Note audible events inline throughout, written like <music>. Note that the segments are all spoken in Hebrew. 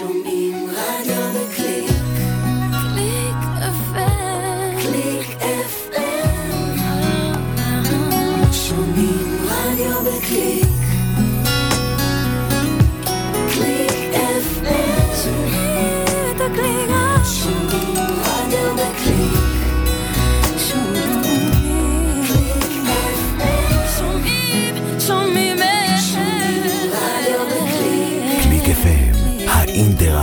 שומעים רדיו בקליק. קליק FM. קליק FM. שומעים רדיו בקליק.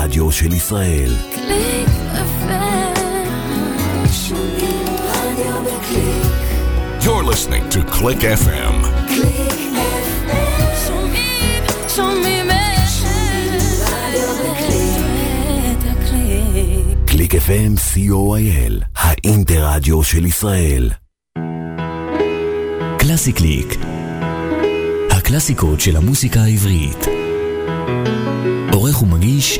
האינטרדיו של ישראל. קליק FM. שומעים רדיו בקליק. You're listening to Click FM. קליק FM. שומעים, שומעים. קליק FM, co.il, האינטרדיו של ישראל. קלאסי קליק. הקלאסיקות של המוסיקה העברית. עורך ומגיש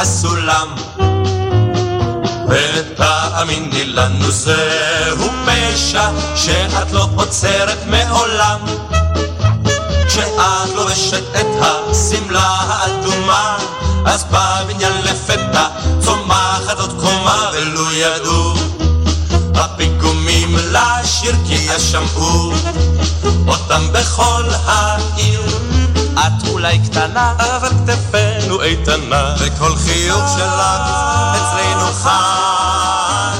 הסולם. ותאמיני לנו זהו פשע שאת לא עוצרת מעולם. כשאת לובשת את השמלה האדומה, אז בבניין לפתע צומחת עוד קומה ולו ידעו הפיגומים לשיר כי ישמעו אותם בכל העיר. את אולי קטנה, אבל כתפינו איתנה, וכל חיוך שלך אצלנו חג.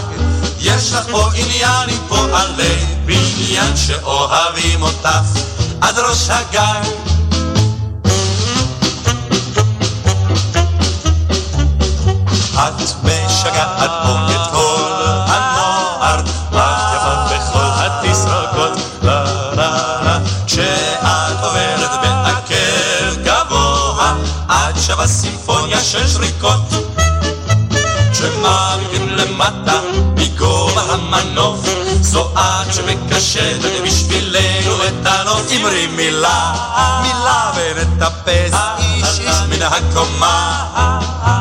יש לך פה עניין עם פועלי בניין שאוהבים אותך עד ראש הגג. את משגעת את שמקשטת בשבילנו את הנוף. אמרי מילה, מילה ונטפס איש איש מן הקומה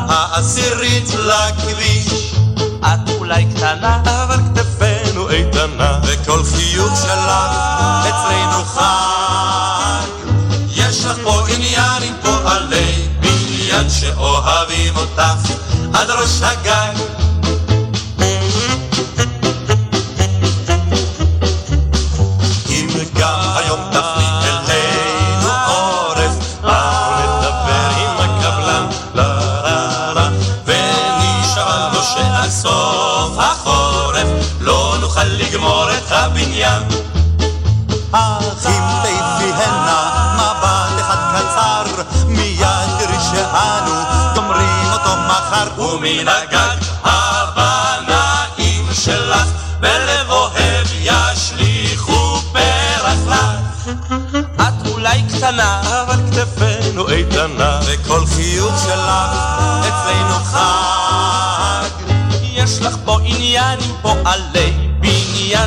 העשירית לכביש. את אולי קטנה, אבל כתפינו איתנה, וכל חיוך שלך אצלנו חג. יש לך פה עניין עם פועלי בניין שאוהבים אותך עד ראש הגג.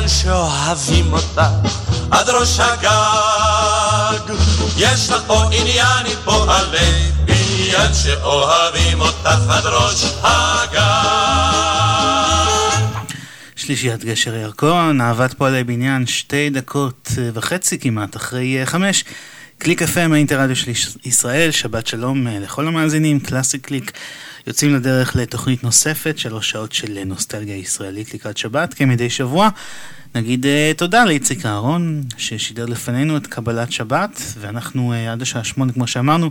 בניין שאוהבים אותך עד ראש הגג. יש לך פה עניין עם פועלי בניין שאוהבים אותך עד ראש הגג. שלישיית גשר ירקון, אהבת פועלי בניין, שתי דקות וחצי כמעט אחרי אה, חמש. קליק FM, האינטרדיו של יש- ישראל, שבת שלום אה, לכל המאזינים, קלאסי קליק. יוצאים לדרך לתוכנית נוספת, שלוש שעות של נוסטלגיה ישראלית לקראת שבת, כמדי שבוע. נגיד אה, תודה לאיציק אהרון, ששידר לפנינו את קבלת שבת, ואנחנו אה, עד השעה שמונה, כמו שאמרנו,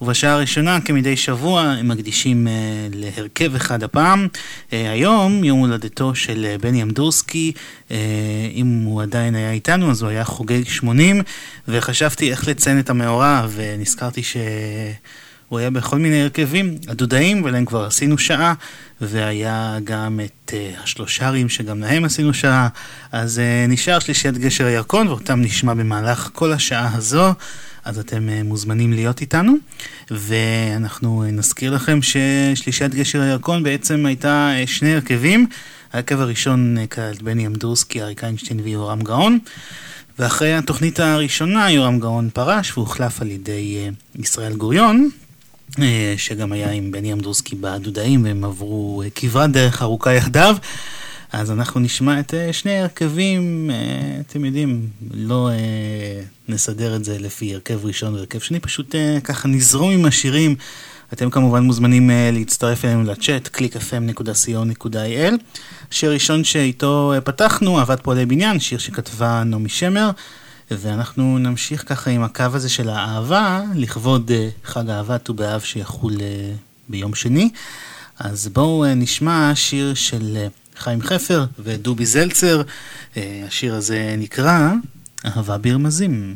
ובשעה הראשונה, כמדי שבוע, הם מקדישים אה, להרכב אחד הפעם. היום, יום הולדתו של בני אמדורסקי, אם הוא עדיין היה איתנו, אז הוא היה חוגג 80, וחשבתי איך לציין את המאורע, ונזכרתי ש... הוא היה בכל מיני הרכבים, הדודאים, ולהם כבר עשינו שעה, והיה גם את uh, השלושרים, שגם להם עשינו שעה, אז uh, נשאר שלישיית גשר הירקון, ואותם נשמע במהלך כל השעה הזו. אז אתם uh, מוזמנים להיות איתנו. ואנחנו נזכיר לכם ששלישיית גשר הירקון בעצם הייתה שני הרכבים. ההרכב הראשון כלל את בני אמדורסקי, אריק איינשטיין ויורם גאון. ואחרי התוכנית הראשונה יורם גאון פרש והוחלף על ידי ישראל גוריון. שגם היה עם בני אמדורסקי בדודאים והם עברו כברת דרך ארוכה יחדיו. אז אנחנו נשמע את uh, שני הרכבים, אתם יודעים, לא נסדר את זה לפי הרכב ראשון והרכב שני, פשוט ככה נזרום עם השירים. אתם כמובן מוזמנים להצטרף אלינו לצ'אט, www.clickfm.co.il. שיר ראשון שאיתו פתחנו, עבד פועלי בניין, שיר שכתבה נעמי שמר, ואנחנו נמשיך ככה עם הקו הזה של האהבה, לכבוד uh, חג אהבה ט"ו באב שיחול uh, ביום שני. אז בואו uh, נשמע שיר של... חיים חפר ודובי זלצר. אה, השיר הזה נקרא אהבה ברמזים.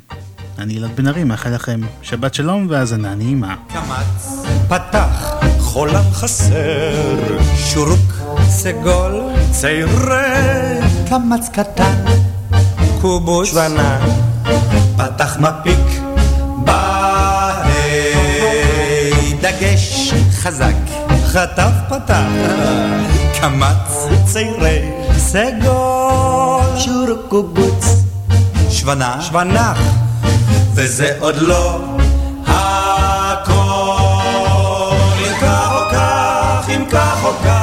אני ילד בן ארי, מאחל לכם שבת שלום והאזנה נעימה. קמץ, פתח, חולם חסר, שורוק, סגול, צעירה, קמץ קטן, קובוש, שוונה, פתח מפיק, בה"א, דגש חזק, חטף פתח. קמץ צעירי סגול. שורקובוץ שוונה שוונח וזה עוד לא הכל. אם כך או כך אם כך או כך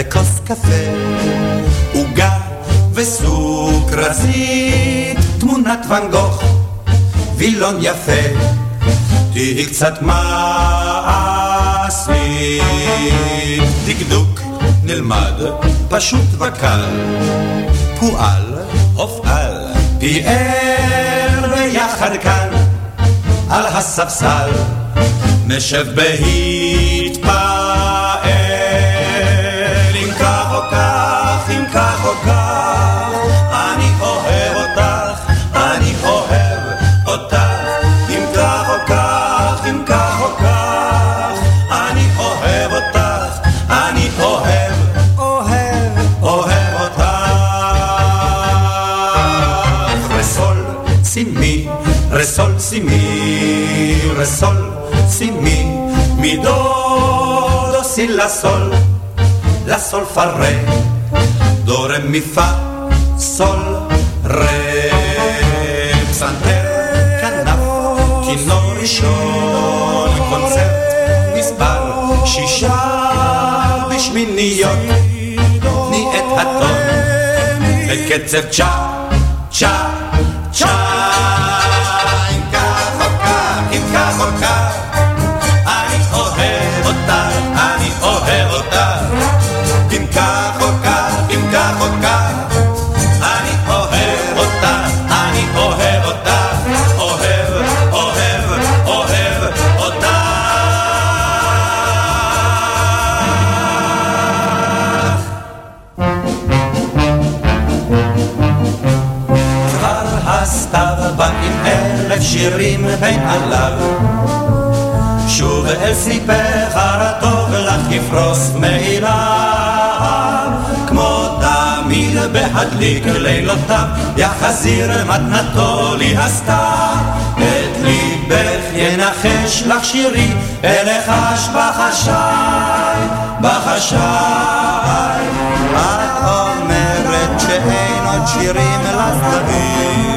וכוס קפה עוגה וסוכרזית תמונת ואן גוך וילון יפה. תהי קצת מעשית. דקדוק נלמד פשוט וקל. פועל הופעל פיאר ביחד כאן על הספסל. נשב בהתפעל סימי, רסול, סימי, מידו, דו, סי, לה, סול, לה, סול, פה, רה, דו, רה, מי, פה, סול, רה, פסנתר, כנף, כינור ראשון, קונצרט, מספר שישה בשמיניות, תני את הטון, בקצב צ'ה, צ'ה, צ'ה, שירים בין עליו שוב אל סיפך הרטוב לך יפרוס מאליו כמו תמיד בהדליק לילותיו יחזיר מתנתו לי הסתיו את ליבך ינחש לך שירי אלחש בחשאי בחשאי. את אומרת שאין עוד שירים לסתרים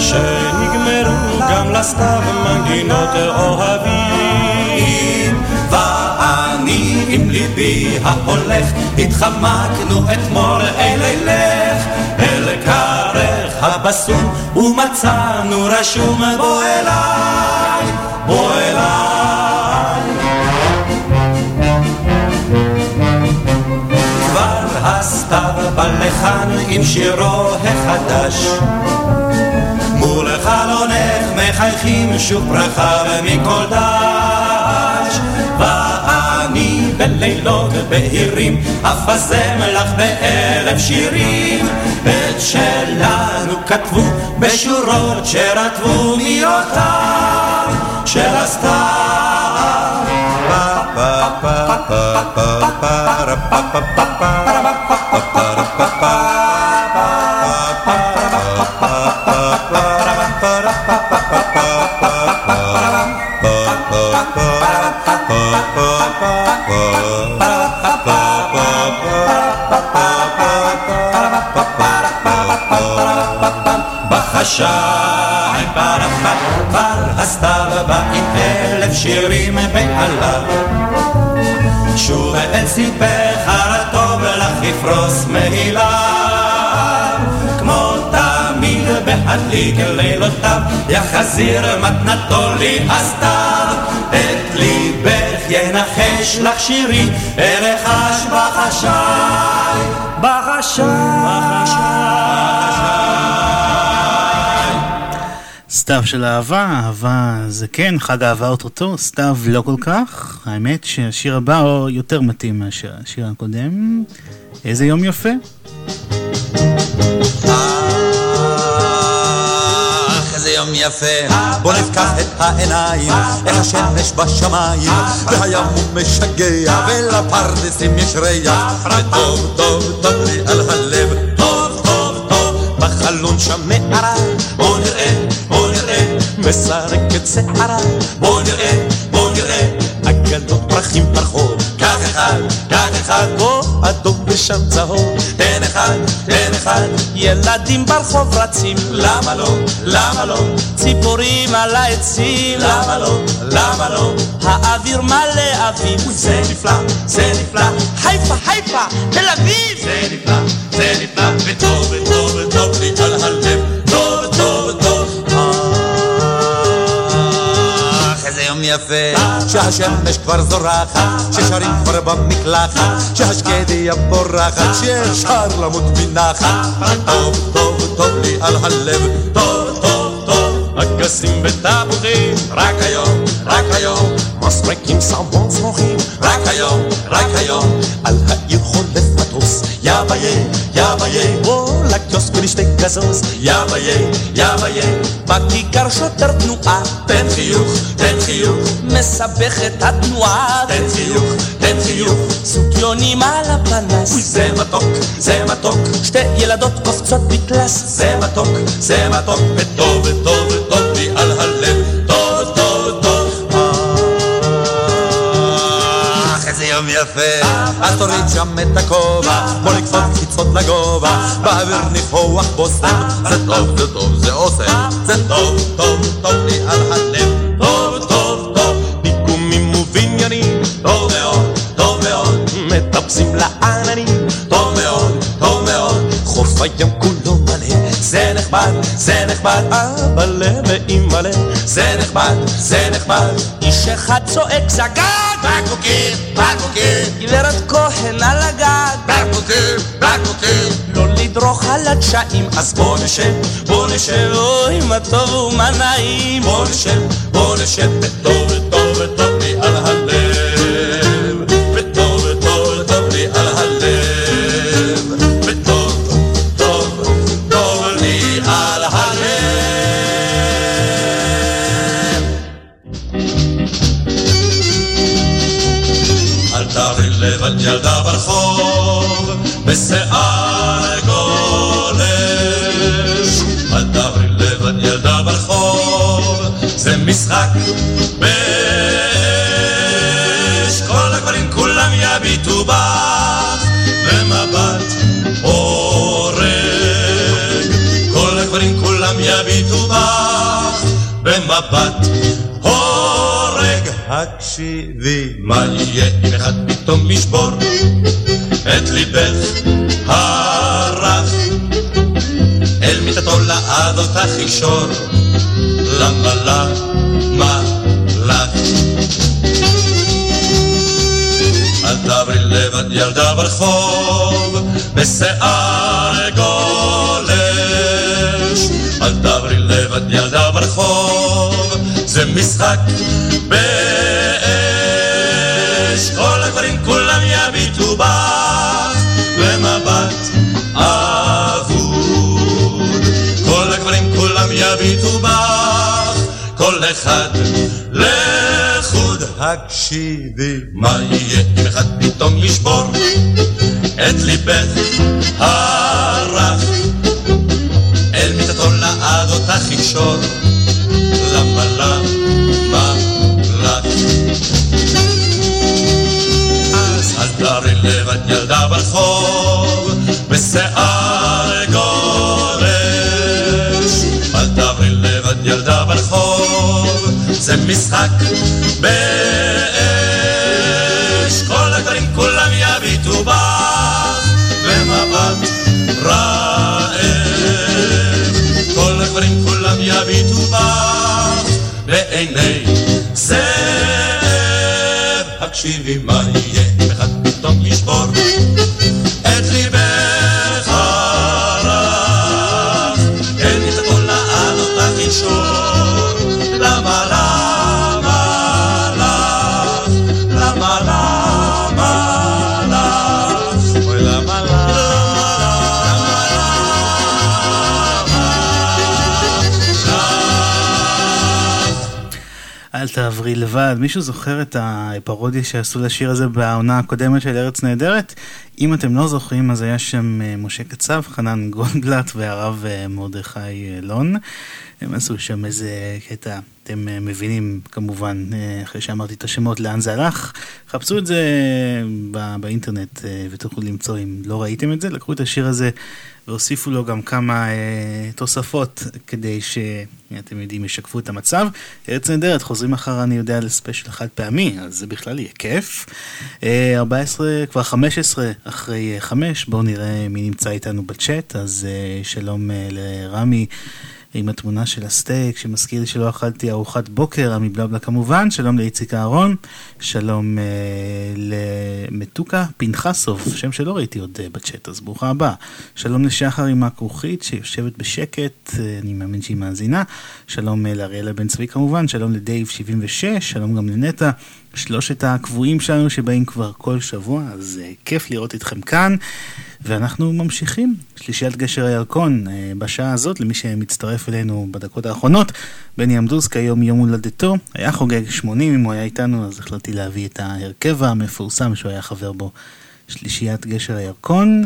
שנגמרו גם לסתיו מנגינות אוהבים ואני עם ליבי ההולך התחמקנו אתמול אל אלך אל כרך הבשום ומצאנו רשום בוא אליי בוא אליי. כבר הסתיו בא לכאן עם שירו החדש מולך חלונך מחייכים שוב ברכה ומכל דש. ואני בלילות בהירים, אזם לך באלף שירים. את שלנו כתבו בשורות שרטבו מאותיו של הסתיו. השיים פרפה, בר הסתיו הבא עם אלף שירים בעליו. שוב את סיפך הרטוב לך יפרוס מהילה, כמו תמיד בהדליק לילותיו, יחזיר מתנתו לי הסתיו, את ליבך ינחש לך שירי, ארחש בחשאי, בחשיים. בחשאי. סתיו של אהבה, אהבה זה כן, חג אהבה אוטוטו, סתיו לא כל כך. האמת שהשיר הבא הוא יותר מתאים מאשר השיר הקודם. איזה יום יפה. יום יפה, בוא נפקח את העיניים, איך השמש בשמיים, והים הוא משגע, ולפרדסים יש ריח, וטוב טוב טוב לי על הלב, טוב טוב טוב, בחלון שם מערה, בוא נראה מסרקת שערה בוא נראה, בוא נראה אגדות פרחים ברחוב קח אחד, קח אחד פה אדום ושם צהוב תן אחד, תן אחד ילדים ברחוב רצים למה לא, למה לא ציפורים על העצים למה לא, למה לא האוויר מלא אביב זה נפלא, זה נפלא חיפה, חיפה, תל אביב זה נפלא, זה נפלא וטוב, וטוב, וטוב לי על הלב טוב, טוב יפה. שהשמש כבר זורחת ששרים כבר במקלחת שהשקדיה בורחת שאפשר למות מנחת. טוב טוב טוב לי על הלב טוב טוב אגסים ותפוחים רק היום רק היום מסרקים סמבון צמוחים רק היום רק היום. על העיר חולף מטוס יא ויה יא ויה בוא לקיוסק ונשתה גזוז יא ויה יא ויה בכיכר שוטר תנועה. תן חיוך תן חיוך. מסבך את התנועה. תן חיוך תן חיוך. סוטיונים על הפנס. זה מתוק זה מתוק. שתי ילדות קופצות בקלאס זה מתוק זה מתוק. וטוב וטוב וטוב לי על הלב טוב טוב טוב. אך איזה יום יפה. אז תוריד שם את הכובע בוא לקפוץ קפיצות לגובה. באוויר ניחוח בושם זה טוב זה טוב זה עושה. זה טוב טוב טוב לי על הלב. טוב טוב טוב. פיגומים ובניינים. טוב מאוד טוב מאוד. מטפסים לעננים. טוב מאוד טוב מאוד. חוף הים כולו זה נחמד, זה נחמד, אבאלה ואימא'לה זה נחמד, זה נחמד. איש אחד צועק זגג! בקבוקים, בקבוקים. גברת כהן על הגג. בקבוקים, בקבוקים. לא לדרוך על הדשאים אז בוא נשב, בוא נשב. אוי מה טוב ומה נעים. בוא נשב, בוא נשב. וטוב וטוב וטוב לבד ילדה ברחוב בשיער גולש. אל תעברי לבד ילדה ברחוב זה משחק באש. כל הגברים כולם יביטו בך במבט הורג. כל הגברים כולם יביטו בך במבט הורג הקשיבי מה יהיה אם אחד פתאום ישבור את ליבך הרך אל מיטתו לעד אותך יקשור למה למה לך? אל תעברי לבד ילדה ברחוב בשיער גולש. אל תעברי לבד ילדה ברחוב משחק באש, אחד לחוד. הקשיבי, מה יהיה אם אחד פתאום ישבור את ליבך הרך? אל מיטתו לעד אותך יקשור, למה למה לך? אז אל תרי לבד ילדה ברחוב, בשיער גורש. אל תרי לבד ילדה זה משחק באש. כל הגברים כולם יביטו בך, במבט רעב. כל הגברים כולם יביטו בך, בעיני זאב. הקשיבי מה יהיה תעברי לבד. מישהו זוכר את הפרודיה שעשו לשיר הזה בעונה הקודמת של ארץ נהדרת? אם אתם לא זוכרים, אז היה שם אה, משה קצב, חנן גולדבלט והרב אה, מרדכי אלון. הם עשו שם איזה קטע, אתם אה, מבינים כמובן, אה, אחרי שאמרתי את השמות, לאן זה הלך. חפשו את זה בא- באינטרנט אה, ותוכלו למצוא אם לא ראיתם את זה. לקחו את השיר הזה והוסיפו לו גם כמה אה, תוספות כדי שאתם יודעים, ישקפו את המצב. ארץ נהדרת, חוזרים מחר, אני יודע, לספיישל חד פעמי, אז זה בכלל יהיה כיף. אה, 14, כבר 15 אחרי אה, 5, בואו נראה מי נמצא איתנו בצ'אט, אז אה, שלום אה, לרמי. עם התמונה של הסטייק, שמזכיר לי שלא אכלתי ארוחת בוקר, עמי בלבלה כמובן, שלום לאיציק אהרון, שלום אה, למתוקה פנחסוב, שם שלא ראיתי עוד אה, בצ'אט, אז ברוכה הבאה. שלום לשחר עם הכרוכית, שיושבת בשקט, אה, אני מאמין שהיא מאזינה. שלום אה, לאריאלה בן צבי כמובן, שלום לדייב 76, שלום גם לנטע. שלושת הקבועים שלנו שבאים כבר כל שבוע, אז uh, כיף לראות אתכם כאן. ואנחנו ממשיכים, שלישיית גשר הירקון, uh, בשעה הזאת, למי שמצטרף אלינו בדקות האחרונות, בני עמדוסק, היום יום הולדתו, היה חוגג 80 אם הוא היה איתנו, אז החלטתי להביא את ההרכב המפורסם שהוא היה חבר בו, שלישיית גשר הירקון.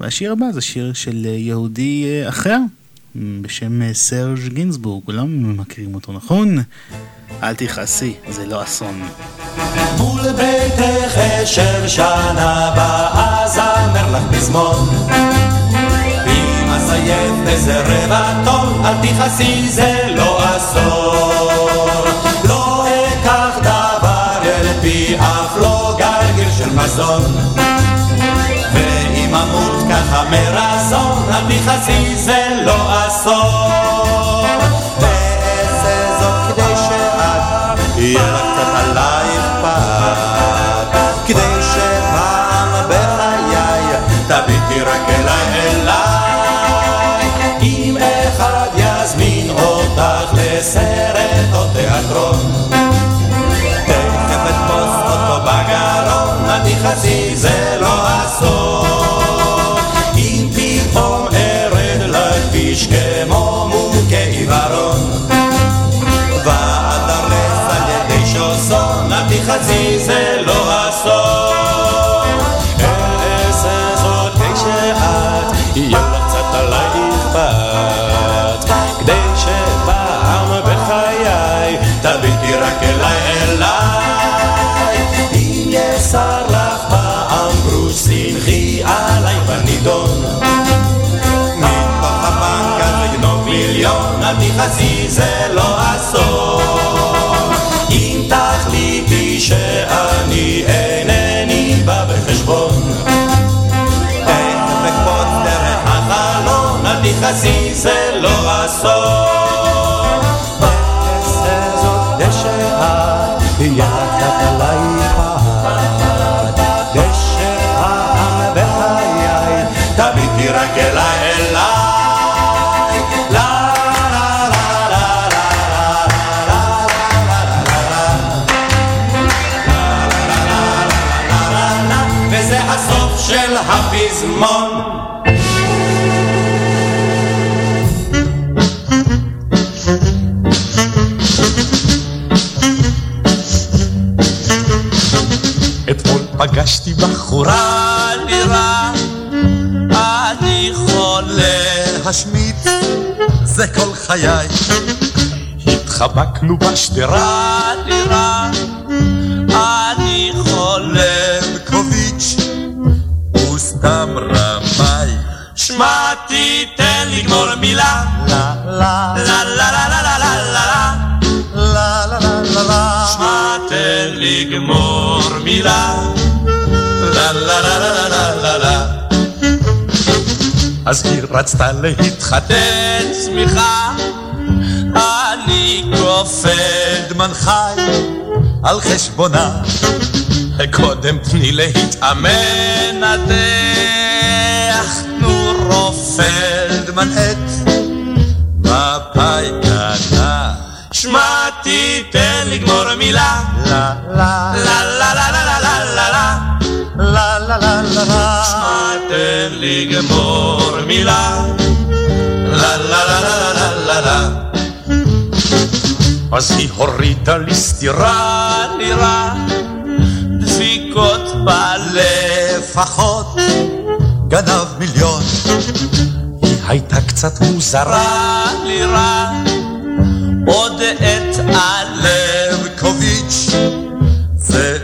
והשיר הבא זה שיר של uh, יהודי אחר, בשם uh, סרג' גינזבורג, כולם מכירים אותו נכון? אל תכעסי, זה לא אסון. מול ביתך אשב שנה הבאה, זמר לך פזמון. אם אזייף איזה רבע טון, אל תכעסי, זה לא אסון. לא אקח דבר אל פי אף לא גרגר של מזון. ואם אמות ככה מרזון, אל תכעסי, זה לא אסון. ואעשה זאת כדי שאת יהיה לך קצת עליי אכפת כדי שפעם בחיי תביטי רק אליי אליי אם אחד יזמין אותך לסרט או תיאטרון תכף אתפוס אותו בגרון אל תכעסי זה así se lo פגשתי בחורה נראה, אני חולה השמיט, זה כל חיי. התחבקנו בשדרה נראה, אני חולה קוביץ', הוא סתם רמאי. שמע תיתן לגמור מילה, לה לה לה לה לה לה לה לה לה לה לה לה לה תן לגמור מילה, אז היא רצתה להתחתן, סמיכה, אני כופלדמן חי על חשבונה. קודם תני להתאמן, נתח, תנו רופלדמן את מפאי קטנה. שמע תיתן לגמור מילה, לה לה לה לה לה לה לה לה לה לה לה לה לה שמע תן לגמור מילה, לה לה לה לה לה לה לה אז היא הורידה לי סטירה נראה, דפיקות בלפחות גנב מיליון. היא הייתה קצת מוזרה לירה, עוד את הלבקוביץ', זה.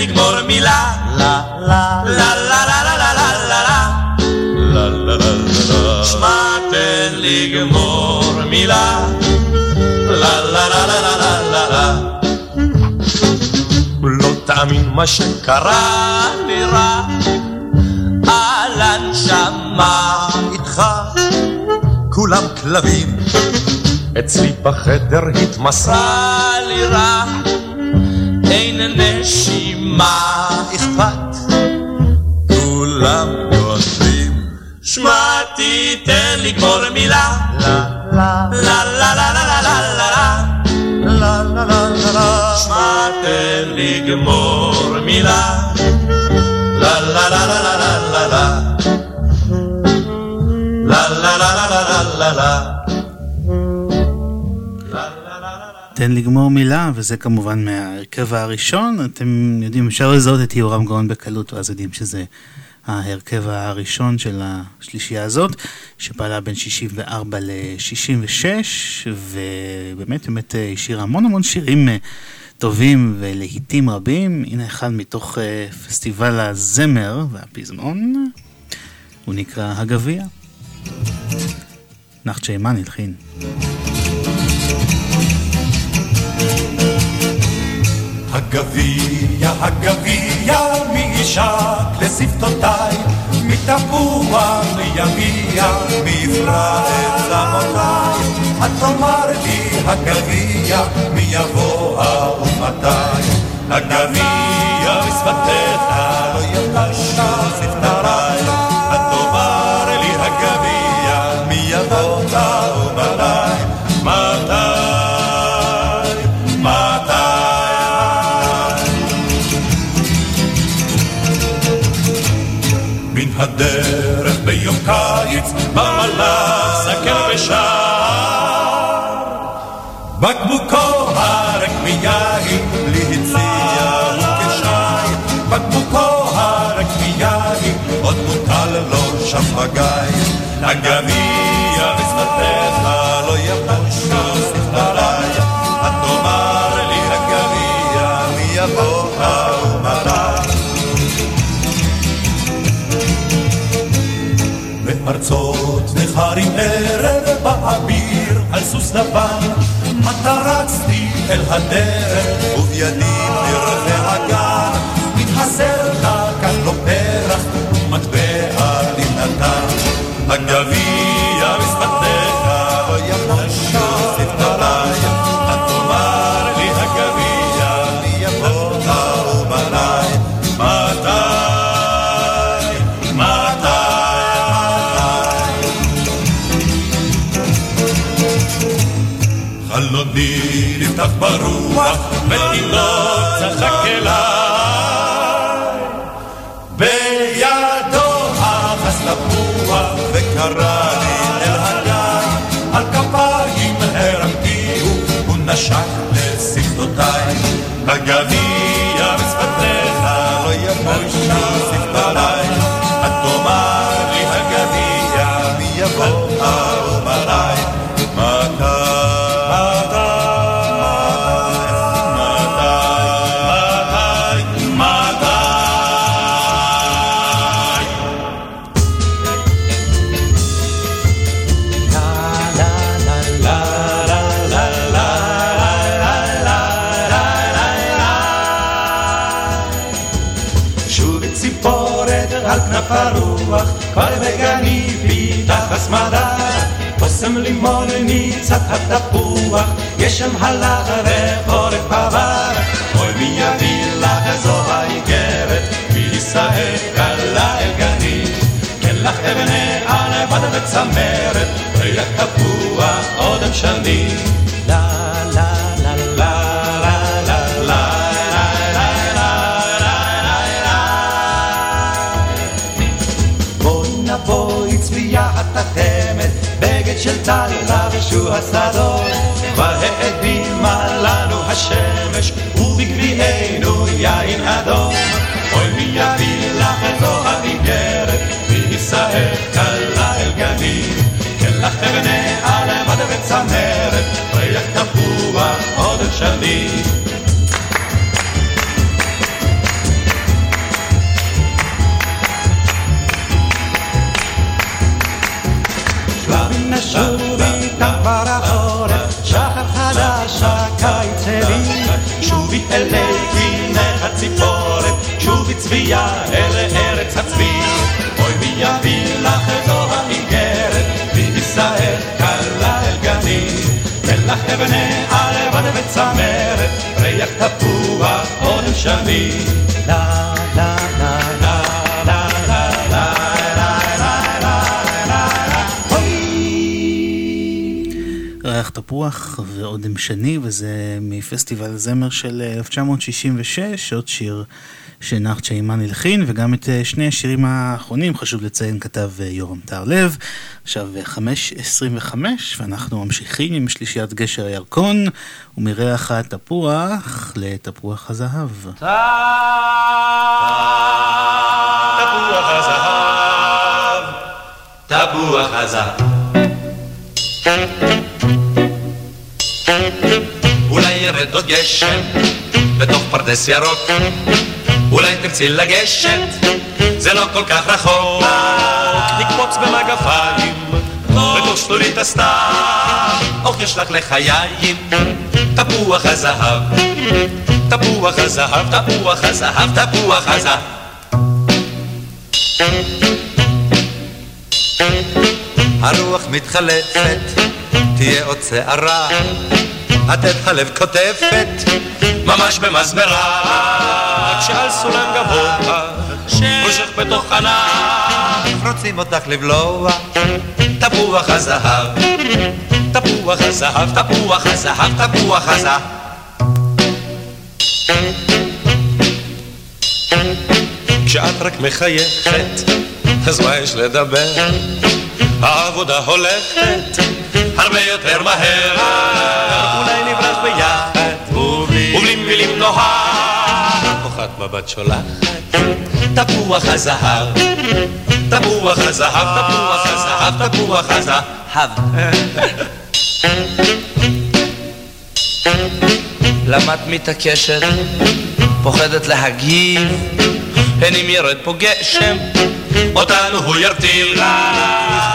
לגמור מילה, לה לה לה לה לה לה לה לה לה לה לה לה שמע תן לגמור מילה, לה לה לה לה לה לה לה לה לא תאמין מה שקרה לי רע, על הנשמה איתך, כולם כלבים. אצלי בחדר התמסרה לי רע, אין נשימה אכפת, כולם גונבים. שמע תיתן לגמור מילה, לה לה לה לה לה לה לה לה לה לה לה לה לה שמע תן לגמור מילה, לה לה לה לה לה לה לה לה לה לה לה לה לה לה לה תן לגמור מילה, וזה כמובן מההרכב הראשון. אתם יודעים, אפשר לזהות את יורם גאון בקלות, ואז יודעים שזה ההרכב הראשון של השלישייה הזאת, שפעלה בין 64 ל-66, ובאמת באמת השאירה המון המון שירים אה, טובים ולהיטים רבים. הנה אחד מתוך אה, פסטיבל הזמר והפזמון, הוא נקרא הגביע. נחצ'ה אימן הלחין. הגביע, הגביע, מי ישק לשפתותיי, מתפוח ליביע, מפרעת צמותיי. את תאמר לי הגביע, מי יבוא ומתי. הגביע בשפתיך לא יבשו מן הדרך ביום קיץ, במלאך זקן ושער. בקבוקו סוס לבן מטה רצתי אל הדרך ובידי פרחי הגן מתחסר לה כאן לא פרח ומטבע לי נתן. הגביע Barulho. ניצת התפוח, גשם הלך וחורף עבר. אוי מי יביא לך זו האיגרת, וישראל קלה אל גני. כן לך אבני ענבד וצמרת, ריח תפוח אודם שנים. לה של טל לבשו השדות. כבר האדימה לנו השמש, ובגביענו יין אדום. אוי מי יביא לך זו האיגרת, וישראל קלה אל גנים. כן לך אבני עלמד וצמרת, ריח תפוח עוד שנים. נשוב שובי אלי קינת הציפורת, שובי צביה אל ארץ הצבי. אוי מי יביא לך זו האיגרת, וישראל קלה אל גנים. תן לך אבני עלבד וצמרת, ריח תפוח עוד שנים. לה ריח תפוח ואודם שני, וזה מפסטיבל זמר של 1966, עוד שיר שנחצ'ה אימן הלחין, וגם את אה, שני השירים האחרונים, חשוב לציין, כתב אה, יורם טהרלב. עכשיו 5.25, ואנחנו ממשיכים עם שלישיית גשר הירקון, ומריח התפוח לתפוח הזהב. תפוח הזהב, תפוח הזהב. ירד עוד גשם בתוך פרדס ירוק, אולי תרצי לגשת, זה לא כל כך רחוק. נקפוץ במגפיים, בתוך שלולית הסתיו, אוך יש לך לחיים, תפוח הזהב. תפוח הזהב, תפוח הזהב, תפוח הזהב. הרוח מתחלפת, תהיה עוד שערה, עטת הלב קוטפת, ממש במסברה, רק שעל סולם גבוה, מושך בתוך ענק, רוצים אותך לבלוע, תפוח הזהב, תפוח הזהב, תפוח הזהב, תפוח הזהב. כשאת רק מחייכת, אז מה יש לדבר? העבודה הולכת הרבה יותר מהר, נוהר, כוחת מבט שולחת, תפוח הזהב, תפוח הזהב, תפוח הזהב, תפוח הזהב. למה את מתעקשת? פוחדת להגיב? הן אם ירד פה גשם, אותנו הוא ירטיל.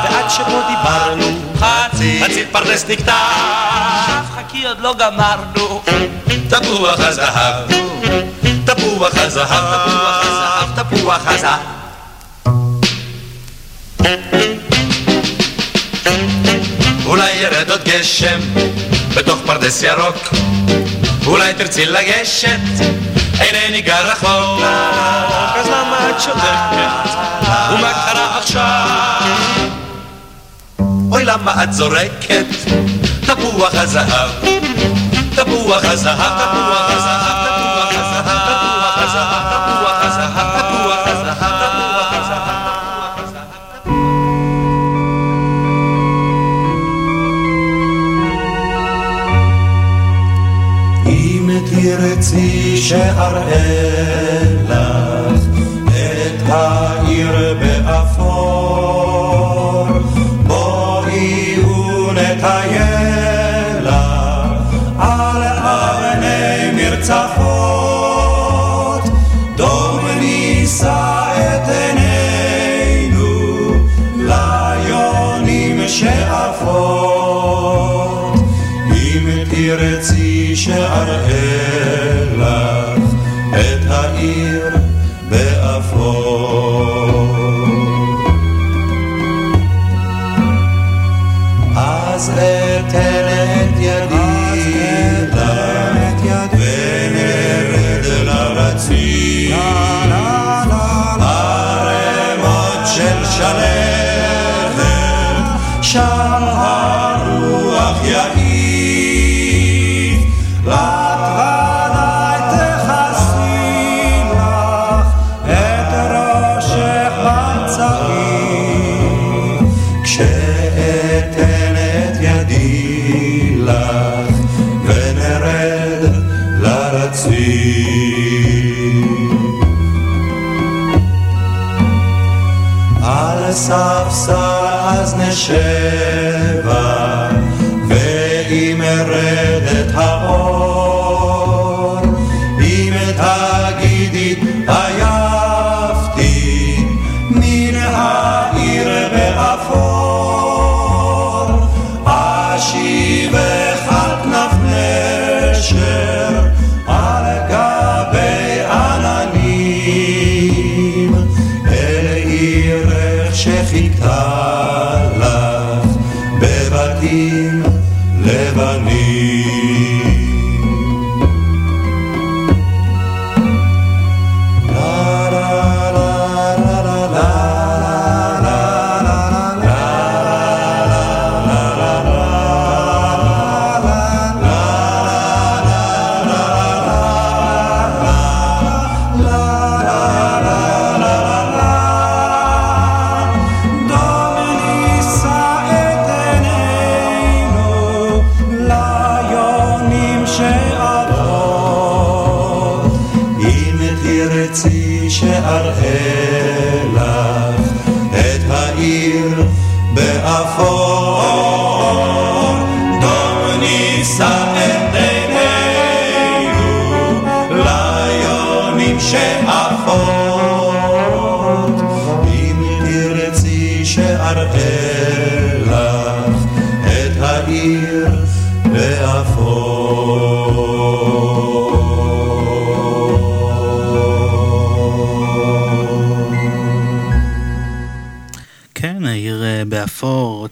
ועד שפה דיברנו, חצי, חצי פרדס נקטף. חכי עוד לא גמרנו. תפוח הזהב, תפוח הזהב, תפוח הזהב, תפוח הזהב. אולי ירד עוד גשם בתוך פרדס ירוק, אולי תרצי לגשת, אינני גר רחוק. אז למה את שותקת? ומה קרה עכשיו? אוי למה את זורקת? תפוח הזהב, תפוח הזהב, תפוח הזהב, תפוח הזהב, תרצי שאראה אז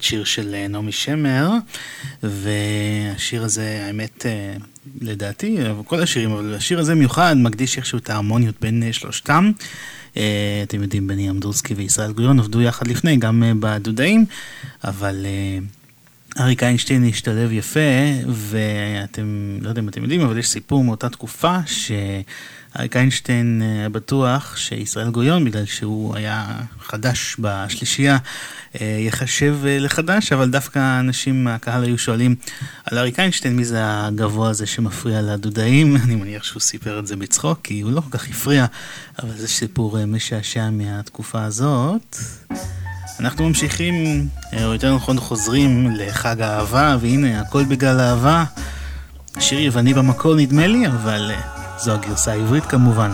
שיר של אה, נעמי שמר, והשיר הזה, האמת, אה, לדעתי, כל השירים, אבל השיר הזה מיוחד, מקדיש איכשהו את ההרמוניות בין אה, שלושתם. אתם יודעים, בני אמדורסקי וישראל גוריון עבדו יחד לפני, גם בדודאים, אבל... אריק איינשטיין השתלב יפה, ואתם, לא יודע אם אתם יודעים, אבל יש סיפור מאותה תקופה, שאריק איינשטיין היה בטוח שישראל גוריון, בגלל שהוא היה חדש בשלישייה, אה, יחשב אה, לחדש, אבל דווקא אנשים מהקהל היו שואלים על אריק איינשטיין, מי זה הגבוה הזה שמפריע לדודאים? <laughs> אני מניח שהוא סיפר את זה בצחוק, כי הוא לא כל כך הפריע, אבל זה סיפור אה, משעשע מהתקופה הזאת. אנחנו ממשיכים, אה, או יותר נכון חוזרים לחג האהבה, והנה הכל בגלל אהבה. שיר יווני במקור נדמה לי, אבל אה, זו הגרסה העברית כמובן.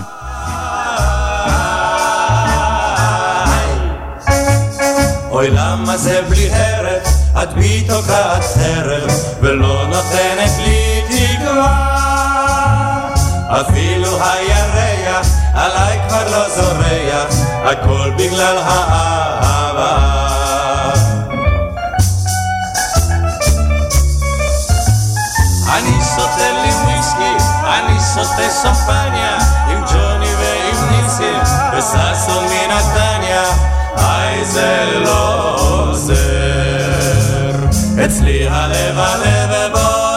אוי למה זה בלי הרף, את בי תוקעת חרב, ולא נותנת לי תקווה. אפילו הירח עליי כבר לא זורח, הכל בגלל האהבה. אני שותה שמפניה, עם ג'וני ועם ניסים, וששון מנתניה, היי זה לא עוזר. אצלי הלב הלב בוער,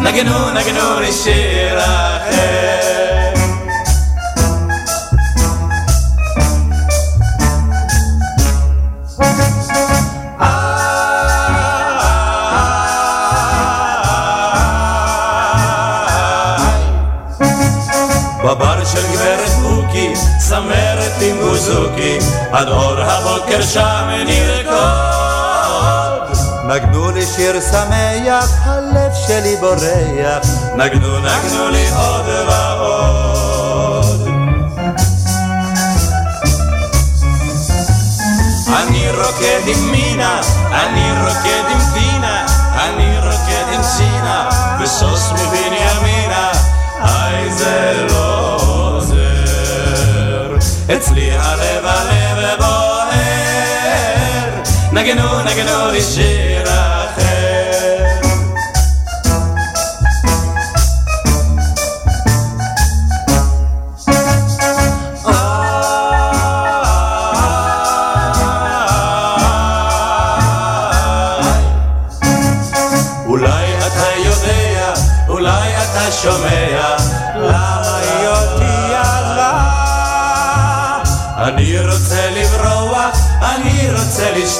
נגנו נגנו לי שיר אחר. עם בוזוקי, עד אור הבוקר שם נרקוד. נגנו לי שיר שמח, הלב שלי בורח. נגנו, נגנו לי עוד ועוד. אני רוקד עם מינה, אני רוקד עם טינה, אני רוקד עם צינה, וסוס מבנימינה, היי זה לא. אצלי הלב הלב בוער, נגנו נגנו לי שיר אחר.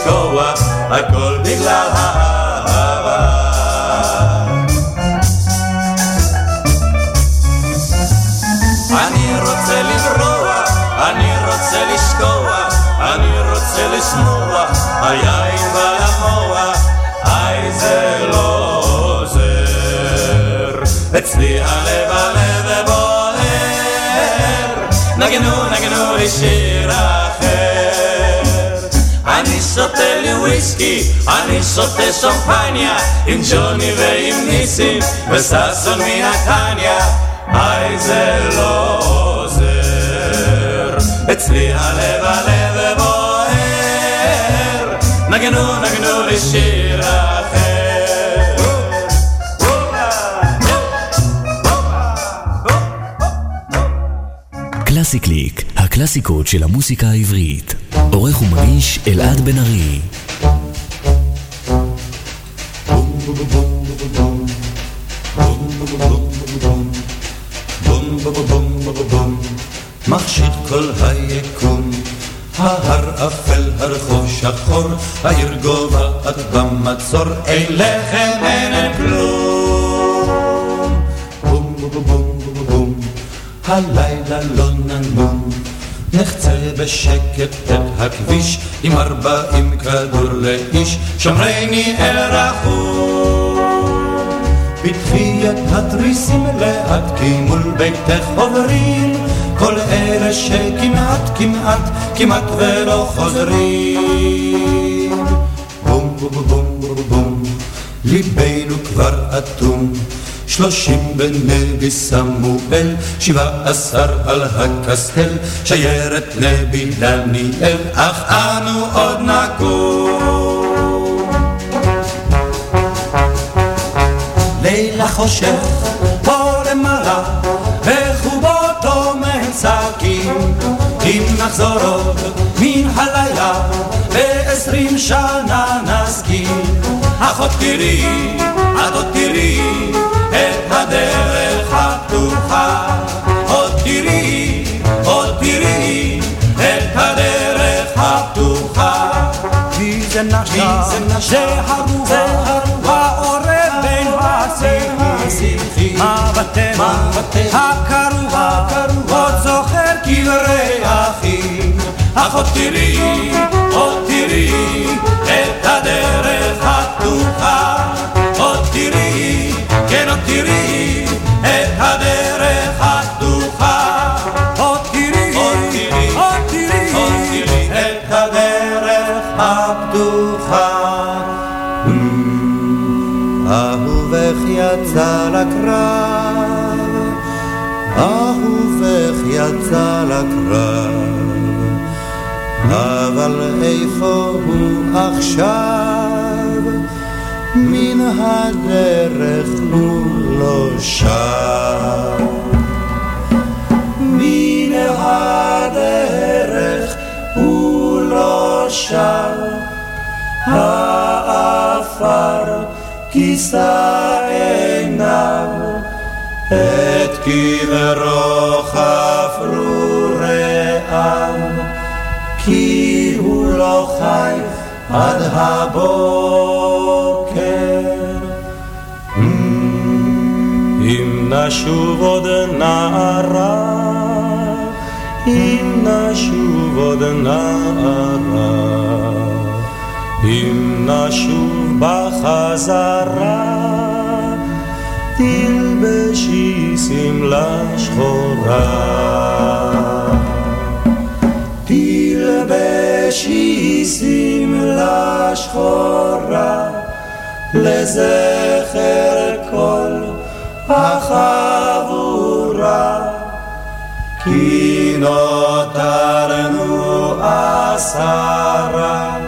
לשכוח, הכל בגלל האהבה. אני רוצה לברוח, אני רוצה לשכוח, אני רוצה לשמוח, היין בא למוח, היי זה לא עוזר. אצלי הלב הלב בוער, נגנו נגנו לי שותה לי וויסקי, אני שותה שמפניה, עם ג'וני ועם ניסים, וששון מנתניה, היי זה לא עוזר. אצלי הלב הלב בוער, נגנו נגנו לי שיר אחר. קלאסי קליק, הקלאסיקות של המוסיקה העברית. עורך ומגיש אלעד בן ארי. מחשיך כל היקום, ההר אפל, הרחוב שחור, העיר גובעת במצור, אין לחם, אין כלום. בום בום בום בום בום, הלילה לא נחצה בשקט את הכביש, עם ארבעים כדור לאיש, שומרני אל רחום. פתחי את התריסים לאט, כי מול ביתך עוברים כל אלה שכמעט, כמעט, כמעט ולא חוזרים. בום בום בום בום בום, ליבנו כבר אטום. שלושים בנבי סמואל, שבע עשר על הקסטל, שיירת נבי דניאל, אך אנו עוד נקום. לילה חושך, פה למעלה, וחובות משחקים. אם נחזור עוד מן הלילה, בעשרים שנה נזכיר. עוד תראי, עוד תראי, הדרך הפתוחה. עוד תראי, עוד תראי, את הדרך הפתוחה. כי זה נשא, זה הרובה, העורב בין השיחים, מבטנו הקרוע, עוד זוכר קברי אחים, אך עוד תראי, עוד תראי, את הדרך הפתוחה, עוד תראי, כן עוד תראי, את הדרך הפתוחה, עוד תראי, עוד תראי, עוד תראי, את הדרך הפתוחה. אהובך יצא לקרב, אהובך יצא לקרב, אבל איפה הוא עכשיו? מן הדרך הוא לא שב. מן הדרך הוא לא שב. העפר כיסה עיניו, את קברו חפרו רעיו, כי הוא לא חי עד הבוקר. נשוב עוד נערה, אם נשוב עוד נערה, אם נשוב בחזרה, תלבשי שמלה שחורה. תלבשי שמלה שחורה לזכר כל החבורה כי נותרנו עשרה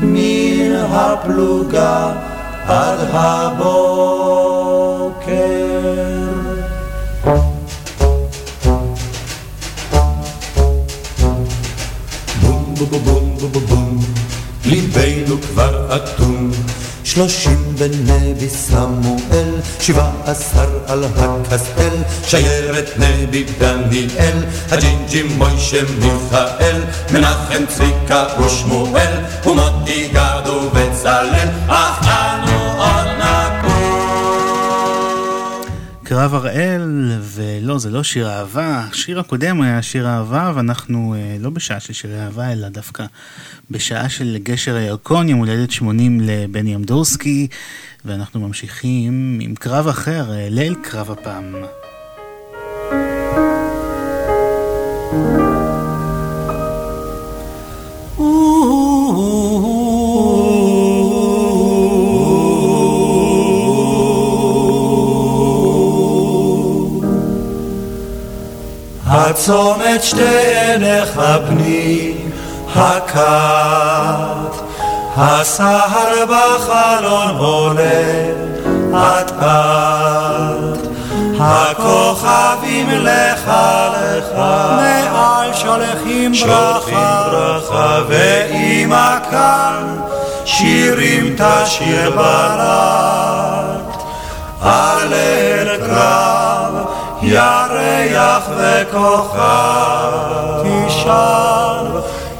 מן הפלוגה עד הבוקר. בום בום בום בום בום ליבנו כבר אטום שלושים בנבי סמואל, שבעה עשר על הקסטל, שיירת נבי דניאל, הג'ינג'י מוישה מיכאל, מנחם צביקה ושמואל, ומוטי גד ובצלאל, אך אנו עוד קרב הראל, ולא, זה לא שיר אהבה. השיר הקודם היה שיר אהבה, ואנחנו אה, לא בשעה של שירי אהבה, אלא דווקא בשעה של גשר הירקון, יום הולדת 80 לבני אמדורסקי, ואנחנו ממשיכים עם קרב אחר, אה, ליל קרב הפעם. הצומת שתי עיניך בני הכת, הסהר בחלון עולה אט אט, הכוכבים לך לך, מעל שולחים ברכה, ואמא כאן שירים תשיר בלט, על ליל קרב ירח וכוכב תשב,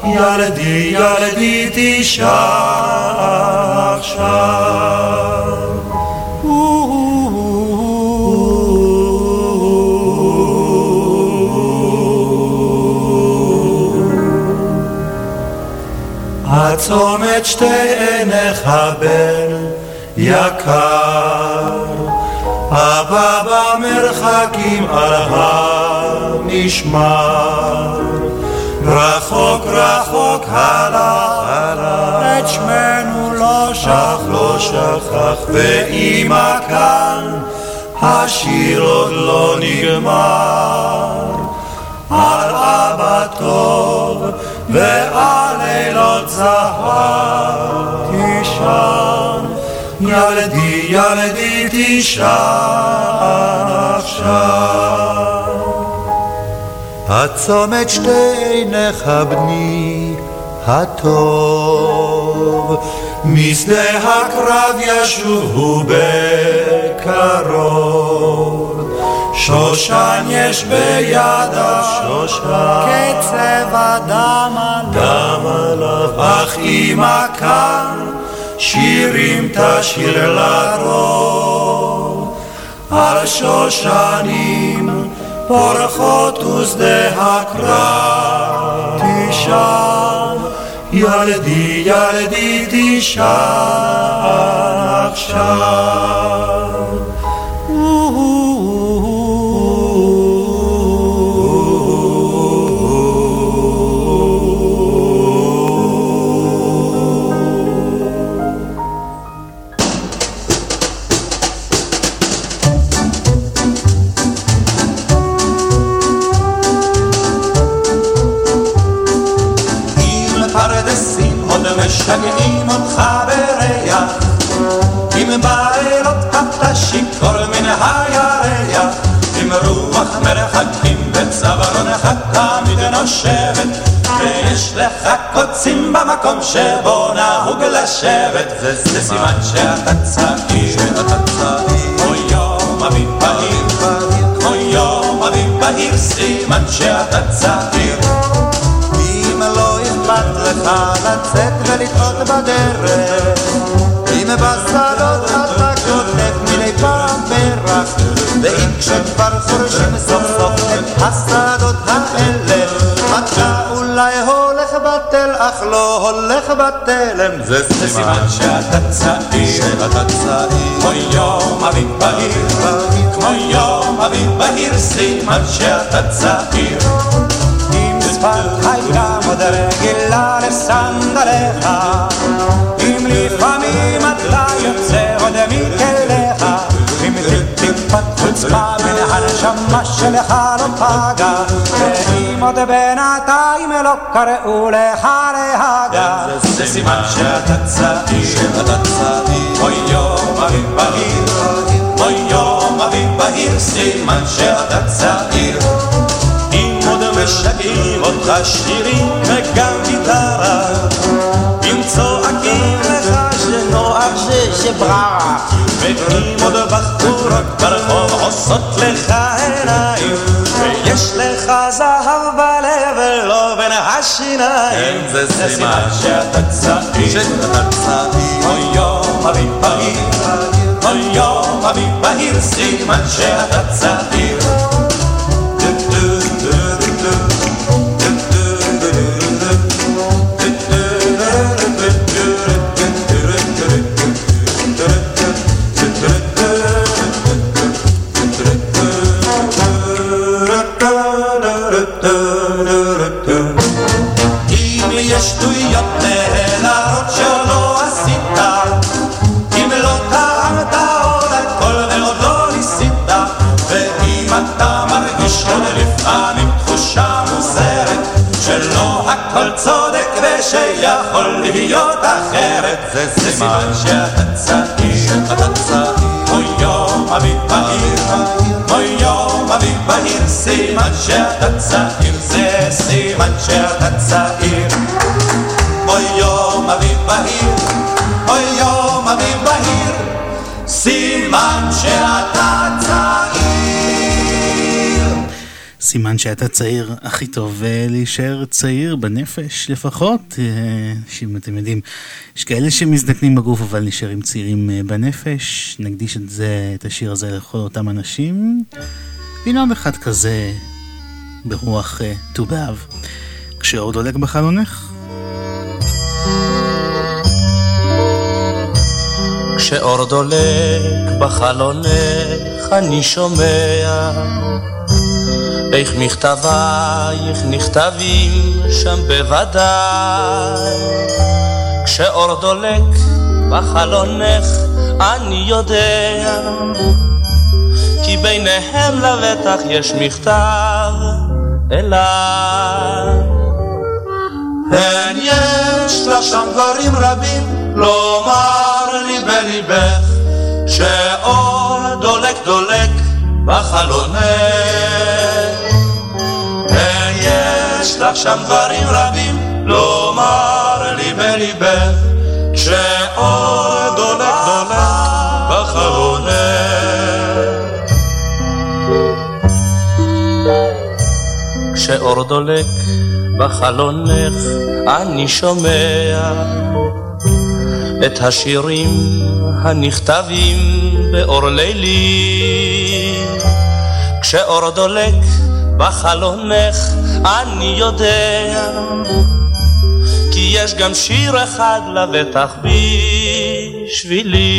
ילדי ילדי תשב עכשיו. הצומת שתי עיניך בן יקר, אבא במרחקים על המשמר, רחוק רחוק הלך, הלך, את שמנו לא שכח, לא שכח, ואמא כאן, השיר עוד לא נגמר, על אבא טוב ועל לילות זהב תישן, ילדי ילדי תישן עכשיו. הצומת שתי עיניך בני הטוב, משדה הקרב ישובו בקרוב. שושן יש בידה, שושן, כצבע דם עליו, אך אמא כאן, שירים תשיר לרוב, על שושנים פורחות ושדה הקרב, תשן, ילדי ילדי תשן עכשיו. משגעים אותך בריח, בלילות אתה שיכור מן הירח, אם רוח מרחקים בצווארונך תמיד נושבת, ויש לך קוצים במקום שבו נהוג לשבת, זה סימן שאתה צעיר, כמו יום אביב בהיר, כמו יום אביב בהיר, סימן שאתה צעיר. בדרך אם בשדות אתה כותב מדי פעם פרח ואם וכשכבר חורשים סוף סוף את השדות האלה אתה אולי הולך בטל אך לא הולך בתלם זה סימן שאתה צעיר שאתה צעיר כמו יום אביב בהיר כמו יום אביב בהיר סימן שאתה צעיר אם שפת רגילה לסנדליך אם לפעמים אתה יוצא עוד מכליך אם טיפת חוצפה מן הנשמה שלך לא פגה ואם עוד בינתיים לא קראו לך להגה זה סימן שאתה צעיר שאתה צעיר אוי יום אביב בהיר אוי יום אביב בהיר סימן שאתה צעיר משגעים אותך שירים וגם גיטרה. אם צועקים לך שנוח שבררה. ואם עוד בחורות ברחוב עושות לך עיניים. ויש לך זהב בלב ולא בין השיניים. זה סימן שאתה צעיר. שאתה צעיר. אוי יום אביב בהיר אוי יום אביב בהיר סימן שאתה צעיר להיות אחרת. זה סימן שאתה צעיר שאתה צעיר אוי יום אביב בהיר אוי יום אביב בהיר. סימן שאתה צעיר זה סימן שאתה צעיר אוי יום אביב בהיר סימן שאתה צעיר, הכי טוב אה, להישאר צעיר בנפש לפחות, אה, שאם אתם יודעים, יש כאלה שמזדקנים בגוף אבל נשארים צעירים אה, בנפש, נקדיש את זה, את השיר הזה לכל אותם אנשים. עוד אחד כזה ברוח ט"ו באב, כשאור דולק בחלונך. כשאור דולק בחלונך אני שומע איך מכתבייך נכתבים שם בוודאי? כשאור דולק בחלונך אני יודע כי ביניהם לבטח יש מכתב אליי. הן יש לך שם דברים רבים לומר לי בליבך שאור דולק דולק בחלונך יש לך שם דברים רבים לומר לי בליבך. שאור דולק דולק בחלונך כשאור דולק בחלונך אני שומע את השירים הנכתבים באור לילי. כשאור דולק בחלונך אני יודע כי יש גם שיר אחד לבטח בשבילי.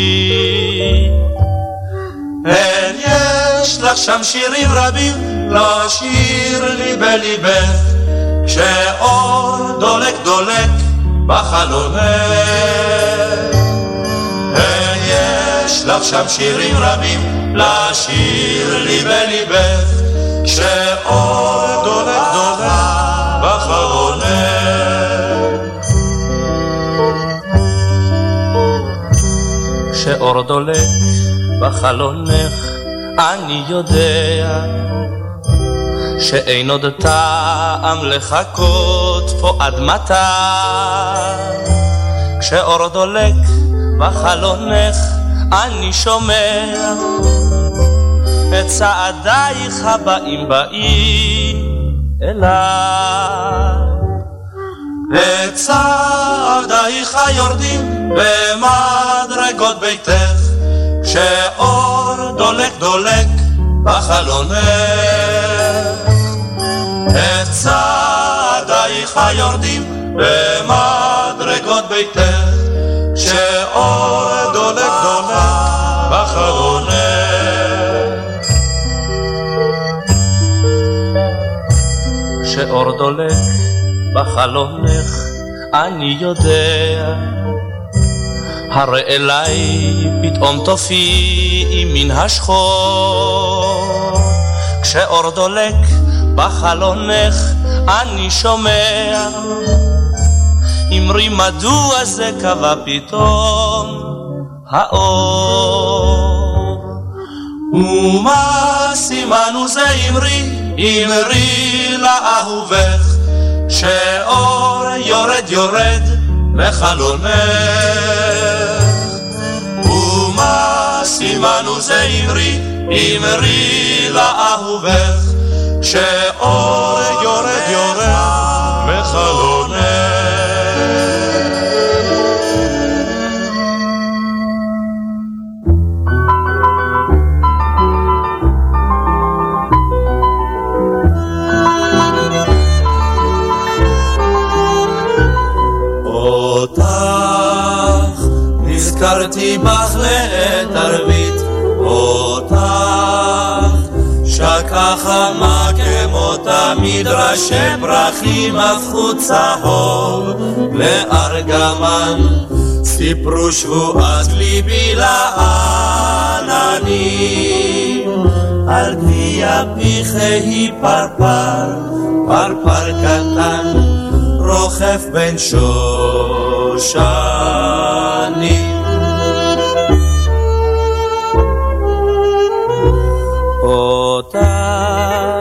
הן יש לך שם שירים רבים לשיר לי בליבך. כשאור דולק דולק בחלונך הן יש לך שם שירים רבים לשיר לי בליבך כשאור דולק דולק בחלונך כשאור דולק בחלונך אני יודע שאין עוד טעם לחכות פה עד מתי. כשאור דולק בחלונך אני שומע את צעדייך הבאים באים אליי וצעדייך יורדים במדרגות ביתך כשאור דולק דולק בחלונך. את צעדייך היורדים במדרגות ביתך, שאור דולק דולק בחלונך. שאור דולק בחלונך, אני יודע. הרי אליי פתאום תופיעי מן השחור. כשאור דולק בחלונך אני שומע. אמרי מדוע זה קבע פתאום האור. ומה סימנו זה אמרי, אמרי לאהובך, שאור יורד יורד מחלונך. ומה סימנו זה אמרי, אמרי לאהובך, שאור יורד יורד מחלונך. נזכרתי בך לעת ערבית, אותך שקה חמה כמו תמיד ראשי פרחים הפכו צהוב לארגמן סיפרו שבועת ליבי לעננים על גביע פיחי פרפר, פרפר קטן רוכב בין שושנים אותה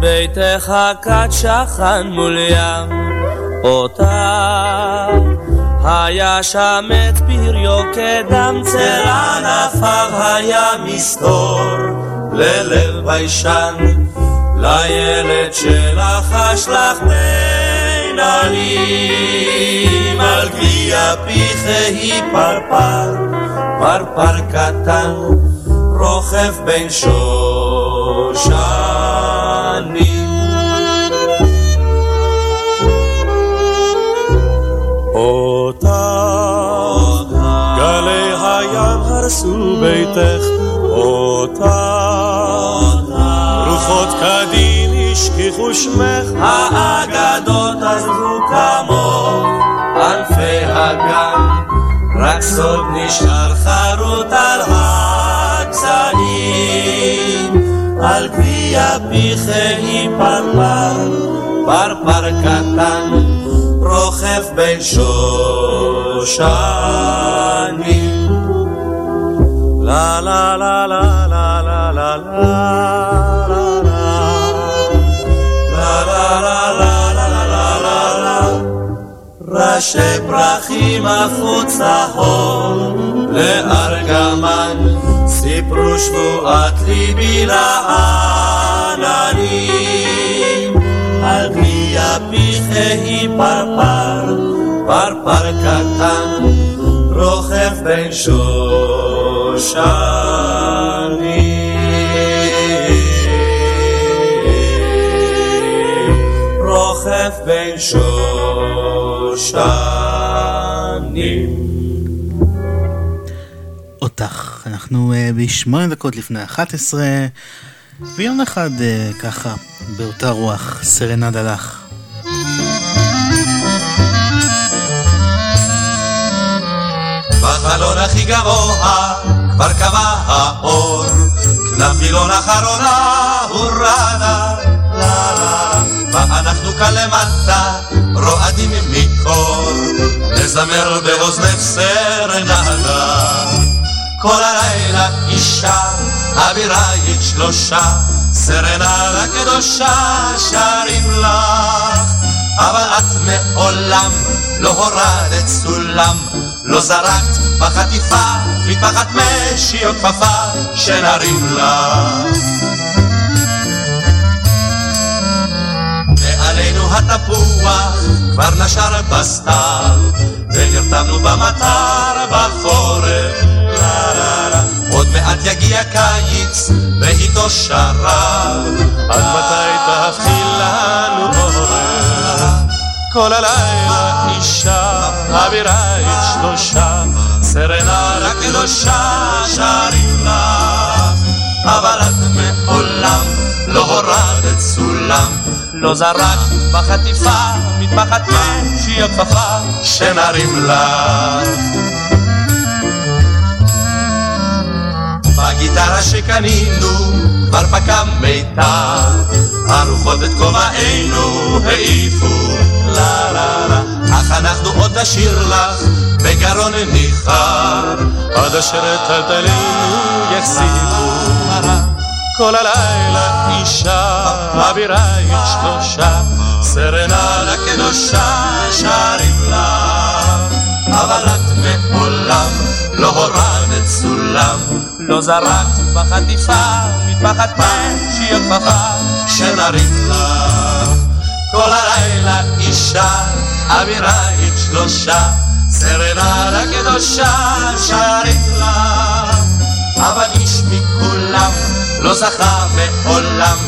ביתך כת שכן מול ים. אותה היה שם את פריו כדם צל ענפיו היה מסתור. ללב ביישן לילד שלך בין עלים על גביע פיחי פרפר פרפר קטן רוכב בין שושנים. אותך גלי הים הרסו ביתך, אותך רוחות קדים השכיחו שמך, האגדות עזבו כמוך, ענפי הגן, רק סוד נשאר חרוט על הגזעים, על גביע פיחי פרפר, פרפר קטן, רוכב בין שושנים. לה לה לה לה לה לה לה לה ראשי פרחים הפכו צהוב לארגמן, סיפרו שבועת ליבי לעננים, על גביע פיחי פרפר, פרפר קטן, רוכב בין שושנים. רוכב בין שושנים. אותך. אנחנו uh, בשמונה דקות לפני 11, ויום אחד uh, ככה, באותה רוח, סרנד הלך. בחלון הכי גבוה כבר קבע האור, כנף וילון אחרונה הורדה, לה לה, ואנחנו כאן למטה רועדים מקור, נזמר באוזנך סרנדה. כל הלילה אישה, אבירית שלושה, סרנדה קדושה שרים לך, אבל את מעולם לא הורדת סולם, לא זרקת בחטיפה, מטפחת משי או כפפה, שנרים לך. מעלינו התפוח כבר נשר בסתיו, ונרתמנו במטר בחורף. לה לה לה, עוד מעט יגיע קיץ, ואיתו שרב. עד מתי תהפכי לנו עורף? כל הלילה אישה, אווירה את שלושה, סרנדה קדושה שרים לך, אבל את מעולם לא הורדת סולם, לא זרקת בחטיפה, מטפחת משי הכפפה, שנרים לך. בגיטרה שקנינו כבר פקע מיתר, הרוחות את כובענו העיפו, לה לה לה, אך אנחנו עוד נשאיר לך בגרון ניחר, עד אשר טלטלינו יחזיקו מרה. כל הלילה אישה, אווירה יש שלושה, סרנדה קדושה שרים לך, אבל את מעולם לא הורדת סולם, לא זרקת בחטיפה, מטפחת משי הכפפה, שנרים לך. כל הלילה אישה, אווירה עם שלושה, סרנדה קדושה שרים לך, אבל איש מכולם לא זכה מעולם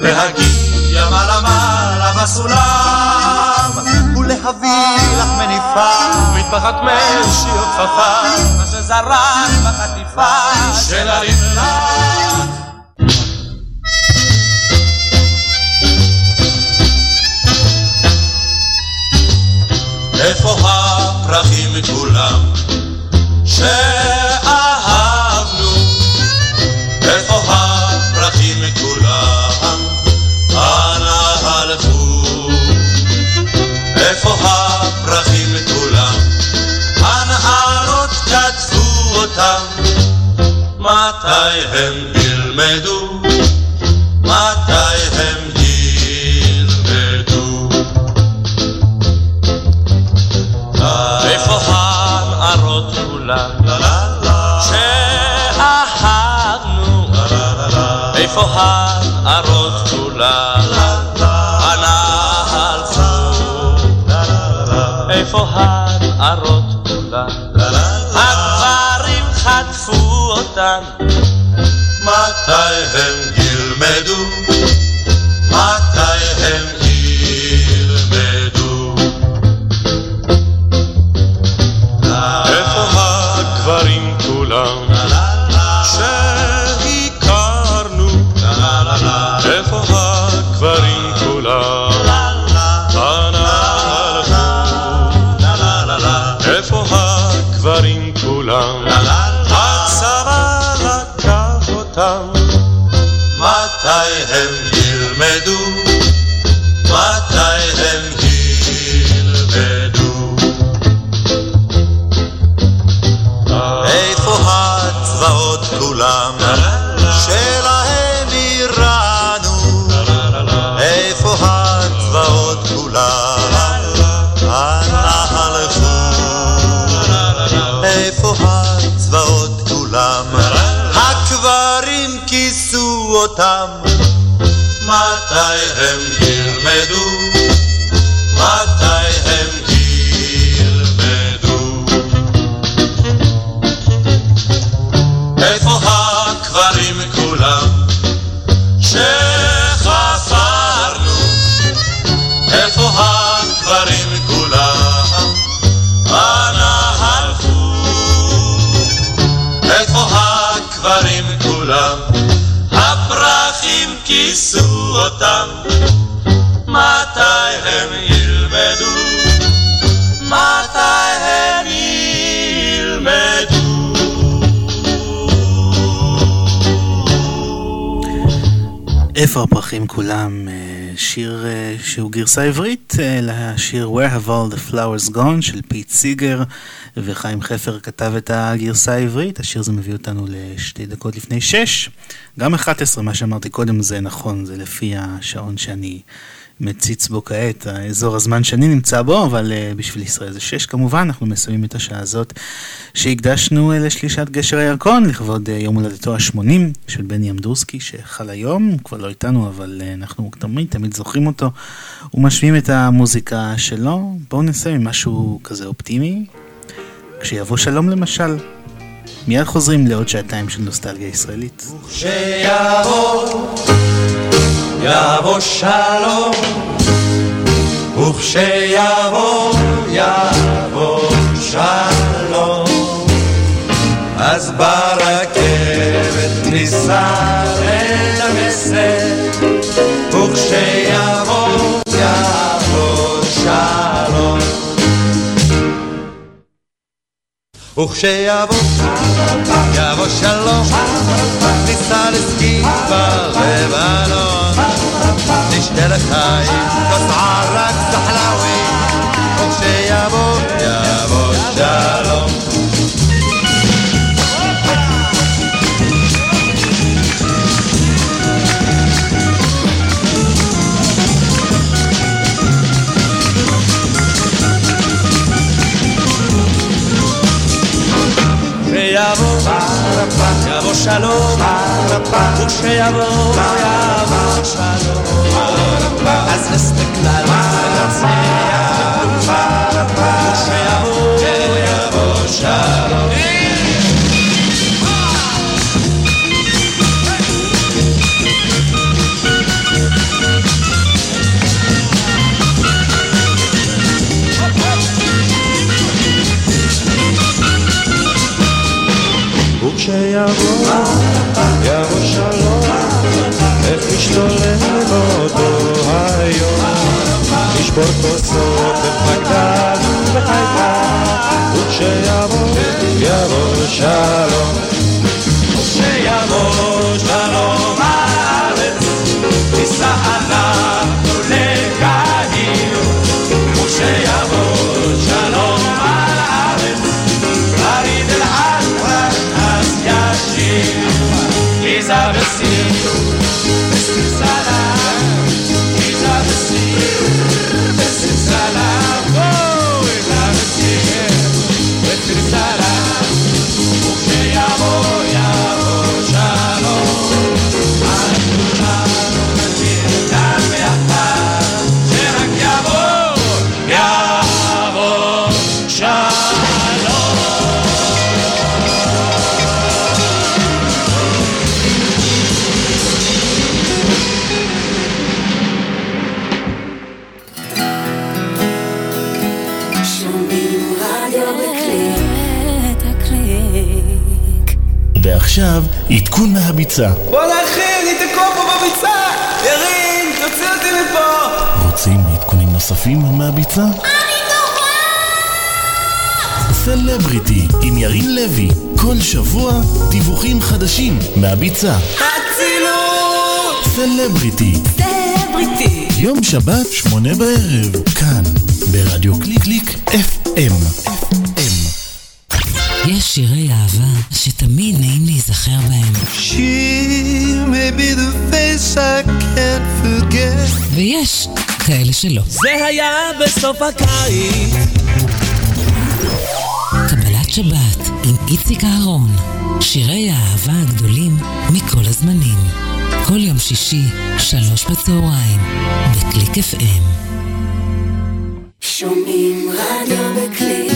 להגיע מעלה מעלה בסולם ולהביא לך מניפה. מטפחת משי או כפפה מה שזרק בחטיפה של הרימלה איפה הפרחים כולם? שאהבנו? מתי הם ילמדו? מתי הם ילמדו? איפה הנערות כולן? שאהבנו איפה הנערות כולן? איפה הנערות כולן? הגברים חטפו אותן ילמדו? הפרחים כולם? אה, שיר אה, שהוא גרסה עברית אה, לשיר Where have all the flowers gone של פיט סיגר וחיים חפר כתב את הגרסה העברית. השיר הזה מביא אותנו לשתי דקות לפני שש. גם 11, מה שאמרתי קודם זה נכון, זה לפי השעון שאני מציץ בו כעת, האזור הזמן שאני נמצא בו, אבל אה, בשביל ישראל זה שש כמובן, אנחנו מסיימים את השעה הזאת שהקדשנו אה, לשלישת גשר הירקון, לכבוד אה, יום הולדתו ה-80 של בני אמדורסקי, שחל היום, הוא כבר לא איתנו, אבל uh, אנחנו תמיד תמיד זוכרים אותו ומשמיעים את המוזיקה שלו. בואו נסיים עם משהו כזה אופטימי, כשיבוא שלום למשל. מיד חוזרים לעוד שעתיים של נוסטלגיה ישראלית. כשיבוא, יבוא שלום, וכשיבוא, יבוא שלום, אז ברכבת ניסע אל המסר, וכשיבוא, יבוא שלום. וכשיבוא, יבוא שלום, ניסע לסקי בלבנון, נשתה לחיים, כוס ערק זחלאווי, וכשיבוא, יבוא שלום. כשיבוא, יבוא שלום, וכשיבוא, יבוא שלום, אז אסתכלל ונצליח, וכשיבוא, יבוא שלום. וכשיבוא, יבוא שלום, איך ישתולל באותו היום, נשבור כוסות בפקדן ובחיפה, וכשיבוא, יבוא שלום. וכשיבוא שלום מהביצה. בואנה אחי, אני תקוע פה בביצה! ירין, תוציא אותי מפה! רוצים עדכונים נוספים מהביצה? סלבריטי עם ירין לוי, כל שבוע דיווחים חדשים מהביצה. אצילות! סלבריטי, סלבריטי. יום שבת, שמונה בערב, כאן, ברדיו קליק קליק. FM. יש שירי אהבה שתמיד נעים להיזכר בהם. She may be the face I can't forget. ויש כאלה שלא. זה היה בסוף הקיץ. קבלת שבת עם איציק אהרון. שירי האהבה הגדולים מכל הזמנים. כל יום שישי, שלוש בצהריים, בקליק FM. שומעים רדיו בקליק.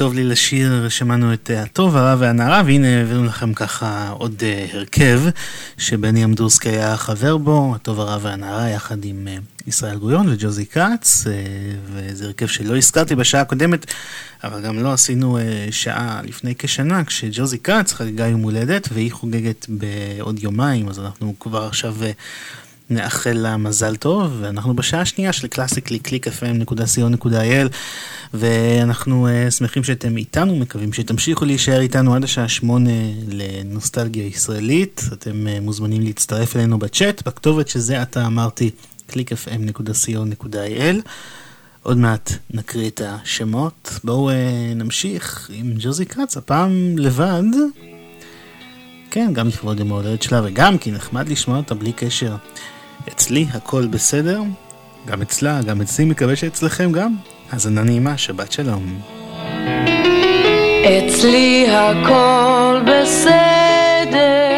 טוב לי לשיר, שמענו את אה, הטוב, הרע והנערה, והנה הבאנו לכם ככה עוד אה, הרכב שבני אמדורסקי היה חבר בו, הטוב, הרע והנערה, יחד עם אה, ישראל גוריון וג'וזי כץ, וזה הרכב שלא הזכרתי בשעה הקודמת, אבל גם לא עשינו שעה לפני כשנה, כשג'וזי כץ חגגה יום הולדת, והיא חוגגת בעוד יומיים, אז אנחנו כבר עכשיו... נאחל לה מזל טוב, ואנחנו בשעה השנייה של קלאסיקלי, clickfm.co.il, ואנחנו uh, שמחים שאתם איתנו, מקווים שתמשיכו להישאר איתנו עד השעה שמונה לנוסטלגיה ישראלית. אתם uh, מוזמנים להצטרף אלינו בצ'אט, בכתובת שזה עתה אמרתי, clickfm.co.il. עוד מעט נקריא את השמות. בואו uh, נמשיך עם ג'וזי כץ, הפעם לבד. כן, גם לכבוד יום ההולדת שלה, וגם כי נחמד לשמוע אותה בלי קשר. אצלי הכל בסדר, גם אצלה, גם אצלי, מקווה שאצלכם גם. האזנה נעימה, שבת שלום. אצלי הכל בסדר,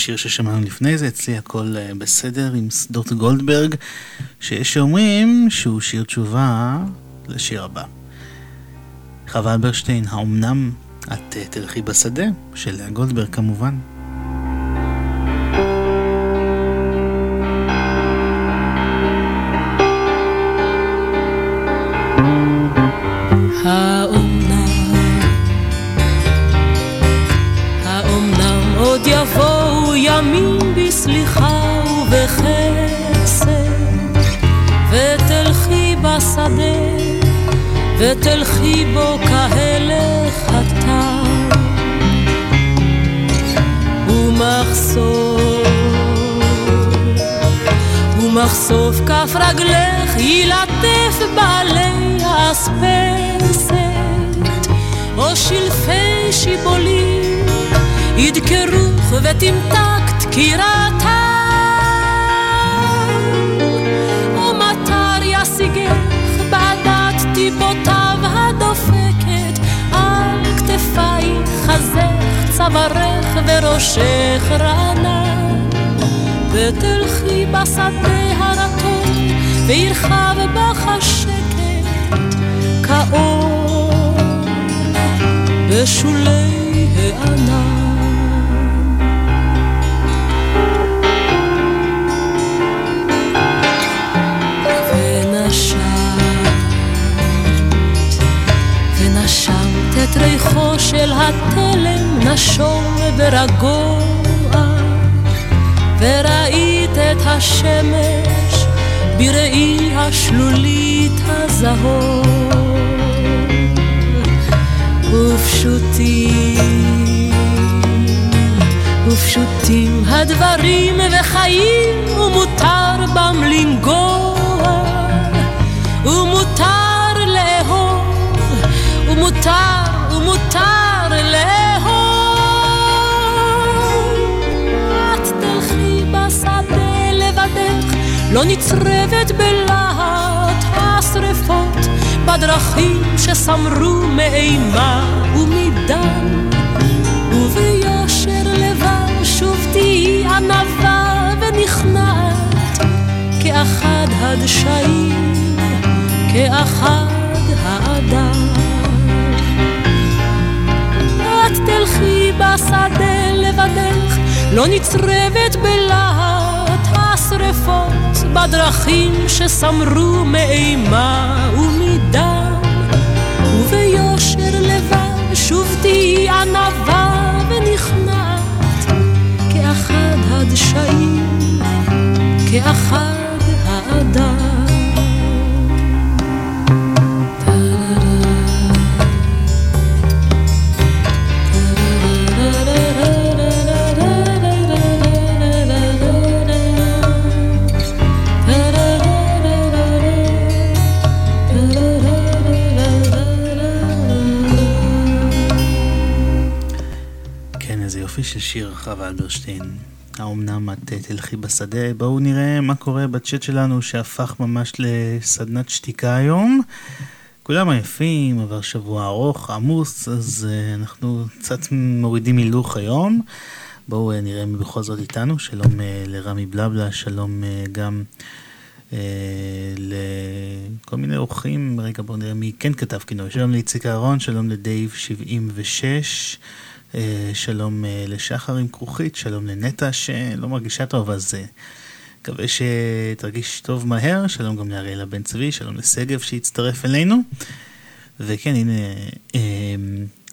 השיר ששמענו לפני זה, אצלי הכל אה, בסדר עם שדות גולדברג, שיש שאומרים שהוא שיר תשובה לשיר הבא. חווה אלברשטיין, האומנם את אה, תלכי בשדה? של גולדברג כמובן. ומחשוף כף רגלך ילטף בעלי האספסת, או שלפי שיבולים ידקרוך ותמתק דקירתם, או מטר ישיגך בעדת טיפותיו הדופקת על כתפייך, חזך, צווארך וראשך רענן, ותלכי בשדה הרטון וירחב בך השקט כאור בשולי הענן. את ריחו של התלם נשום ורגוע וראית את השמש בראי השלולית הזהוב ופשוטים ופשוטים הדברים וחיים ומותר בם לנגוע ומותר לאהוב ומותר ומותר לאהוב לא נצרבת בלהט השרפות בדרכים שסמרו מאימה ומדם. וביושר לבב שוב תהי ענווה ונכנעת כאחד הדשאים כאחד האדם. את תלכי בשדה לבדך לא נצרבת בלהט השרפות בדרכים שסמרו מאימה ומדם וביושר לבב שוב תהי ענווה ונכנעת כאחד הדשאים כאחד האדם של שיר חווה אלברשטיין. האומנם את אה, תלכי בשדה? בואו נראה מה קורה בצ'אט שלנו שהפך ממש לסדנת שתיקה היום. כולם עייפים, עבר שבוע ארוך, עמוס, אז uh, אנחנו קצת מורידים הילוך היום. בואו uh, נראה מי בכל זאת איתנו. שלום uh, לרמי בלבלה, שלום uh, גם uh, לכל מיני אורחים. רגע, בואו נראה מי כן כתב כינוי. שלום לאיציק אהרון, שלום לדייב 76. Uh, שלום uh, לשחר עם כרוכית, שלום לנטע שלא מרגישה טוב, אז uh, מקווה שתרגיש טוב מהר, שלום גם לאריאלה בן צבי, שלום לשגב שהצטרף אלינו. וכן, הנה, אה,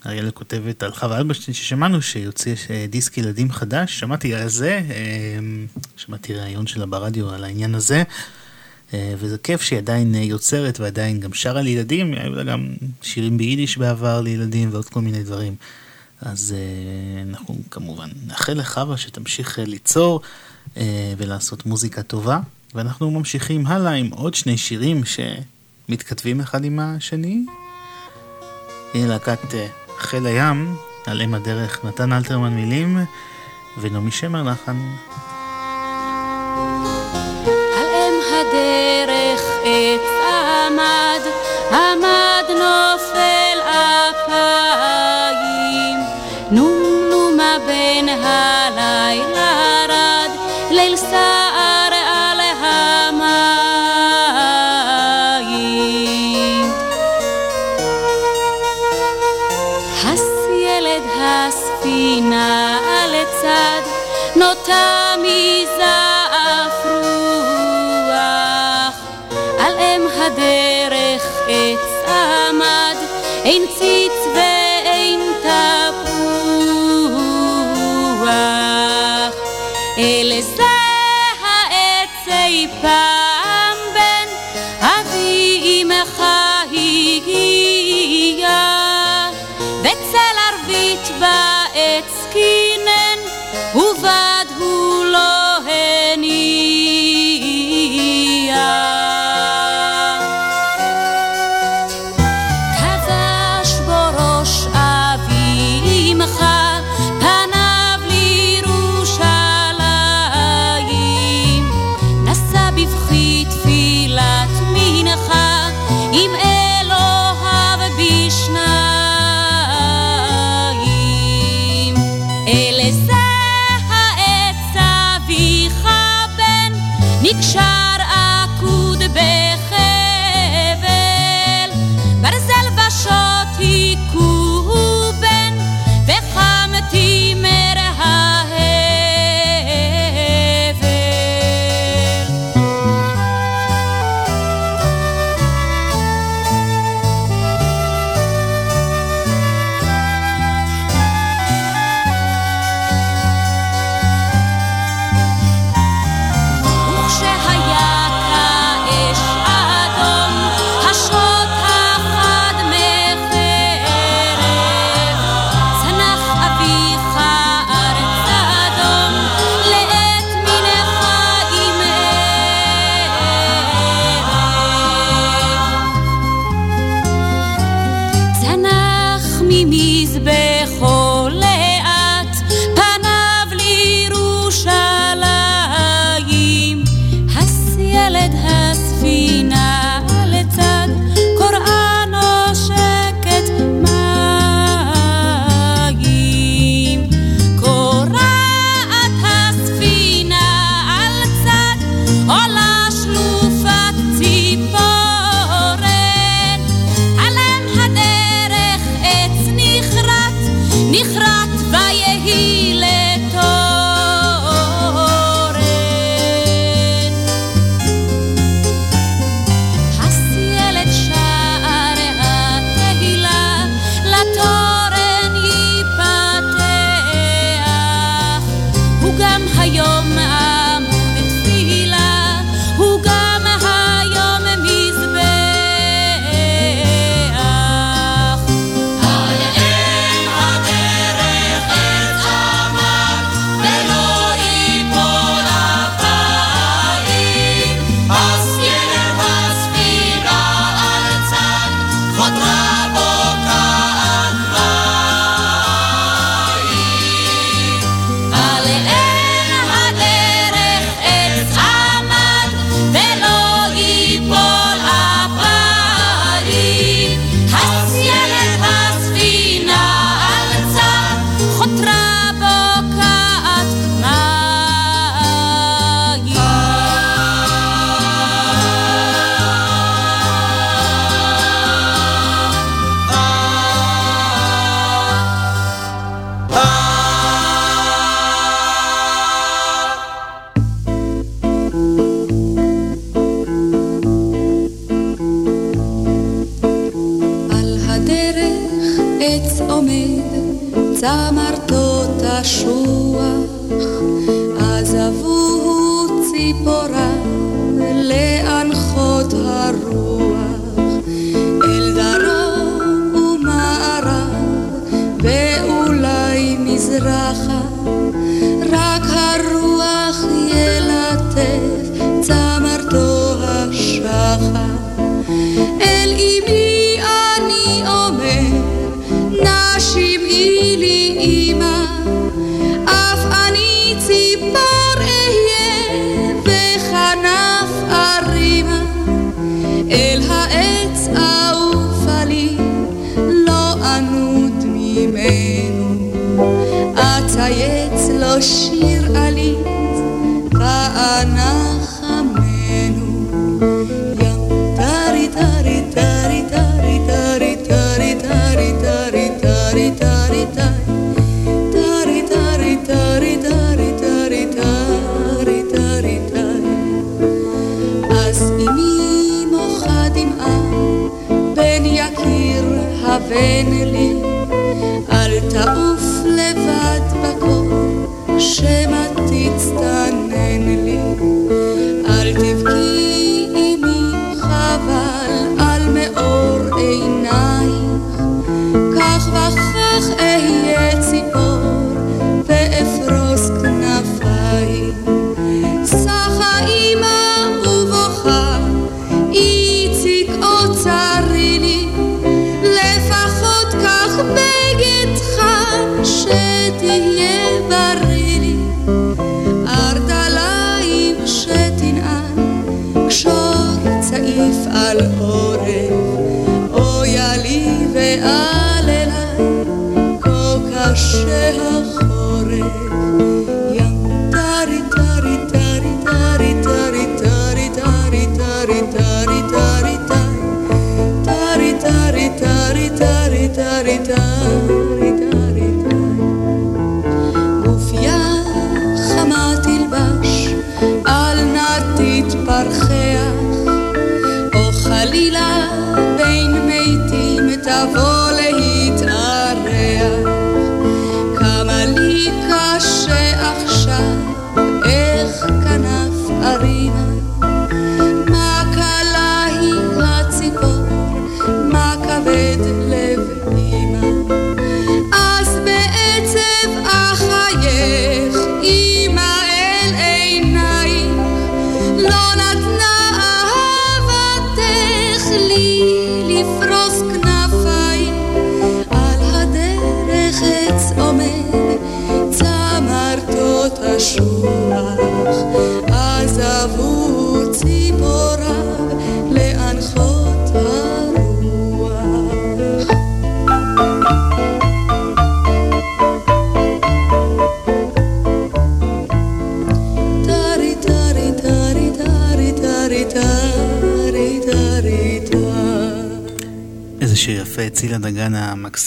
אריאלה כותבת על חווה אלברשטיין ששמענו שיוצא אה, דיסק ילדים חדש, שמעתי על זה, אה, שמעתי ראיון שלה ברדיו על העניין הזה. אה, וזה כיף שהיא עדיין אה, יוצרת ועדיין גם שרה לילדים, היו לה גם שירים ביידיש בעבר לילדים ועוד כל מיני דברים. אז אה, אנחנו כמובן נאחל לחווה שתמשיך אה, ליצור אה, ולעשות מוזיקה טובה, ואנחנו ממשיכים הלאה עם עוד שני שירים שמתכתבים אחד עם השני. הנה להקת חיל הים, על אם הדרך, נתן אלתרמן מילים ונעמי שמר לחן. על עמד, עמד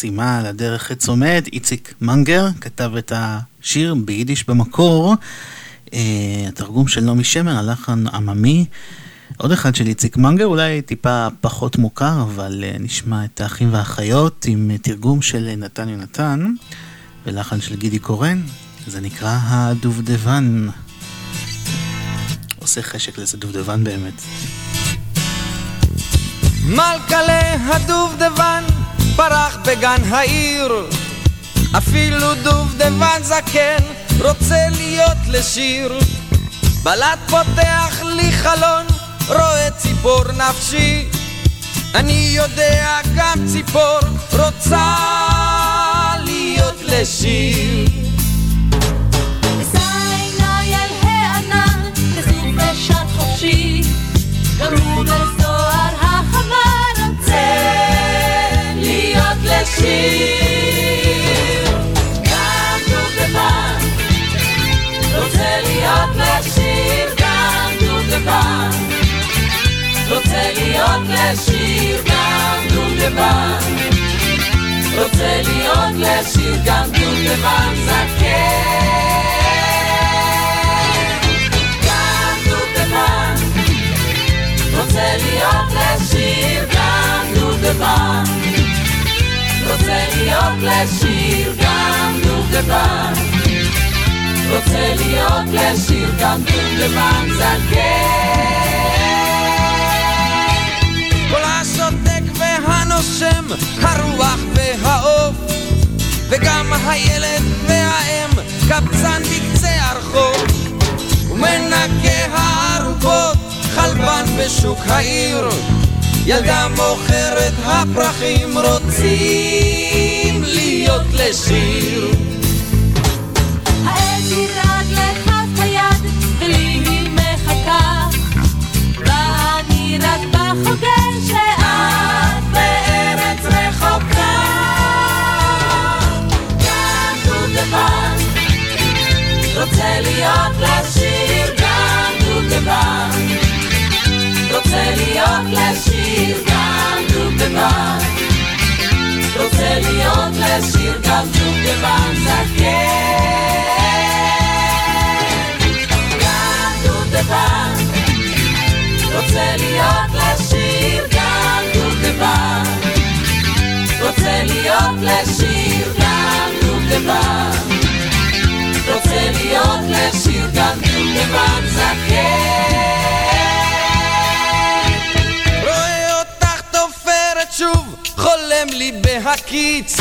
המקסימה על הדרך עץ עומד. איציק מנגר כתב את השיר ביידיש במקור. Uh, התרגום של נעמי שמר, הלחן עממי. עוד אחד של איציק מנגר, אולי טיפה פחות מוכר, אבל uh, נשמע את האחים והאחיות עם תרגום של נתן יונתן ולחן של גידי קורן. זה נקרא הדובדבן. עושה חשק לזה דובדבן באמת. מלכלה הדובדבן פרח בגן העיר. אפילו דובדבן זקן רוצה להיות לשיר. בלט פותח לי חלון רואה ציפור נפשי. אני יודע גם ציפור רוצה להיות לשיר. גם הוא לשיר. גם דובדבן רוצה להיות לשיר, גם דובדבן רוצה להיות לשיר, גם דובדבן רוצה להיות לשיר, גם דובדבן זקן. גם דובדבן רוצה להיות לשיר גם דובדבן רוצה להיות לשיר גם דובדבן רוצה להיות לשיר גם דובדבן זקן כל השותק והנושם, הרוח והעוף, וגם הילד והאם, קבצן בקצה הרחוב, ומנקה הארובות, חלבן בשוק העיר, ילדה מוכרת הפרחים רוצים להיות לשיר. העז ירד בארץ רחוקה. רוצה להיות לשיר, גם דודבן דובדבן. רוצה להיות לשיר גם דובדבן זקן גם דובדבן. רוצה להיות לשיר גם דובדבן. רוצה להיות לשיר גם דובדבן. רוצה להיות לשיר גם דובדבן זקן חולם לי בהקיץ.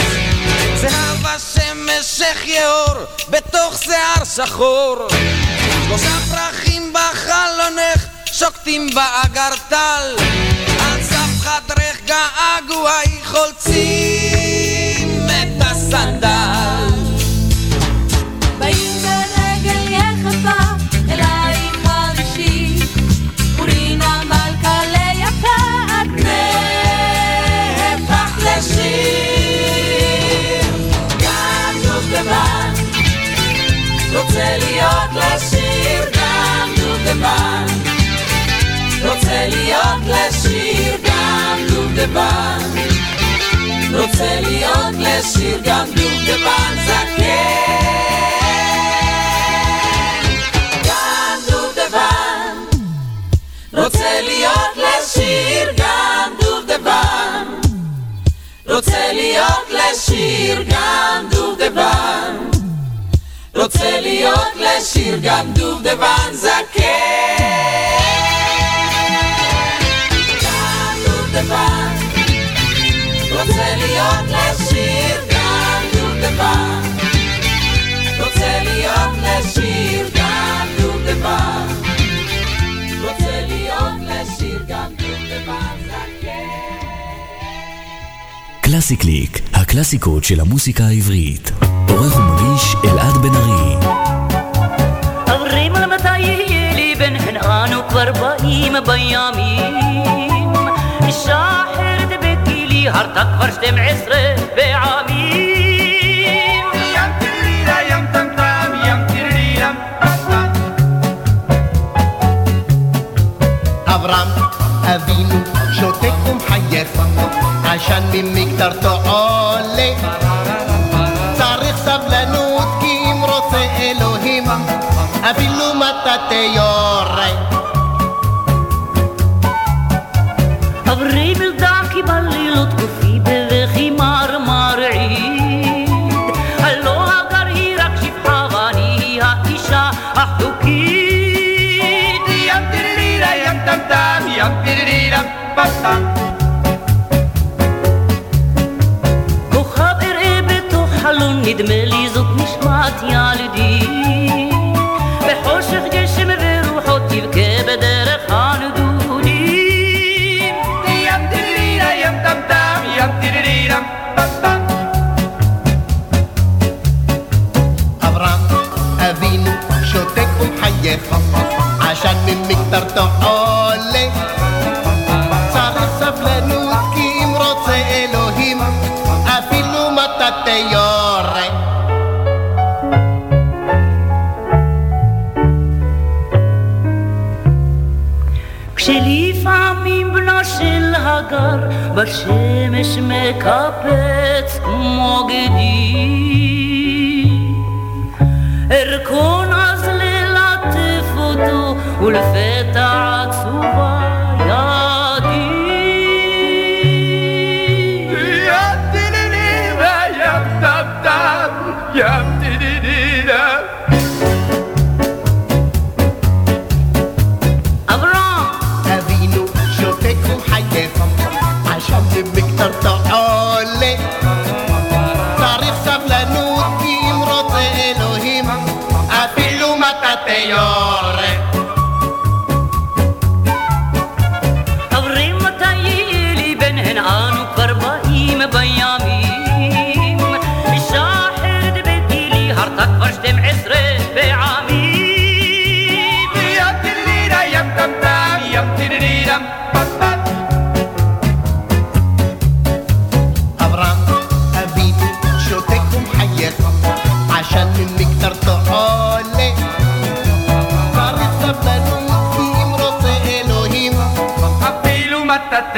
זהבה שמשך יאור, בתוך שיער שחור. שלושה פרחים בחלונך, שוקטים באגרטל. על סף חדרך געגועי חולצים את הסנדל. דובדבן רוצה להיות לשיר גם דובדבן רוצה להיות לשיר גם דובדבן זקן גם דובדבן רוצה להיות לשיר גם דובדבן רוצה להיות לשיר גם דובדבן רוצה להיות לשיר גם דובדבן זקן. גם דובדבן רוצה להיות לשיר גם דובדבן רוצה להיות לשיר גם דובדבן רוצה להיות לשיר גם דובדבן זקן. קלאסי קליק, הקלאסיקות של המוסיקה העברית. עורך ומגיש אלעד בן ארי. אומרים על מתי יהיה לי בן הן אנו כבר באים בימים. אישה אחרת בגילי הרתה כבר שתים עשרה פעמים ים טרירה ים טם טם ים טרירה אברהם אבינו שותק ומחייך. עשן ממקטרתו עולה שפחה ואני האישה החוקית. ים טרירה ים טם טם ים טרירה פסטם כוכב אראה בתוך חלון נדמה לי זאת נשמת ילדי ומחייך עשן ממקטרתו עולה. צריך סבלנות כי אם רוצה אלוהים אפילו מטאטא יורה. כשלפעמים בנו של הגר בשמש מקפץ כמו גדי. ללטף אותו ולפתע עצובה ידי ים טידידידה ים טם טם ים טידידידה אברהם אבינו שותק ומחייך עשן ממקטרתו עולה צריך סבלנות כי אם רוצה אלוהים אפילו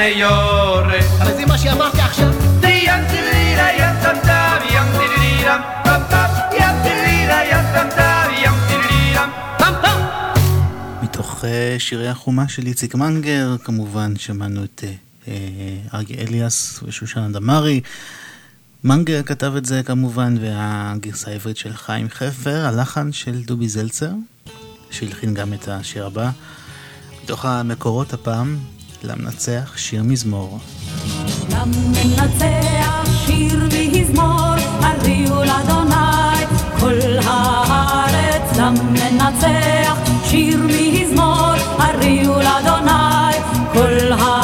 התיורה. אבל זה מה שאמרתי עכשיו. ים טילירה ים טם טם ים טילירה טם טם ים טילירה ים טם טם ים טילירה טם טם מתוך אה, שירי החומה של איציק מנגר, כמובן שמענו את אה, אה, אריה אליאס ושושנה דמארי. מנגר כתב את זה כמובן, והגרסה העברית של חיים חפר, הלחן של דובי זלצר, שהלחין גם את השיר הבא. מתוך המקורות הפעם, למנצח שיר מזמור. למנצח שיר מזמור, הריעו לאדוני כל הארץ. למנצח שיר מזמור, הריעו לאדוני כל הארץ.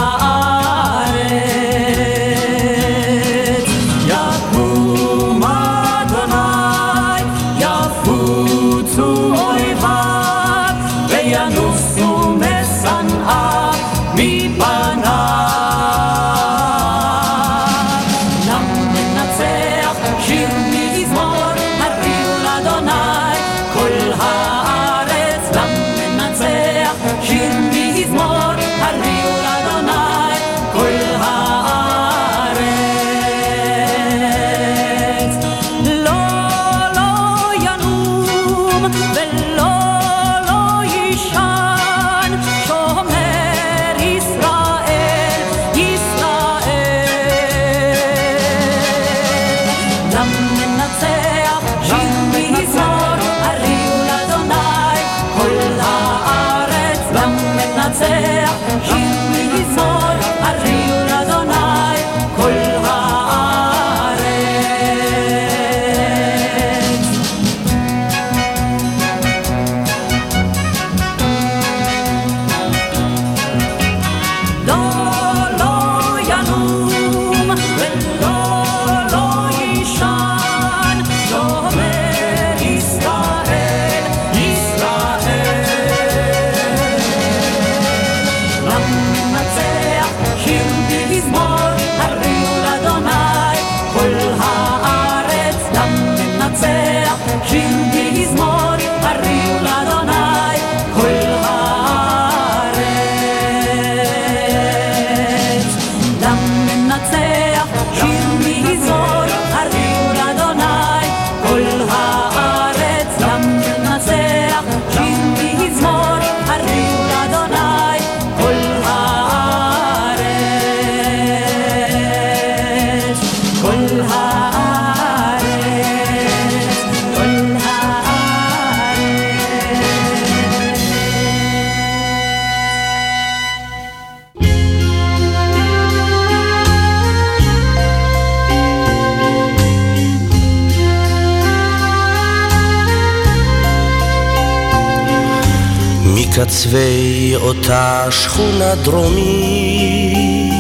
מקצווי אותה שכונה דרומית.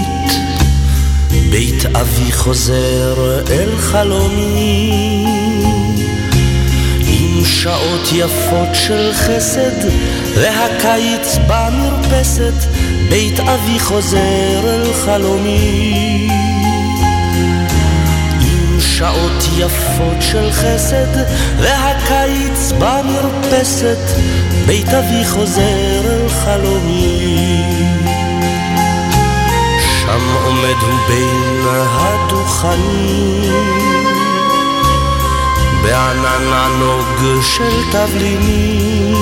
בית אבי חוזר אל חלומי. עם שעות יפות של חסד והקיץ במרפסת בית אבי חוזר אל חלומי. שעות יפות של חסד והקיץ במרפסת בית אבי חוזר אל חלומי. שם עומד הוא בין הדוכנים בענן ענוג של תבלינים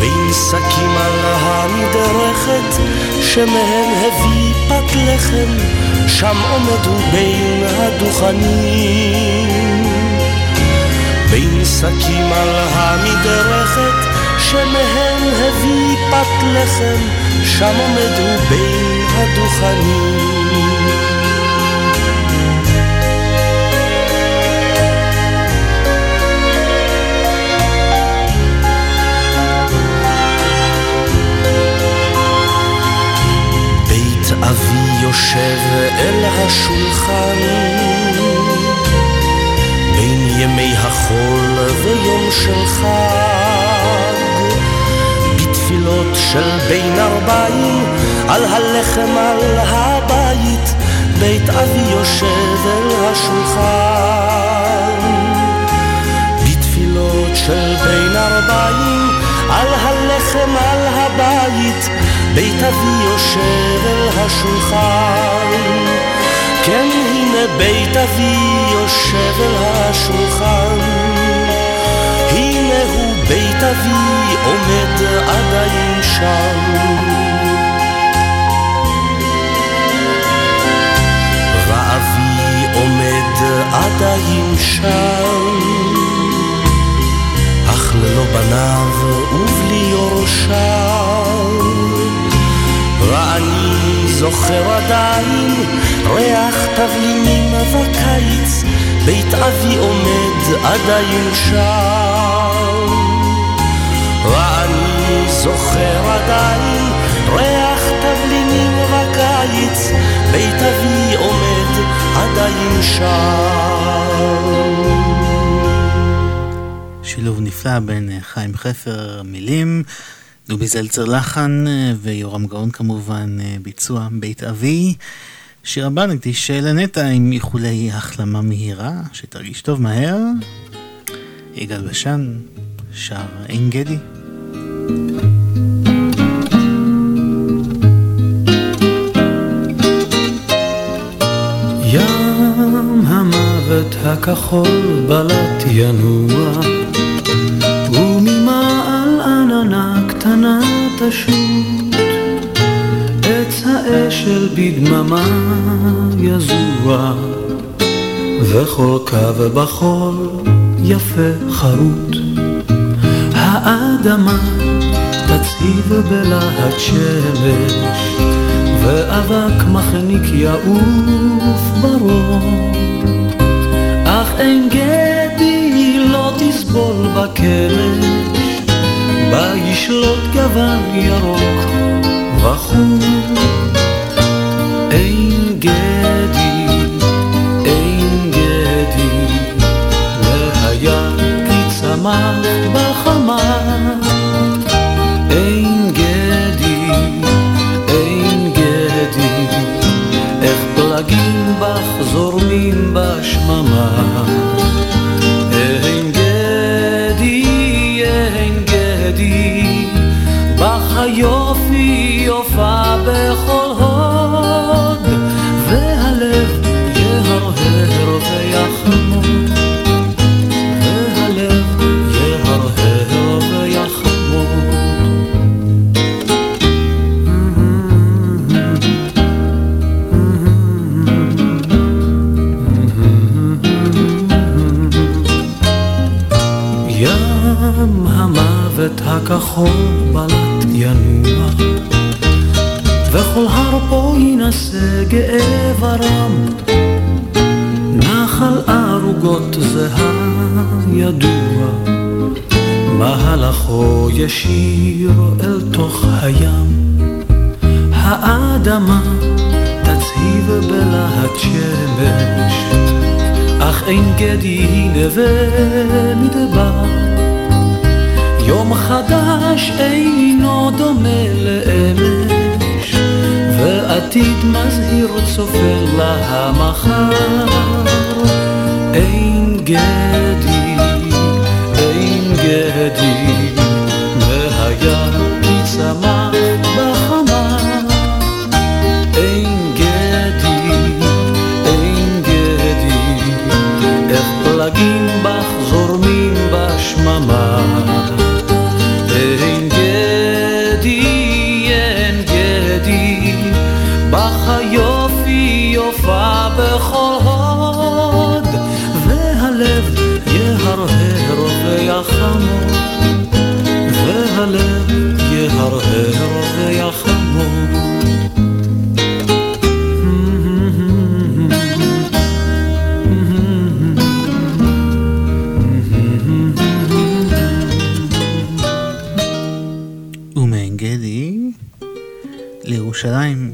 בין שקים על המדרכת שמהם הביא פת לחם שם עומד הוא בין הדוכנים. בין שקים על שמהם הביא פת לחם שם עומד הוא בין הדוכנים. בית אבי יושב אל השולחן. בין ימי החול ויום של חג בתפילות של בין ארבעים על הלחם על הבית בית אבי יושב אל השולחן בתפילות של בין ארבעים על הלחם על הבית בית אבי יושב אל השולחן. כן, הנה בית אבי יושב אל השולחן. אבי עומד עדיין שם. ואבי עומד עדיין שם. אך ללא בניו ובלי יורשיו. ואני זוכר עדיין ריח תבלינים בקיץ, בית אבי עומד עדיין שם. זוכר עדיין ריח תבלינים בקיץ, בית אבי עומד עדיין שם. שילוב נפלא בין אה, חיים חפר, מילים, דובי זלצר לחן אה, ויורם גאון כמובן אה, ביצוע בית אבי. שיר הבא נקדיש לנטע עם איחולי החלמה מהירה, שתרגיש טוב מהר. יגאל בשן שר עין גדי. ים הכחול בלט ינוע וממעל עננה קטנה תשוט. עץ האשל בדממה יזוע וכל קו בחול יפה חרוט. האדמה תציב בלהט שמש ואבק מחניק יעוף ברום אין גדי לא תסבול בכמש בה ישלוט גוון ירוק וחום. אין גדי, אין גדי והיה כי צמח בחמה פלגים בך זורמים בשממה. אין גדי, אין גדי בך היופי יופה בכל הוד והלב יהרהר ויחמוד הכחול בלט ינוע וכל הר פה יינשא גאה ורם נחל ערוגות זה הידוע מהלכו ישיר אל תוך הים. האדמה תצהיב בלהט שמש אך אין גדי נווה מדבר יום חדש אינו דומה לאמש ועתיד מזהיר צופה להמחר אין גדי, אין גדי ומעין גדי לירושלים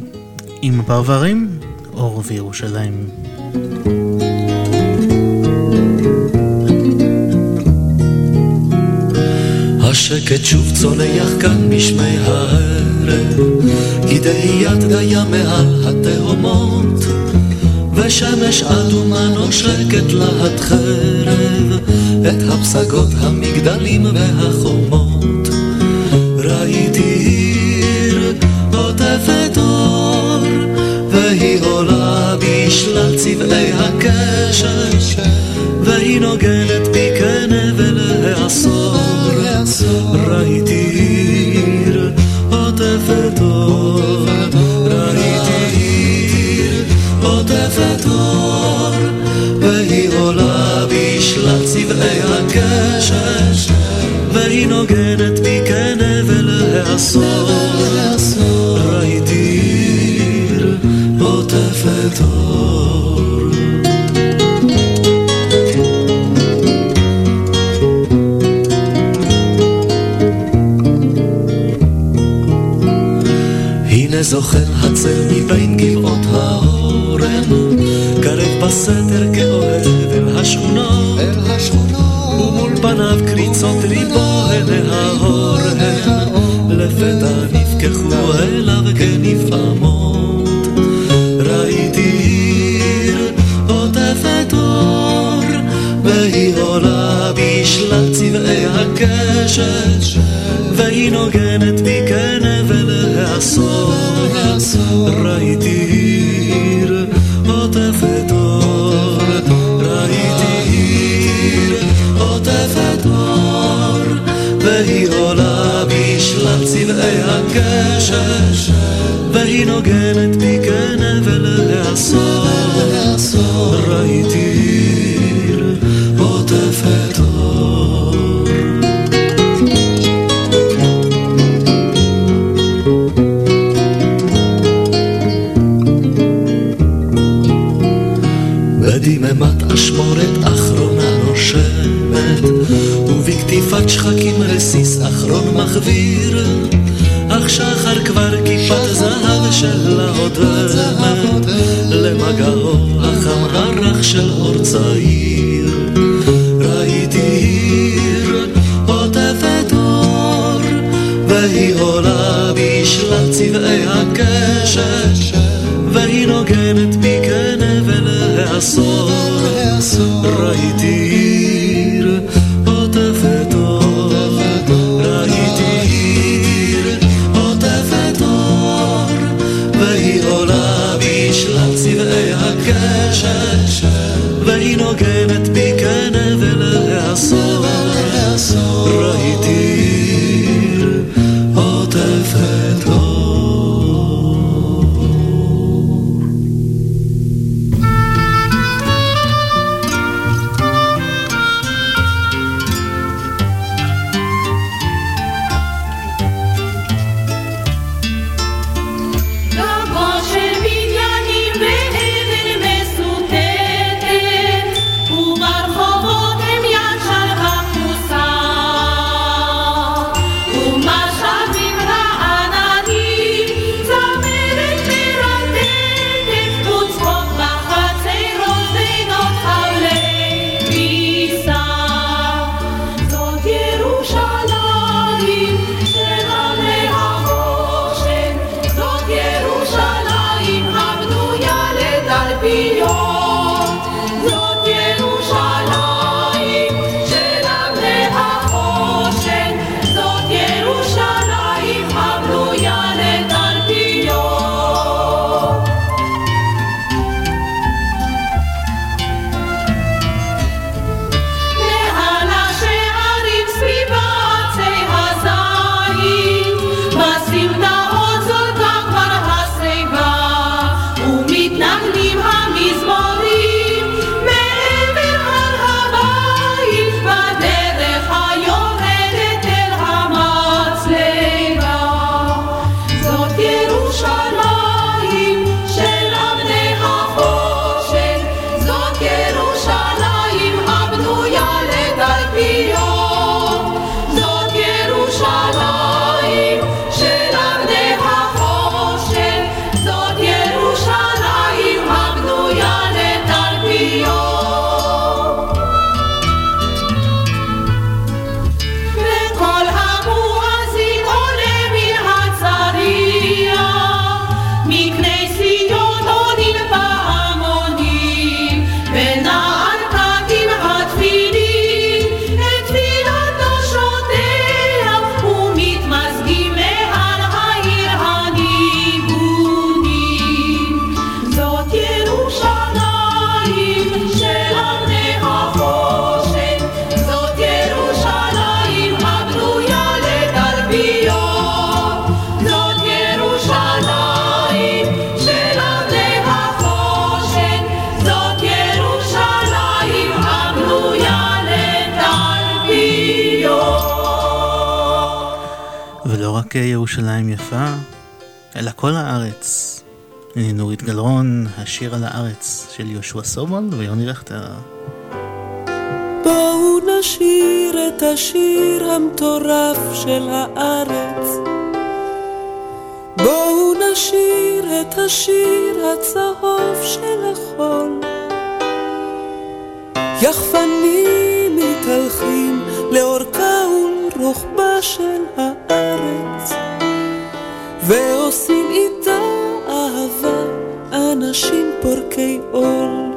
עם הפרברים, אור וירושלים. השקט שוב צולח כאן בשמי הערב, כדאיית דיה מעל התהומות, ושמש אדומה נושקת להט חרב, את הפסגות המגדלים והחומות. ראיתי עיר עוטפת אור, והיא עולה בשלל צבעי הקשש, והיא נוגנת בי כנבל העשור. ראיתי עיר עוטפת אור, ראיתי עיר עוטפת אור, והיא עולה בשלל צבעי הקשת, והיא נוגנת בי כנבל העשור. זוכר הצל מבין גבעות האורן, קרב בסתר כאוהב אל השכונות, ומול פניו קריצות ריבו האור הן, לפתע נפקחו אליו כנפעמות. ראיתי עיר עוטפת אור, והיא עולה בשלל צבעי הקשת, והיא נוגנת בי כנבל העשור. ראיתי עיר עוטפת אור, ראיתי עיר עוטפת אור, והיא עולה בשלל צבעי הקשת, והיא נוגנת בי כנבל העשור. ראיתי מחוויר, אך שחר כבר כיפת זהב שלה עוד רמת, למגעו החם הרך של אור צעיר. רק ירושלים יפה, אלא כל הארץ. הנה נורית גלרון, השיר על הארץ של יהושע סובול ויוני רכטר. בואו נשיר את השיר המטורף של הארץ. בואו נשיר את השיר הצהוב של החול. יחפנים מתהלכים לאורכה ולרוחבה של הארץ, ועושים איתה אהבה אנשים פורקי עול.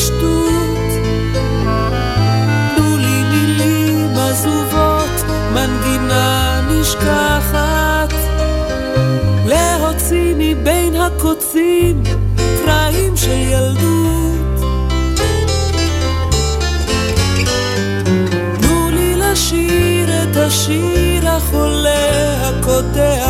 שמחת הפשטות תנו לי מילים עזובות, מנגינה נשכחת. להוציא מבין הקוצים קרעים של ילדות. תנו לי לשיר את השיר החולה הקודח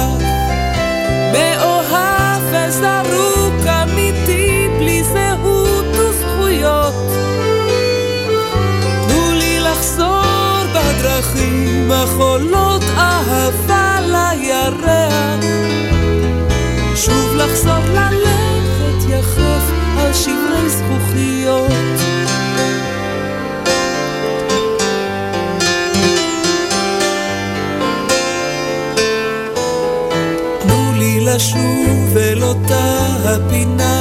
החולות אהבה לירח. שוב לחזור ללכת יחף על שברי זכוכיות. תנו לי לשוב אל אותה הפינה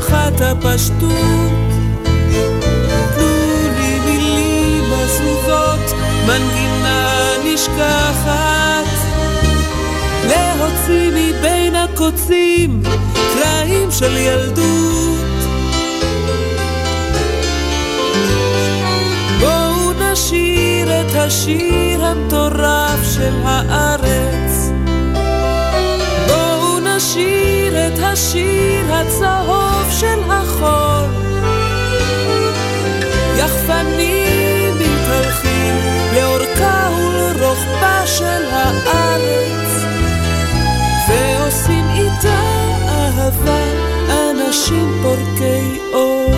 שמחת הפשטות. תנו לי מילים עזובות, מנגינה נשכחת. להוציא מבין הקוצים קרעים של ילדות. בואו נשיר את השיר המטורף של הארץ. נשיר את השיר הצהוב של החול. יחפנים מתהלכים לאורכה ולרוחבה של הארץ ועושים איתה אהבה אנשים פורקי אור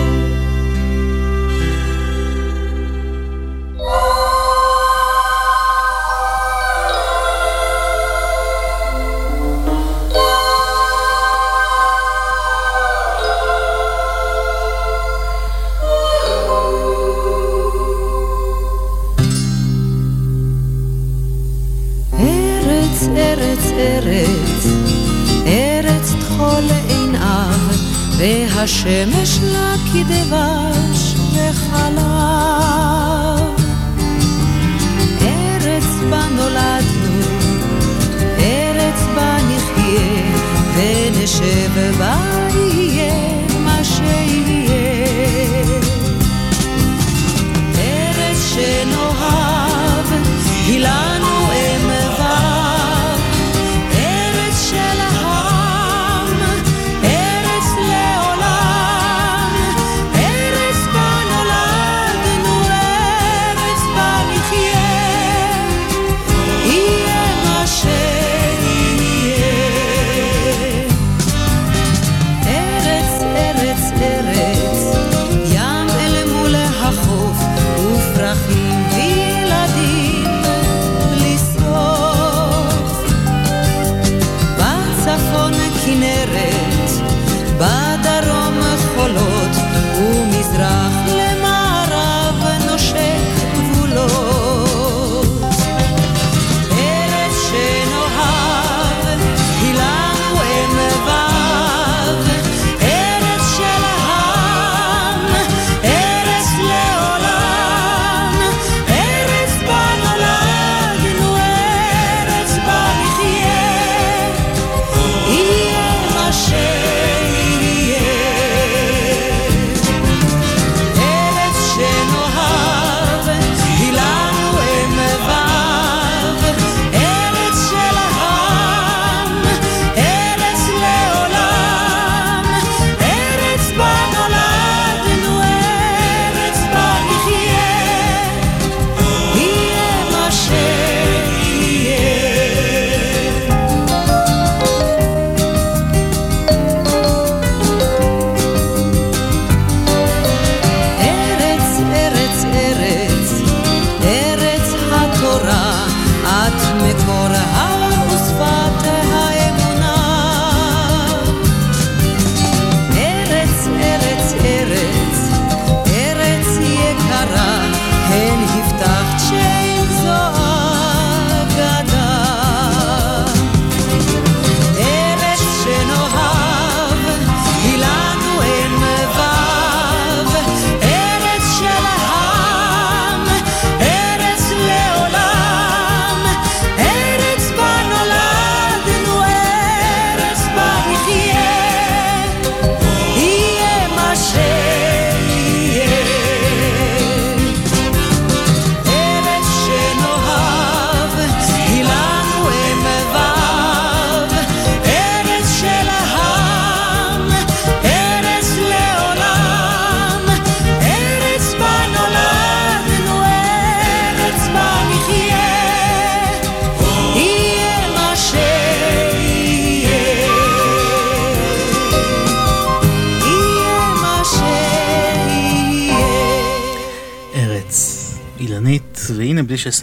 והשמש לה כדבש וחלב. ארץ בה נולדנו, ארץ בה נחיה, ונשב בה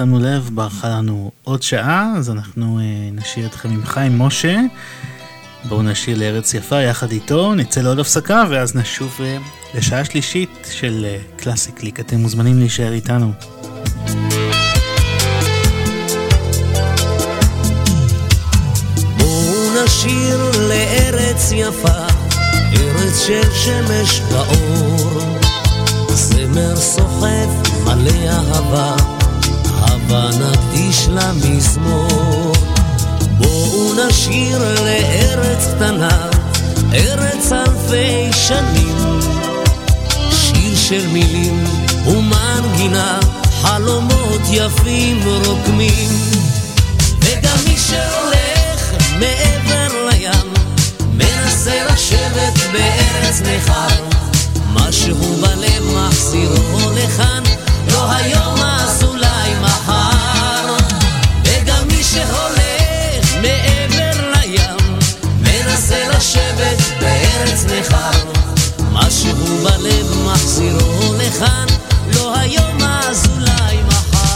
ששמנו לב ברחה לנו עוד שעה, אז אנחנו uh, נשאיר אתכם עם חיים משה. בואו נשאיר לארץ יפה יחד איתו, נצא לעוד הפסקה ואז נשוב uh, לשעה שלישית של uh, קלאסי קליק. אתם מוזמנים להישאר איתנו. נשיר לארץ יפה, ארץ של שמש ואור. זמר סוחף מלא אהבה, הבה נקדיש למזמור. בואו נשיר לארץ קטנה, ארץ אלפי שנים. שיר של מילים ומנגינה, חלומות יפים רוקמים. וגם מי שהולך מעבר לים, מנסה לשבת בארץ נכר. משהו בלב מחזירו לכאן, לא היום אז אולי מחר. מעבר לים, מנסה לשבת בארץ נכר. משהו בלב מחזירו לכאן, לא היום אז אולי מחר.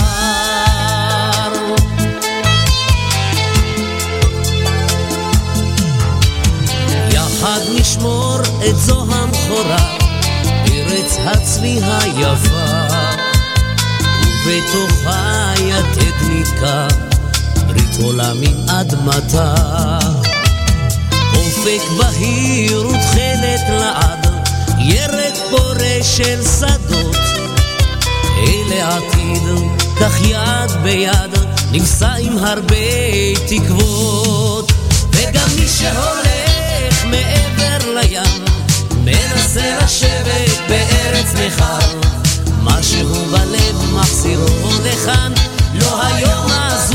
יחד נשמור את זו המכורה ארץ הצבי היפה, ובתוכה יתד נתקע, עולם עם אדמתה. אופק בהיר ותכלת לעד, ירק פורה של שדות. אלה עתיד, כך יד ביד, נמצא עם הרבה תקוות. וגם מי שהולך מעבר לים, מנסה לשבת בארץ נכר, משהו בלב מחזירו לכאן, לא היום אז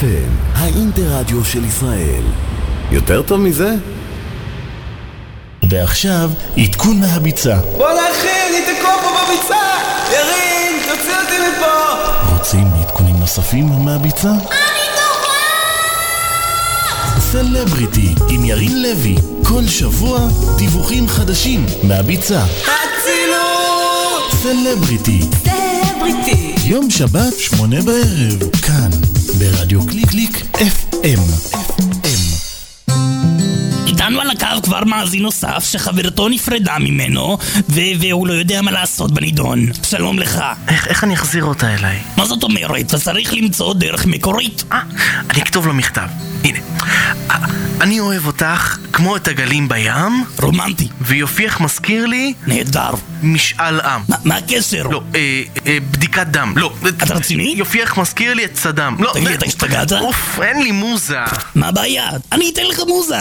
FM, האינטרדיו של ישראל. יותר טוב מזה? ועכשיו, עדכון מהביצה. בואנה אחי, אני תקוע פה בביצה! ירין, תוציא אותי מפה! רוצים עדכונים נוספים מהביצה? סלבריטי עם ירין לוי, כל שבוע דיווחים חדשים מהביצה. אצילות! סלבריטי, סלבריטי! יום שבת, שמונה בערב, כאן, ברדיו קליק קליק FM. איתנו על הקו כבר מאזין נוסף שחברתו נפרדה ממנו ו- והוא לא יודע מה לעשות בנידון. שלום לך. איך, איך אני אחזיר אותה אליי? מה זאת אומרת? אתה צריך למצוא דרך מקורית. אה, אני אכתוב לו מכתב. הנה. אה, אני אוהב אותך כמו את הגלים בים. רומנטי. ויופייך מזכיר לי... נהדר. משאל עם. מה, מה הקשר? לא, אה, אה, בדיקת דם. לא. אתה רציני? יופייך מזכיר לי את סדאם. לא, תגיד אתה השתגעת? אוף, אין לי מוזה. מה הבעיה? אני אתן לך מוזה.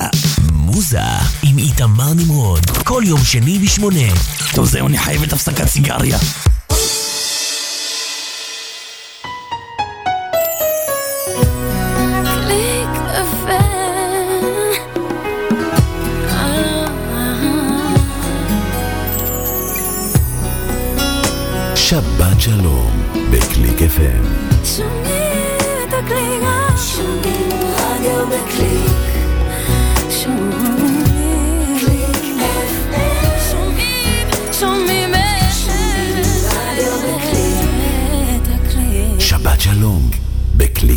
מוזה עם איתמר נמרוד, כל יום שני בשמונה. טוב זהו, אני חייב את הפסקת סיגריה.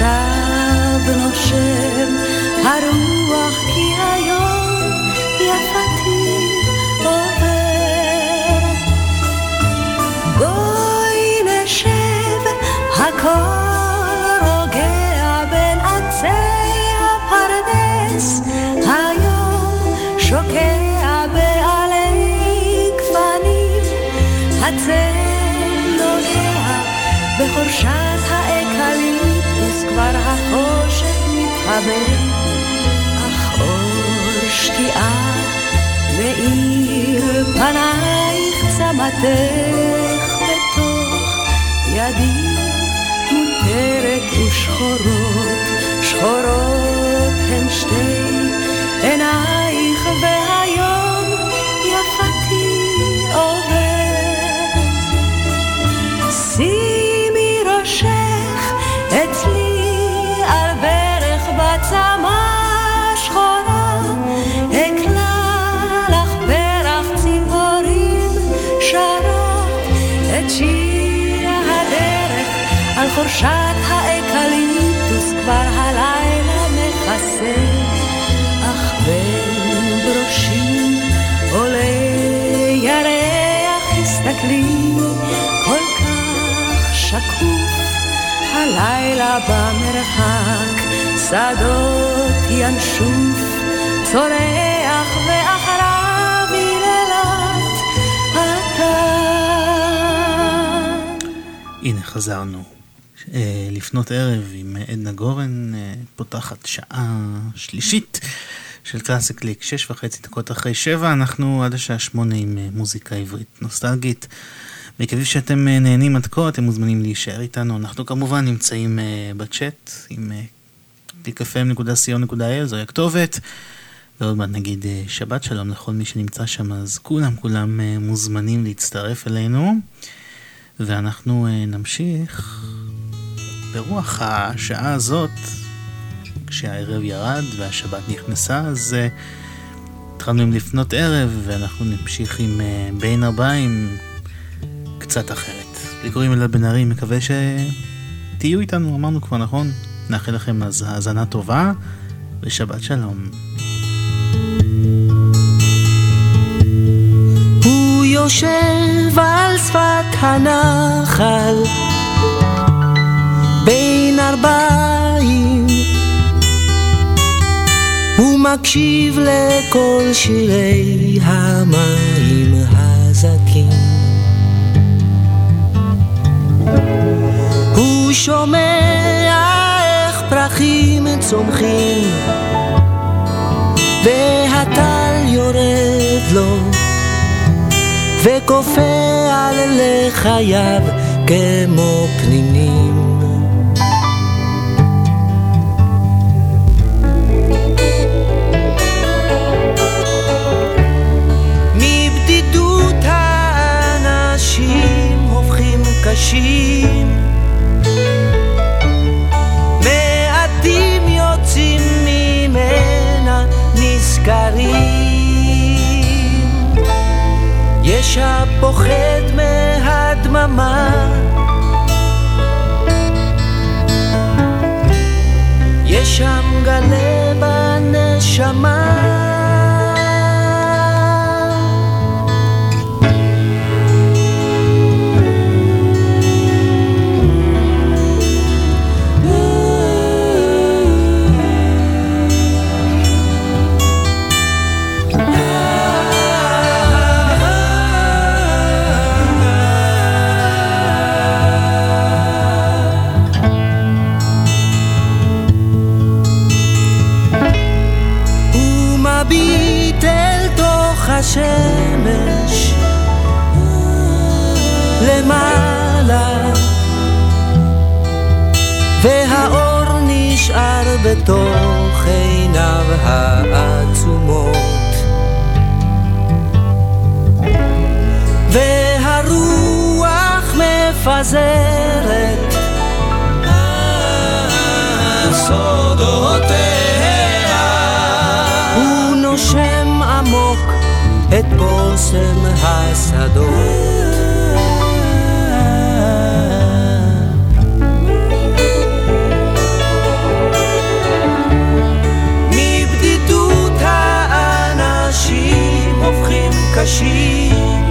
עכשיו נושם הרוח כי היום יפתי עובר. בואי נשב הכל רוגע בין עצי הפרדס. היום שוקע בעלי גפנים הצל נוגע בחורשת מתחבר אך אור שקיעה מאיר פנייך צמתך בתוך ידי מותרת ושחורות. שחורות הן שתי עינייך והיום הלילה במרחק שדות ינשוף צורח ואחריו היללת הטן הנה חזרנו. אה, לפנות ערב עם עדנה גורן, אה, פותחת שעה שלישית של קלאסי קליק, שש וחצי דקות אחרי שבע, אנחנו עד השעה שמונה עם אה, מוזיקה עברית נוסטלגית. מקווים שאתם אה, נהנים עד כה, אתם מוזמנים להישאר איתנו. אנחנו כמובן נמצאים אה, בצ'אט עם אה, www.clickfm.co.il, זוהי הכתובת. ועוד מעט נגיד אה, שבת שלום לכל מי שנמצא שם, אז כולם כולם אה, מוזמנים להצטרף אלינו. ואנחנו אה, נמשיך ברוח השעה הזאת, כשהערב ירד והשבת נכנסה, אז אה, התחלנו עם לפנות ערב, ואנחנו נמשיך עם אה, בין ארבעים, קצת אחרת. לי קוראים אלעד בן ארי, מקווה שתהיו איתנו, אמרנו כבר נכון? נאחל לכם אז האזנה טובה, ושבת שלום. יושב על שפת הנחל בין ארבעים הוא מקשיב לכל שירי המים הזכים שומע איך פרחים צומחים והטל יורד לו וכופה על לחייו כמו פנינים. מבדידות האנשים הופכים קשים נזכרים יש הפוחד מהדממה. יש שם גלה בנשמה בתוך עיניו העצומות. והרוח מפזרת סודותיה. הוא נושם עמוק את בושם השדות קשים.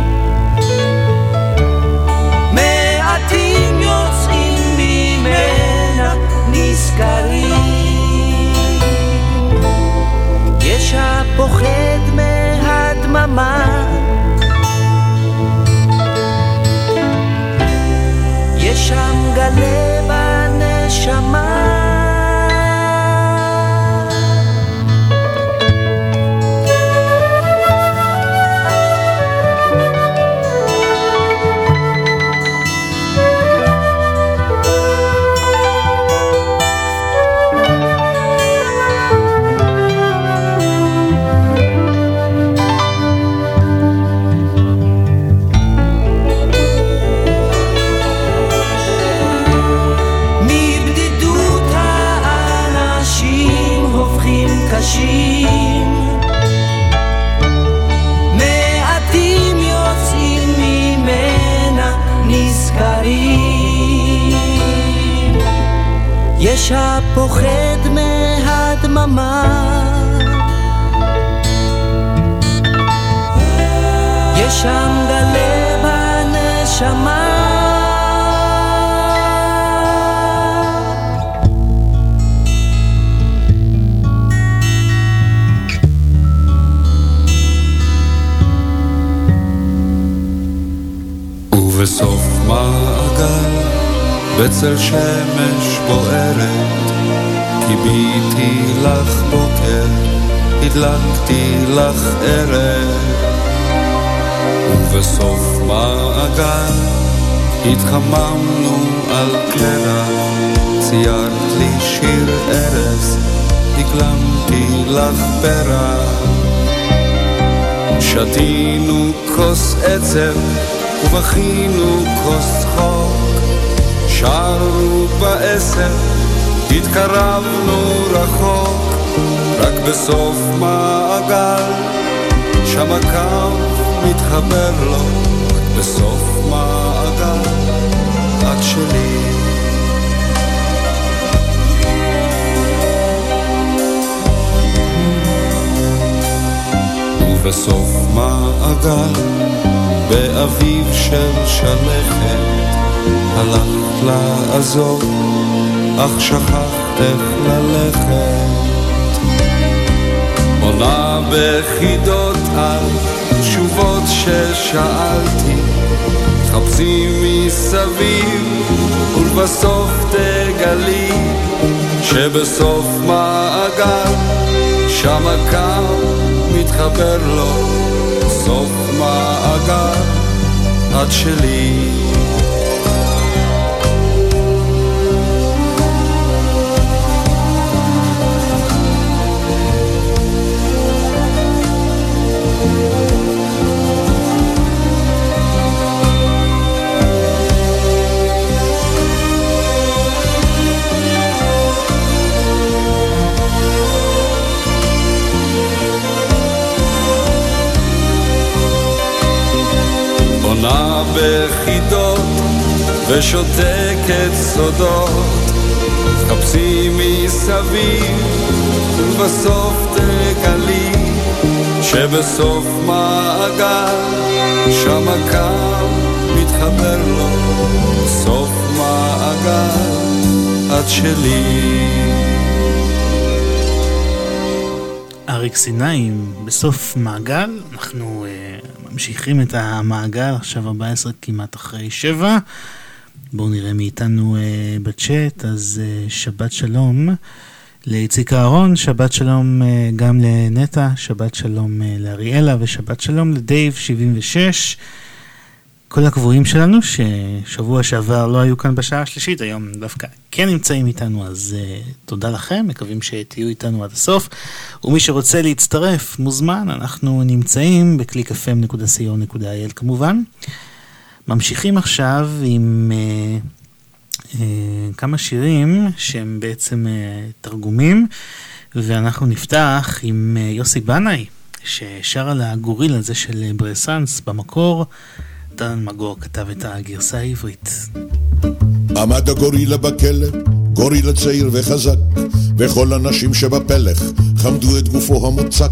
מעטים יוצאים ממנה נזכרים יש הפוחד מהדממה. יש שם גלה בנשמה הפוחד מהדממה. יש שם גלה בנשמה. ובסוף מעגל, בצל שמש בוערת, קיביתי לך בוקר, הדלקתי לך ערב. ובסוף מעגל, התחממנו על קרח, ציירת לי שיר ארז, הקלמתי לך פרח. שתינו כוס עצב ובכינו כוס צחוק, שרנו בעשר, התקרבנו רחוק, רק בסוף מעגל, שם הקו מתחבר לו, רק בסוף מעגל, את שלי. ובסוף מעגל, באביב של שלכת, הלכת לעזוב, אך שכחת איך ללכת. עונה בחידות על תשובות ששאלתי, חפשי מסביב, ולבסוף תגלי, שבסוף מעגל, שם הקו מתחבר. לו סוף מעגל את שלי בחידות ושותקת סודות. חפשי מסביב ובסוף תגלי שבסוף מעגל שם הקו מתחבר לו. סוף מעגל את שלי. אריק סיני בסוף מעגל, אנחנו uh, ממשיכים את המעגל, עכשיו 14 כמעט אחרי 7. בואו נראה מי איתנו uh, בצ'אט, אז uh, שבת שלום לאיציק אהרון, שבת שלום uh, גם לנטע, שבת שלום uh, לאריאלה ושבת שלום לדייב 76. כל הקבועים שלנו ששבוע שעבר לא היו כאן בשעה השלישית, היום דווקא כן נמצאים איתנו, אז uh, תודה לכם, מקווים שתהיו איתנו עד הסוף. ומי שרוצה להצטרף, מוזמן, אנחנו נמצאים ב-clickfm.co.il כמובן. ממשיכים עכשיו עם uh, uh, כמה שירים שהם בעצם uh, תרגומים, ואנחנו נפתח עם uh, יוסי בנאי, ששר על הגוריל הזה של ברסנס במקור. דן מגור כתב את הגרסה העברית. עמד הגורילה בכלא, גורילה צעיר וחזק, וכל הנשים שבפלך חמדו את גופו המוצק.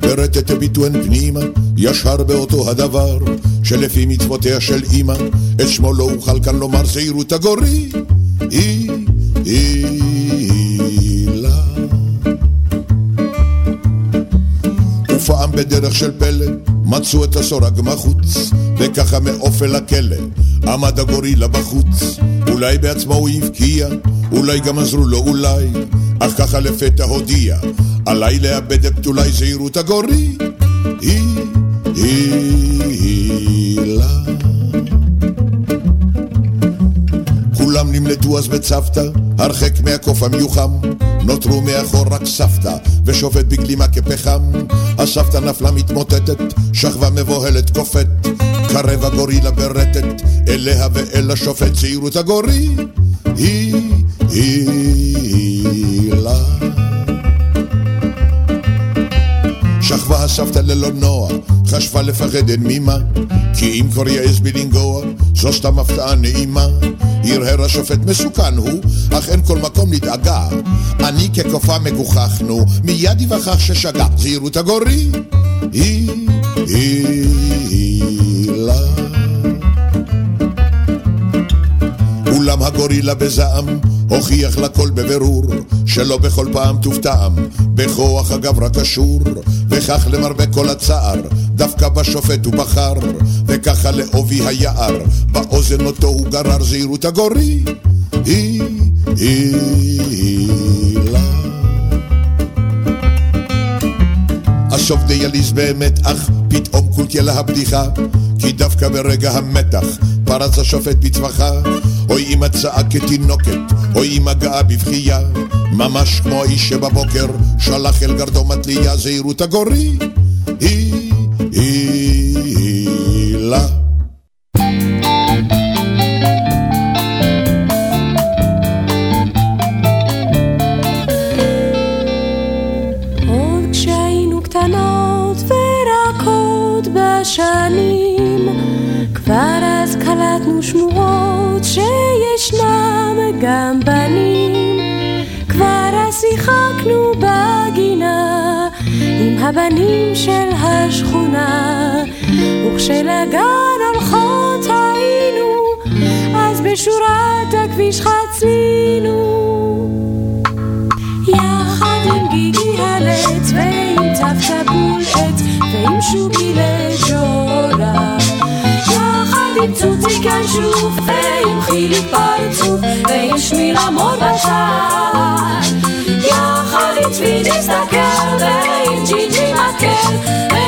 ברטט הביטו הן פנימה, ישר באותו הדבר, שלפי מצוותיה של אמא, את שמו לא אוכל כאן לומר זהירות הגורי. היא, היא, לה. ופעם בדרך של פלא, מצאו את הסורג מחוץ, וככה מאופל הכלא עמד הגורילה בחוץ. אולי בעצמו הוא הבקיע, אולי גם עזרו לו אולי, אך ככה לפתע הודיע, עליי לאבד את בתולי זהירות הגורי. היא, היא, כולם נמלטו אז בצוותא, הרחק מהקוף המיוחם. נותרו מאחור רק סבתא, ושופט בגלימה כפחם. הסבתא נפלה מתמוטטת, שכבה מבוהלת קופאת. קרב הגורילה ברטט, אליה ואל השופט צעירות הגורי. היא, היא, לה. שכבה הסבתא ללא נוע, חשבה לפחד אין מימה, כי אם כבר יעז בי לנגוע, זו סתם הפתעה נעימה. הרהר השופט מסוכן הוא, אך אין כל מקום לדאגה. אני כקופה מגוחכנו, מיד יווכח ששגה. זהירות הגורי, היא, היא, לה. אולם הגורילה בזעם הוכיח לכל בבירור שלא בכל פעם תופתעם. בכוח הגברה קשור וכך למרבה כל הצער דווקא בשופט הוא בחר וככה לעובי היער באוזן אותו הוא גרר זהירות הגורי. היא, היא, לה דיאליז באמת אך פתאום קולקלה הבדיחה כי דווקא ברגע המתח פרץ השופט בצווחה אוי אמא צעק כתינוקת, אוי אמא גאה בבכייה ממש כמו האיש שבבוקר שלח אל גרדו מתליה זהירות הגורי היא, היא, היא, לה הבנים של השכונה, וכשלגן הולכות היינו, אז בשורת הכביש חצינו. יחד עם גיגי הלץ ועם צוותא בול עץ ועם שוקי לג'ולה יחד עם צוצי כנשוף ועם חיליק פרצוף ועם שמיר עמוד בצד יחד עם צבי נסתכל ועם ג'ינג'י Yeah.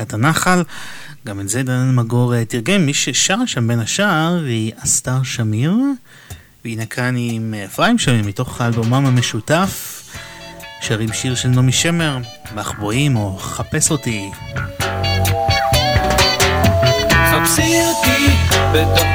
להקת הנחל. גם את זה דן מגור אה, תרגם, מי ששר שם בין השאר היא אסתר שמיר, והנה כאן עם אה, אפרים שמיר מתוך האלבומם המשותף, שרים שיר של נעמי שמר, מחבואים או חפש אותי. חפשי אותי בתוך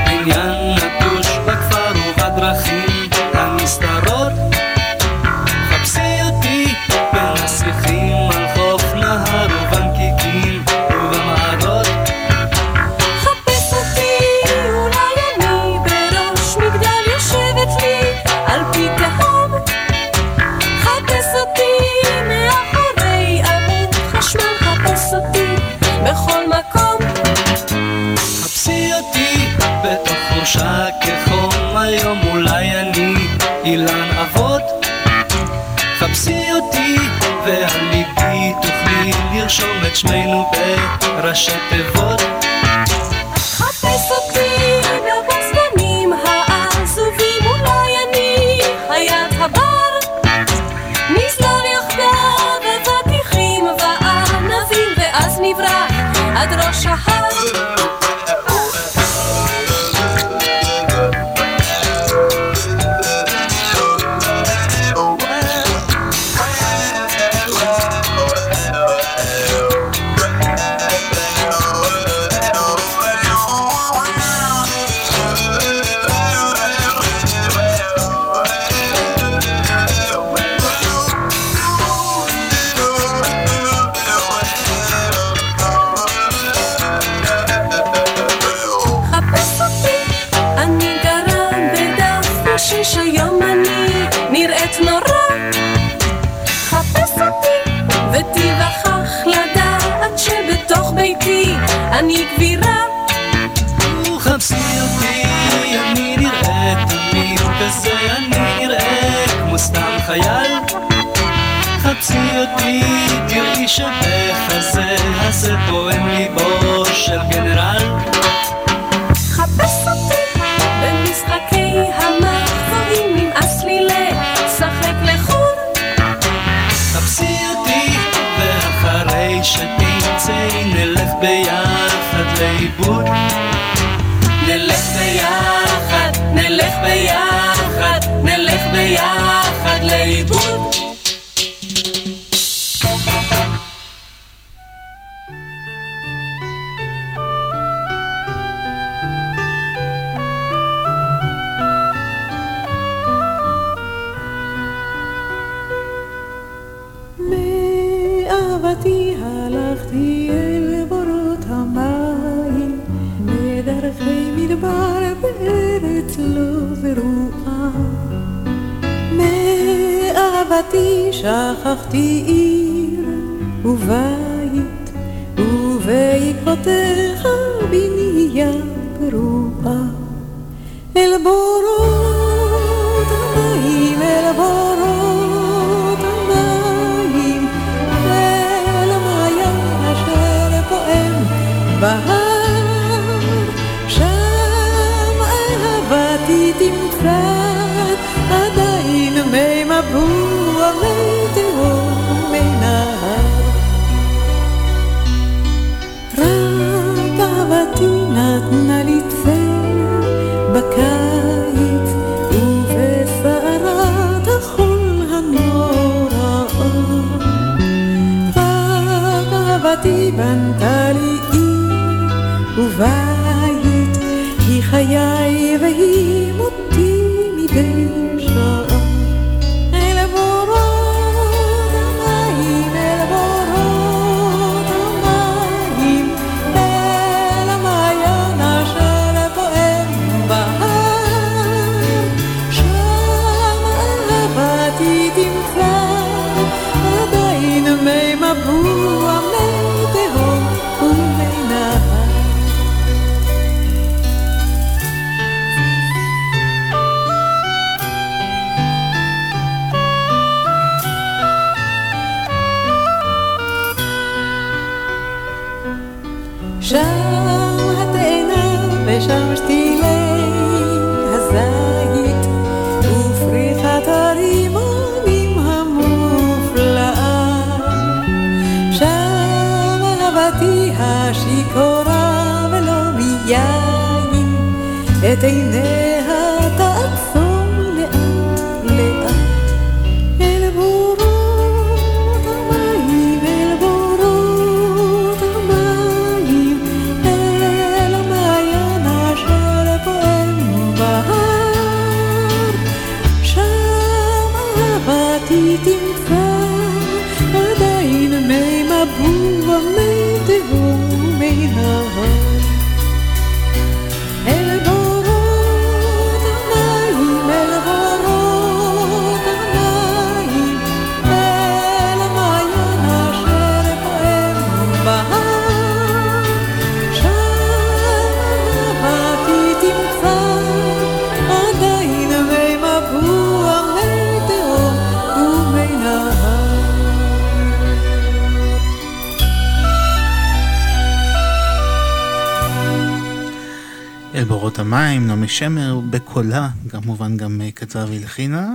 שמר בקולה, כמובן גם אה, כתבה והלחינה.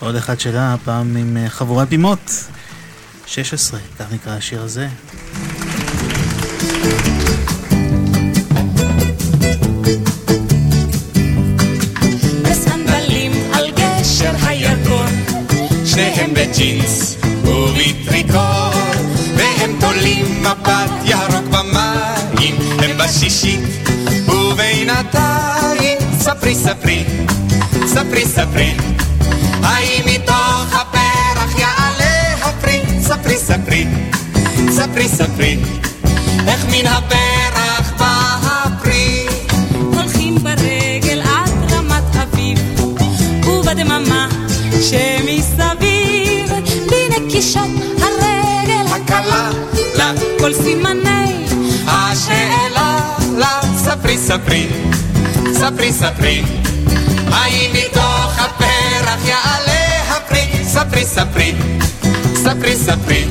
עוד אחד שלה, הפעם עם אה, חבורת בימות. 16, כך נקרא השיר הזה. שניהם בג'ינס ספרי, האם מתוך הפרח יעלה הפרי? ספרי, ספרי, ספרי, ספרי, איך מן הפרח בא הפרי? הולכים ברגל עד רמת אביב, ובדממה שמסביב, בנקישת הרגל הקלה, לה כל סימני השאלה, לה ספרי, ספרי, ספרי, ספרי. ספרי, ספרי,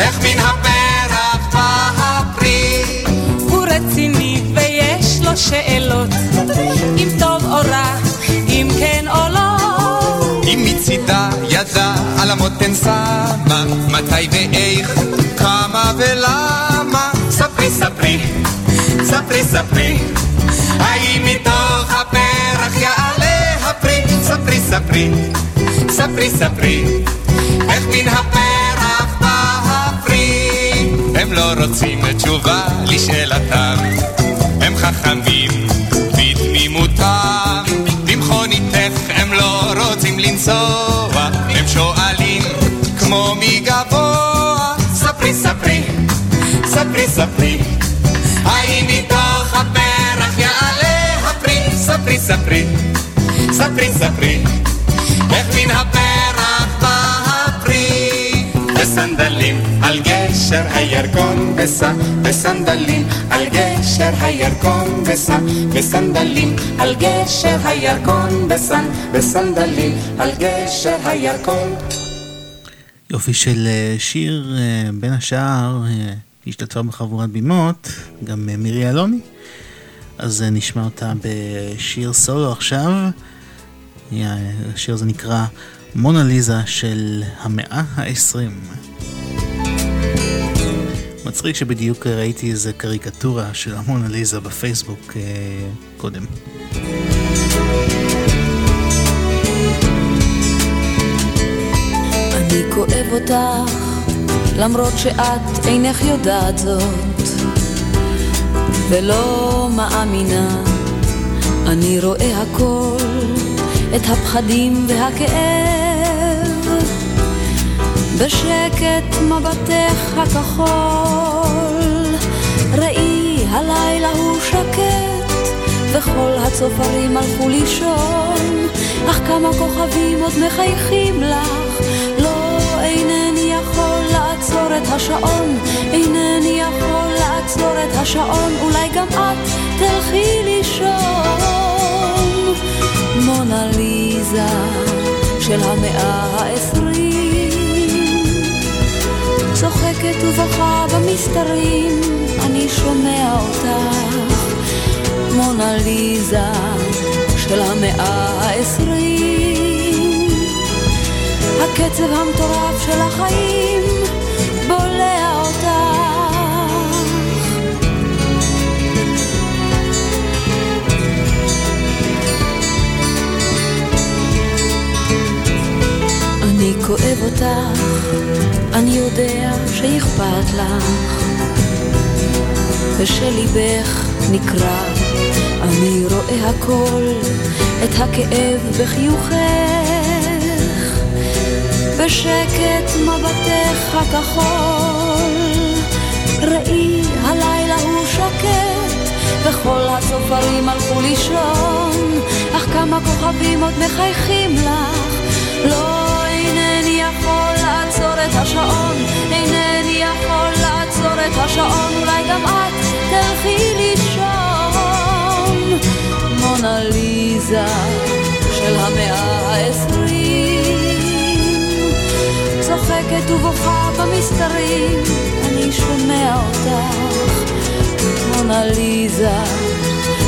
איך מן הפרח בא הפרי? הוא רציני ויש לו שאלות, אם טוב או רע, אם כן או לא. אם מצידה ידה על המותן שמה, מתי ואיך, כמה ולמה? ספרי, ספרי, ספרי, ספרי, האם מתוך הפרח יעלה הפרי? ספרי, ספרי, ספרי, ספרי, איך מן הפרח תשובה לשאלתם, הם חכמים בתמימותם, במכוניתך הם לא רוצים לנסוע, הם שואלים כמו מגבוה, ספרי, ספרי, ספרי, ספרי, האם מתוך הפרח יעלה הפרי? ספרי, ספרי, ספרי, ספרי, איך מן הפרח? בסנדלים על גשר הירקון בסע, בסנדלים על גשר הירקון בסע, בסנדלים על גשר הירקון בסע, בסנדלים על גשר הירקון יופי של אה, שיר, אה, בין השאר, אה, השתתפה בחבורת בימות, גם מירי אלוני. אז נשמע אותה בשיר סולו עכשיו. השיר הזה נקרא מונה ליזה של המאה העשרים. מצחיק שבדיוק ראיתי איזה קריקטורה של המונה ליזה בפייסבוק אה, קודם. אני כואב אותך, למרות שאת אינך יודעת זאת, ולא מאמינה, אני רואה הכל, את הפחדים והכאב, בשקט מבטך הכחול, ראי הלילה הוא שקט, וכל הצופרים הלכו לישון, אך כמה כוכבים עוד מחייכים לך, לא אינני יכול לעצור את השעון, אינני יכול לעצור את השעון, אולי גם את תלכי לישון. מונה ליזה של המאה העשרים, צוחקת ובוכה במסתרים, אני שומע אותך. מונה ליזה של המאה העשרים. הקצב המטורף של החיים אני כואב אותך, אני יודע שאכפת לך, ושליבך נקרע, אני רואה הכל, את הכאב בחיוכך, בשקט מבטך הכחול, ראי הלילה הוא שקט, וכל הצופרים הלכו לישון, אך כמה כוכבים עוד מחייכים לך, לא את השעון, אינני יכול לעצור את השעון, אולי גם את תלכי לישון. מונה ליזה של המאה העשרים, צוחקת ובוכה במסתרים, אני שומע אותך. מונה ליזה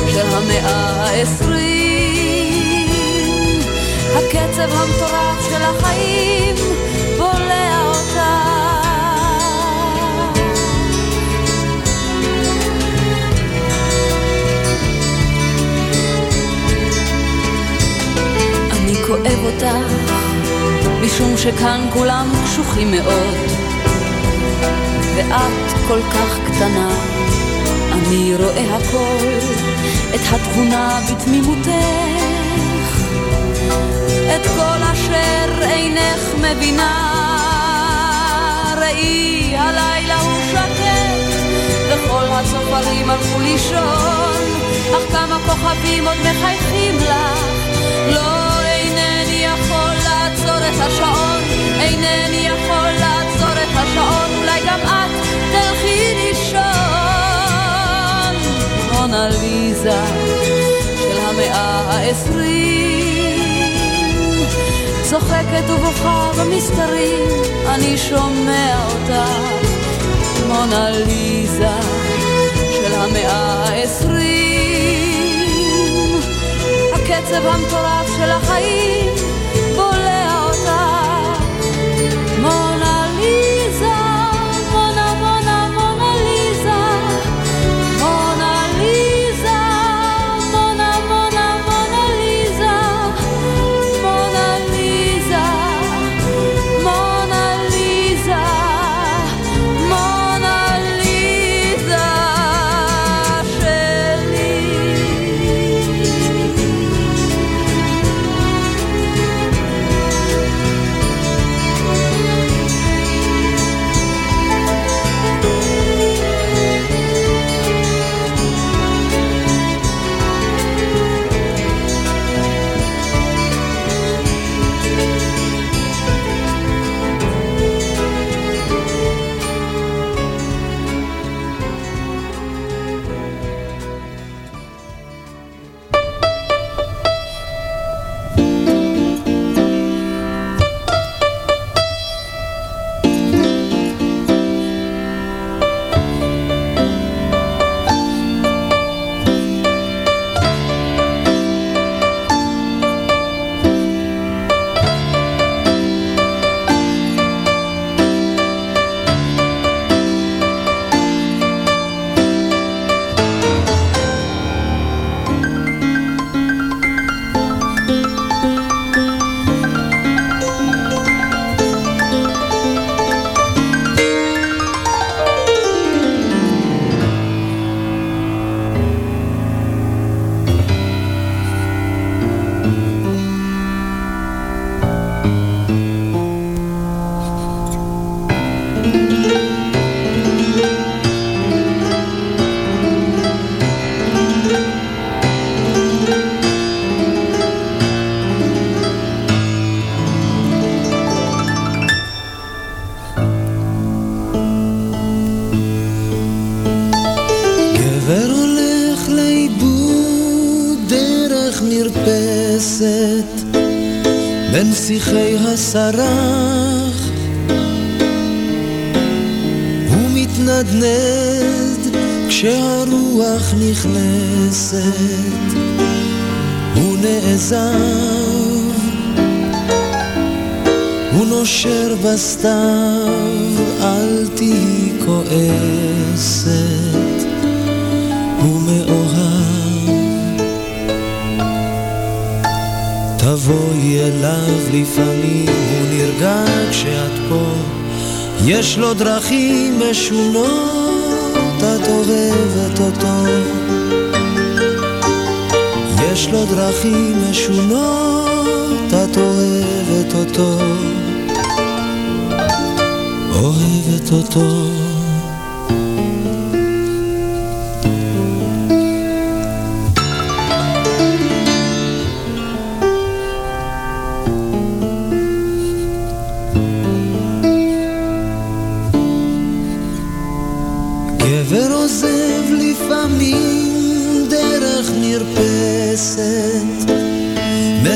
של המאה העשרים, הקצב המטורף של החיים כואב אותך, משום שכאן כולם קשוחים מאוד, ואת כל כך קטנה. אני רואה הכל, את התבונה בתמימותך, את כל אשר אינך מבינה. ראי, הלילה הוא שקט, וכל הצופרים הלכו לישון, אך כמה כוכבים עוד מחייכים לך. לא, את השעון, אינני יכול לעצור את השעון, אולי גם את תלכי לישון. מונה ליזה העשרים. צוחקת ובוכה במסתרים, אני שומע אותה, מונה ליזה של המאה העשרים. הקצב המטורף של החיים שיחי הסרח. הוא מתנדנד כשהרוח נכנסת. הוא נעזב. הוא נושר בסתיו אל תהי כועסת תבואי אליו לפעמים, הוא נרגע כשאת פה. יש לו דרכים משונות, את אוהבת אותו. יש לו דרכים משונות, את אוהבת אותו. אוהבת אותו.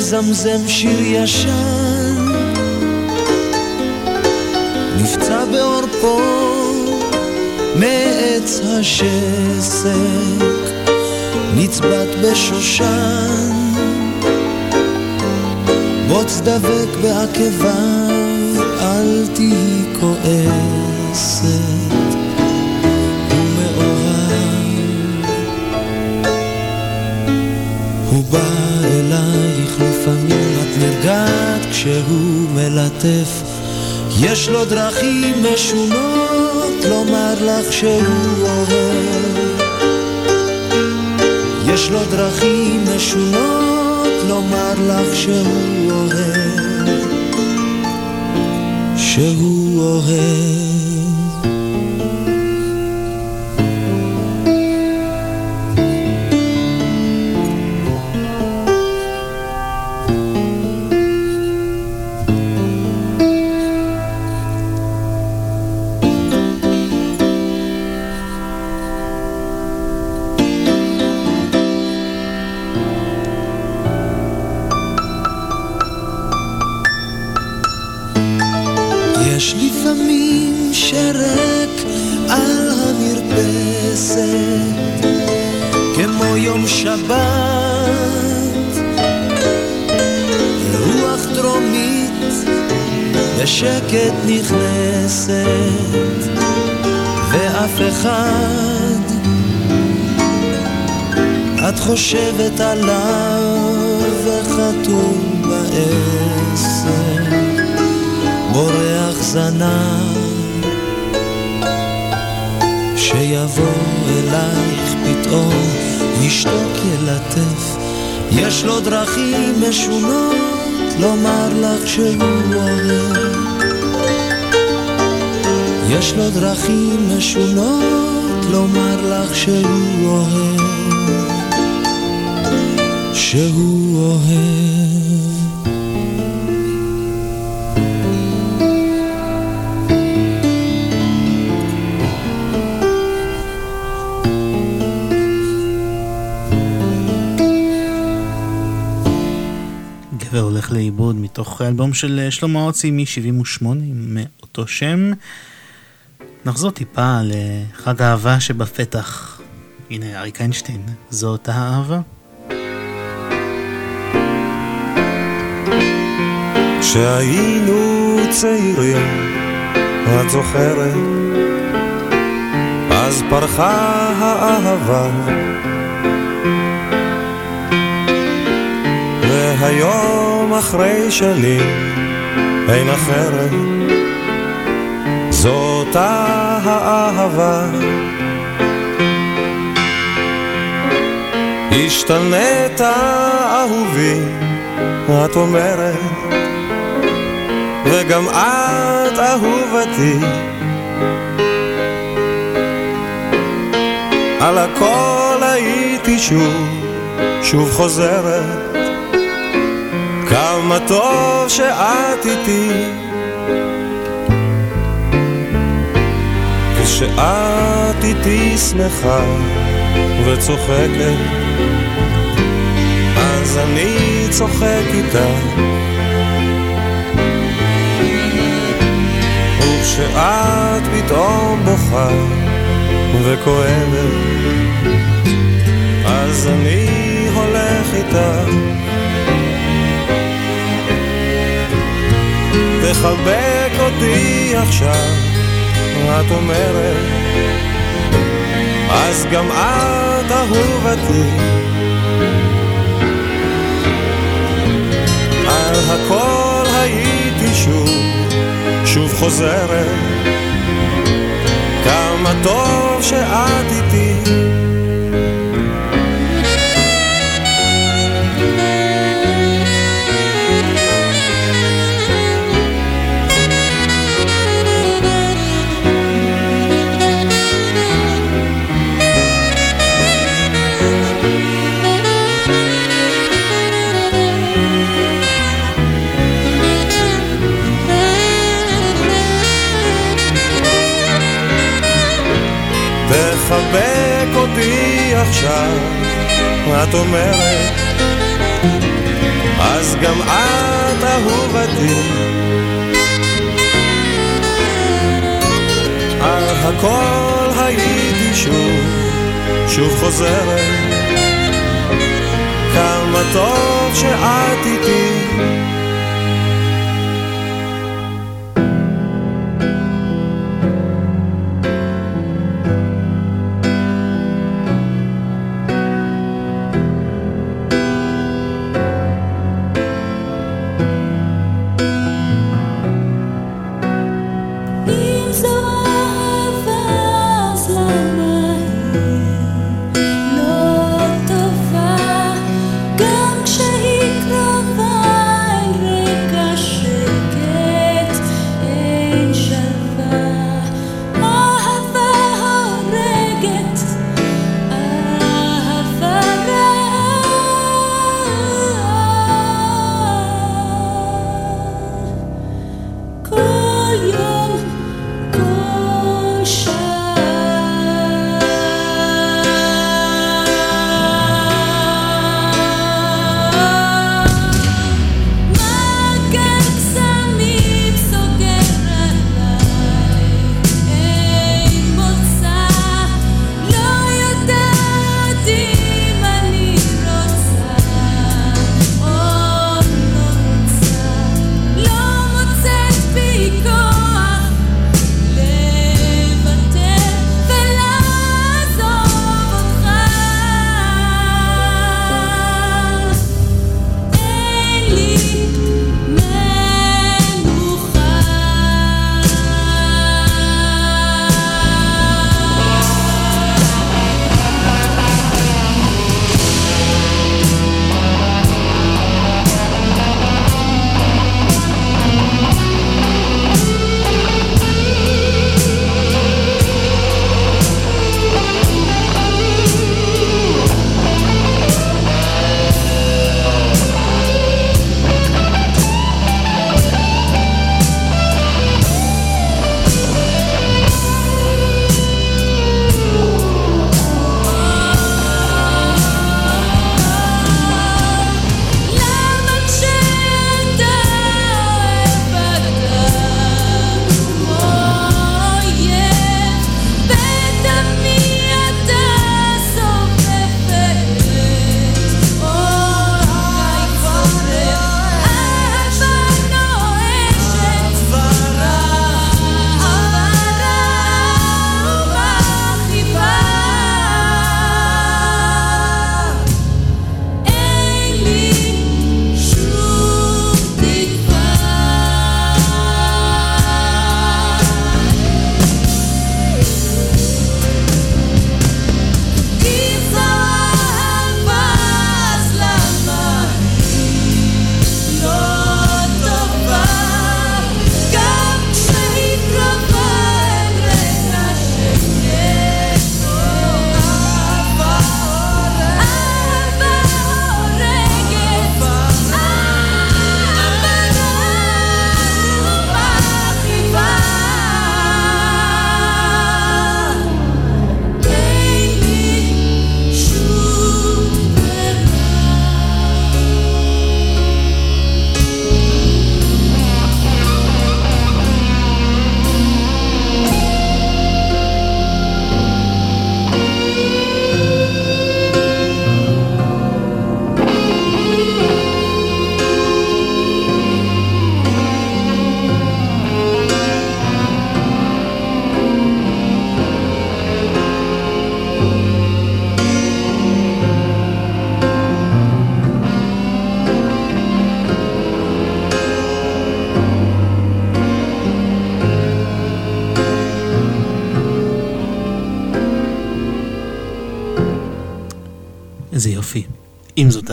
מזמזם שיר ישן. נפצע בעורפו מעץ השסק נצבט בשושן. בוץ דבק בעקביו אל תהי כועסת נרגעת כשהוא מלטף. יש לו דרכים משונות לומר לך שהוא אוהב. יש לו דרכים משונות לומר לך שהוא אוהב. שהוא אוהב חושבת עליו וחתום בעשר, בורח זנב. שיבוא אלייך פתאום, ישתוק ילטף, יש לו דרכים משונות לומר לך שהוא אוהב. יש לו דרכים משונות לומר לך שהוא אוהב, שהוא אוהב. גבר הולך לאיבוד מתוך האלבום של אה, שלמה ארצי מ-78 מאותו שם. נחזור טיפה לחג האהבה שבפתח. הנה אריק איינשטיין, זו אותה האהבה. כשהיינו צעירים, את זוכרת? אז פרחה האהבה. והיום אחרי שנים אין אחרת, זאת האהבה. השתנית אהובי, את אומרת, וגם את אהובתי. על הכל הייתי שוב, שוב חוזרת, כמה טוב שאת איתי. כשאת איתי שמחה וצוחקת, אז אני צוחק איתך. וכשאת פתאום בוכה וכואבת, אז אני הולך איתך. תחבק אותי עכשיו, את אומרת, אז גם את אהובתי. על הכל הייתי שוב חוזרת, כמה טוב שאת איתי.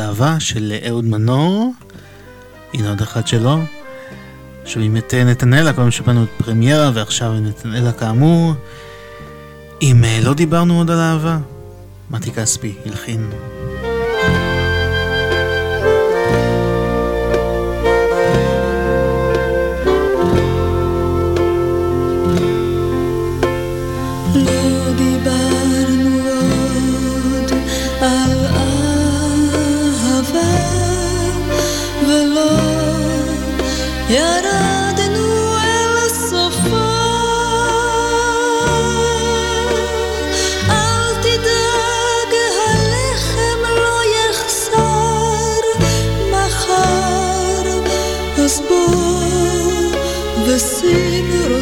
אם זאת אהבה של אהוד מנור, הנה עוד אחת שלו. שומעים את נתנאלה, קודם שפענו את פרמיירה ועכשיו נתנאלה כאמור. אם אה, לא דיברנו עוד על אהבה, מתי כספי הלחין.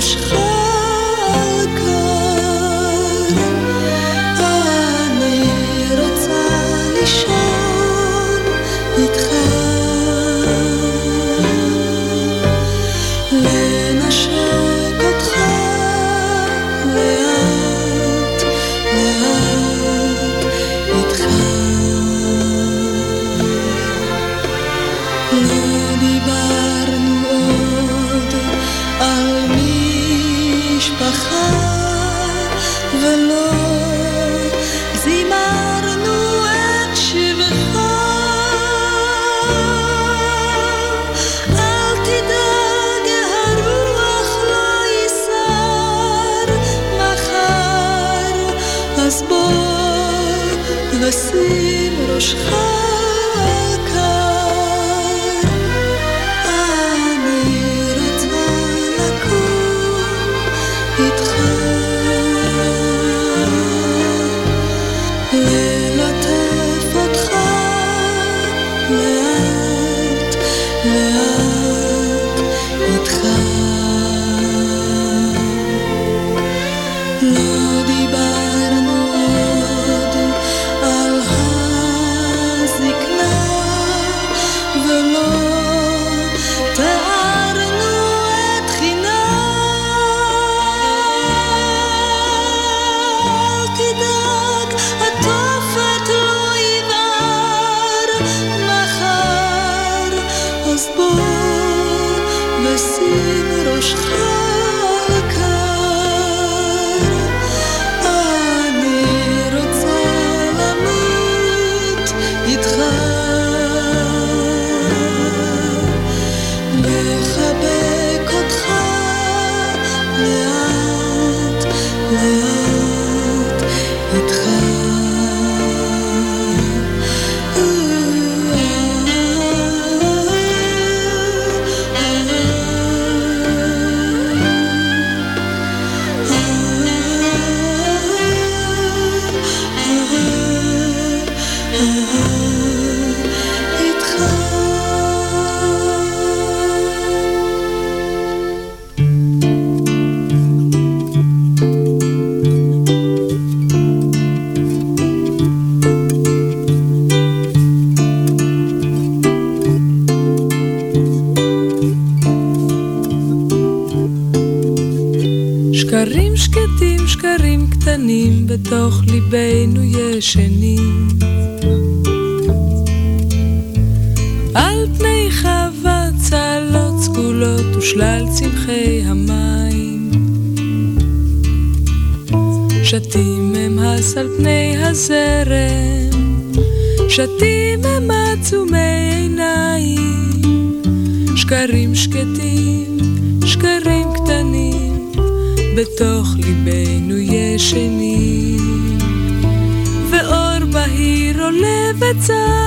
是 שתים הם הס על פני הזרם, שתים הם עצומי עיניים, שקרים שקטים, שקרים קטנים, בתוך ליבנו ישנים, ואור בהיר עולה בצד.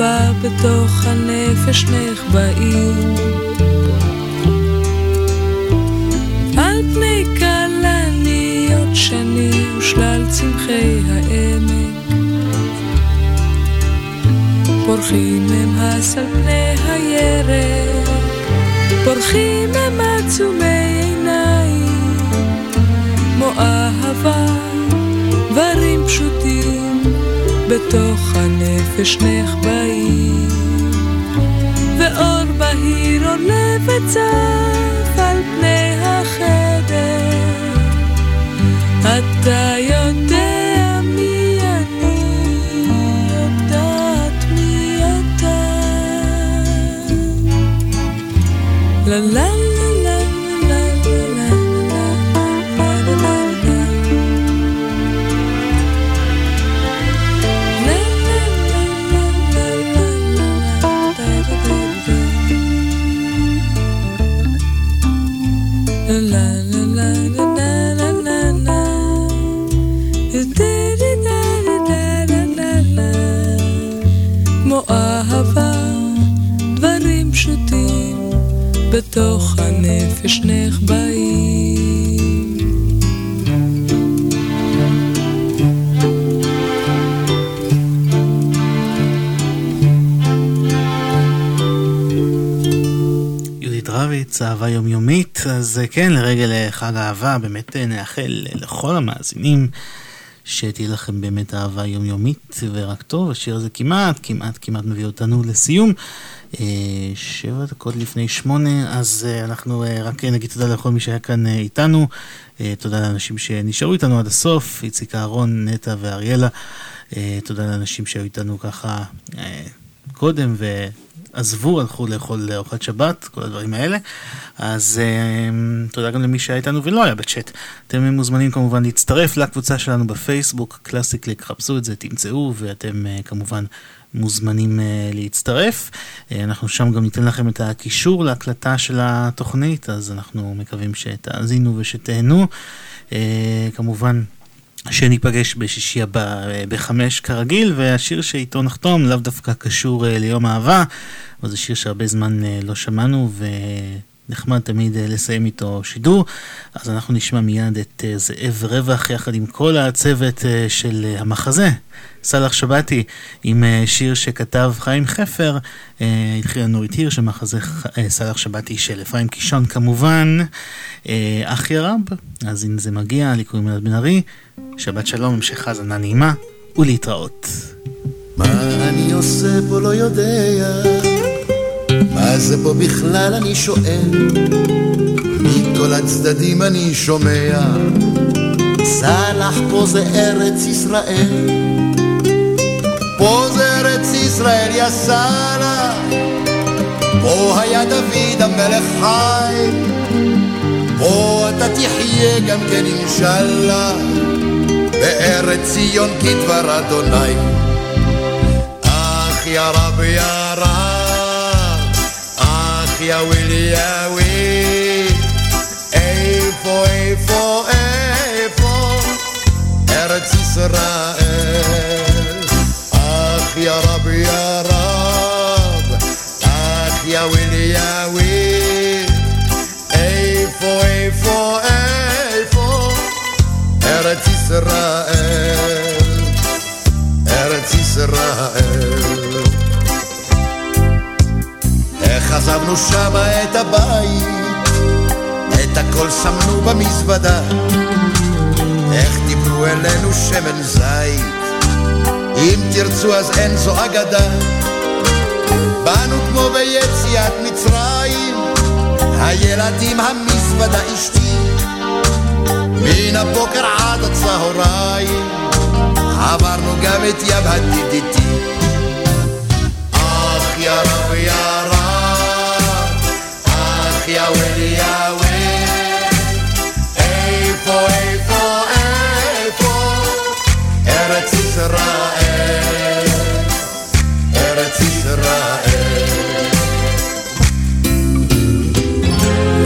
אהבה בתוך הנפש נחבאים. על פני כלניות שני ושלל צמחי העמק. פורחים הם הס על פני הירק, פורחים הם עצומי עיניים, כמו אהבה, דברים פשוטים, בתוך הנפש נחבאים. ואור בהיר עולה וצף על פני החדר, אתה יודע מי אני, יודעת מי אתה. לה לה בתוך הנפש נחבאים. יהודית רביץ, אהבה יומיומית, אז אה, כן, לרגל חג האהבה, באמת אה, נאחל לכל המאזינים שתהיה לכם באמת אהבה יומיומית ורק טוב, השיר הזה כמעט, כמעט, כמעט מביא אותנו לסיום. אה, שבע דקות לפני שמונה, אז אה, אנחנו אה, רק נגיד תודה לכל מי שהיה כאן אה, איתנו, אה, תודה לאנשים שנשארו איתנו עד הסוף, איציק אהרון, נטע ואריאלה, אה, תודה לאנשים שהיו איתנו ככה אה, קודם ו... עזבו, הלכו לאכול ארוחת שבת, כל הדברים האלה. אז תודה גם למי שהיה איתנו ולא היה בצ'אט. אתם מוזמנים כמובן להצטרף לקבוצה שלנו בפייסבוק, קלאסי קליק, חפשו את זה, תמצאו, ואתם כמובן מוזמנים uh, להצטרף. Uh, אנחנו שם גם ניתן לכם את הקישור להקלטה של התוכנית, אז אנחנו מקווים שתאזינו ושתהנו. Uh, כמובן, שניפגש בשישי הבא אה, בחמש כרגיל, והשיר שאיתו נחתום לאו דווקא קשור אה, ליום אהבה, אבל זה שיר שהרבה זמן אה, לא שמענו, ונחמד תמיד לסיים איתו שידור. אז אנחנו נשמע מיד את זאב רווח יחד עם כל הצוות של המחזה. סאלח שבתי עם שיר שכתב חיים חפר, התחילה נורית הירש, שמחזה סאלח שבתי של אפרים קישון כמובן, אחי רב, אז הנה זה מגיע, לי קוראים אלעד בן ארי, שבת שלום, המשך האזנה נעימה, ולהתראות. מה אני עושה פה לא יודע, מה זה פה בכלל אני שואל, מכל הצדדים אני שומע, סלח פה זה ארץ ישראל, פה זה ארץ ישראל סלח, פה היה דוד המלך חי, פה אתה תחיה גם כן אינשאללה, בארץ ציון כדבר אדוני. אך יא רב יא רב, אך יא וויל יא איפה איפה איפה ארץ ישראל. ישראל, ארץ ישראל. איך עזבנו שמה את הבית, את הכל שמנו במזוודה, איך דיברו אלינו שמן זית, אם תרצו אז אין זו אגדה. באנו כמו ביציאת מצרים, הילדים המזוודה אשתי, מן הבוקר עד הצהריים, עברנו גם את ים הדידיתי. אך יא רב יא רב, אך יא וויל יא וויל, איפה איפה איפה ארץ ישראל, ארץ ישראל.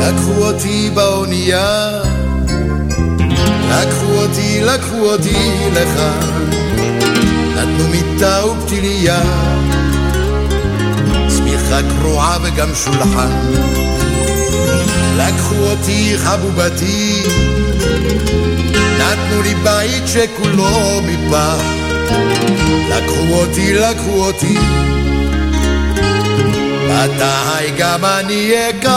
לקחו אותי באונייה לקחו אותי, לקחו אותי לכאן, נתנו מיטה ופתיליה, צמיחה קרועה וגם שולחן. לקחו אותי חבובתי, נתנו לי בית שכולו מפח. לקחו אותי, לקחו אותי, מתי גם אני אקח?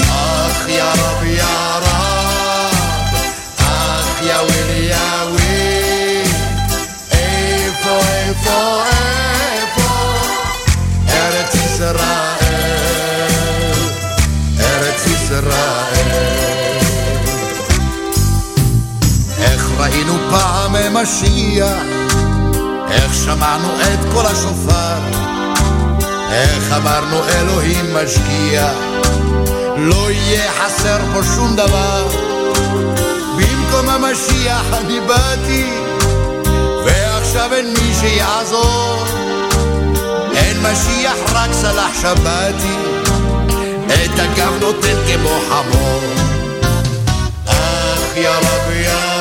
אך יא פעם משיח, איך שמענו את קול השופר, איך אמרנו אלוהים משגיח, לא יהיה חסר פה שום דבר. במקום המשיח אני באתי, ועכשיו אין מי שיעזור. אין משיח רק סלח שבתי, את הגב נותן כמו חמור. אך יא רב יא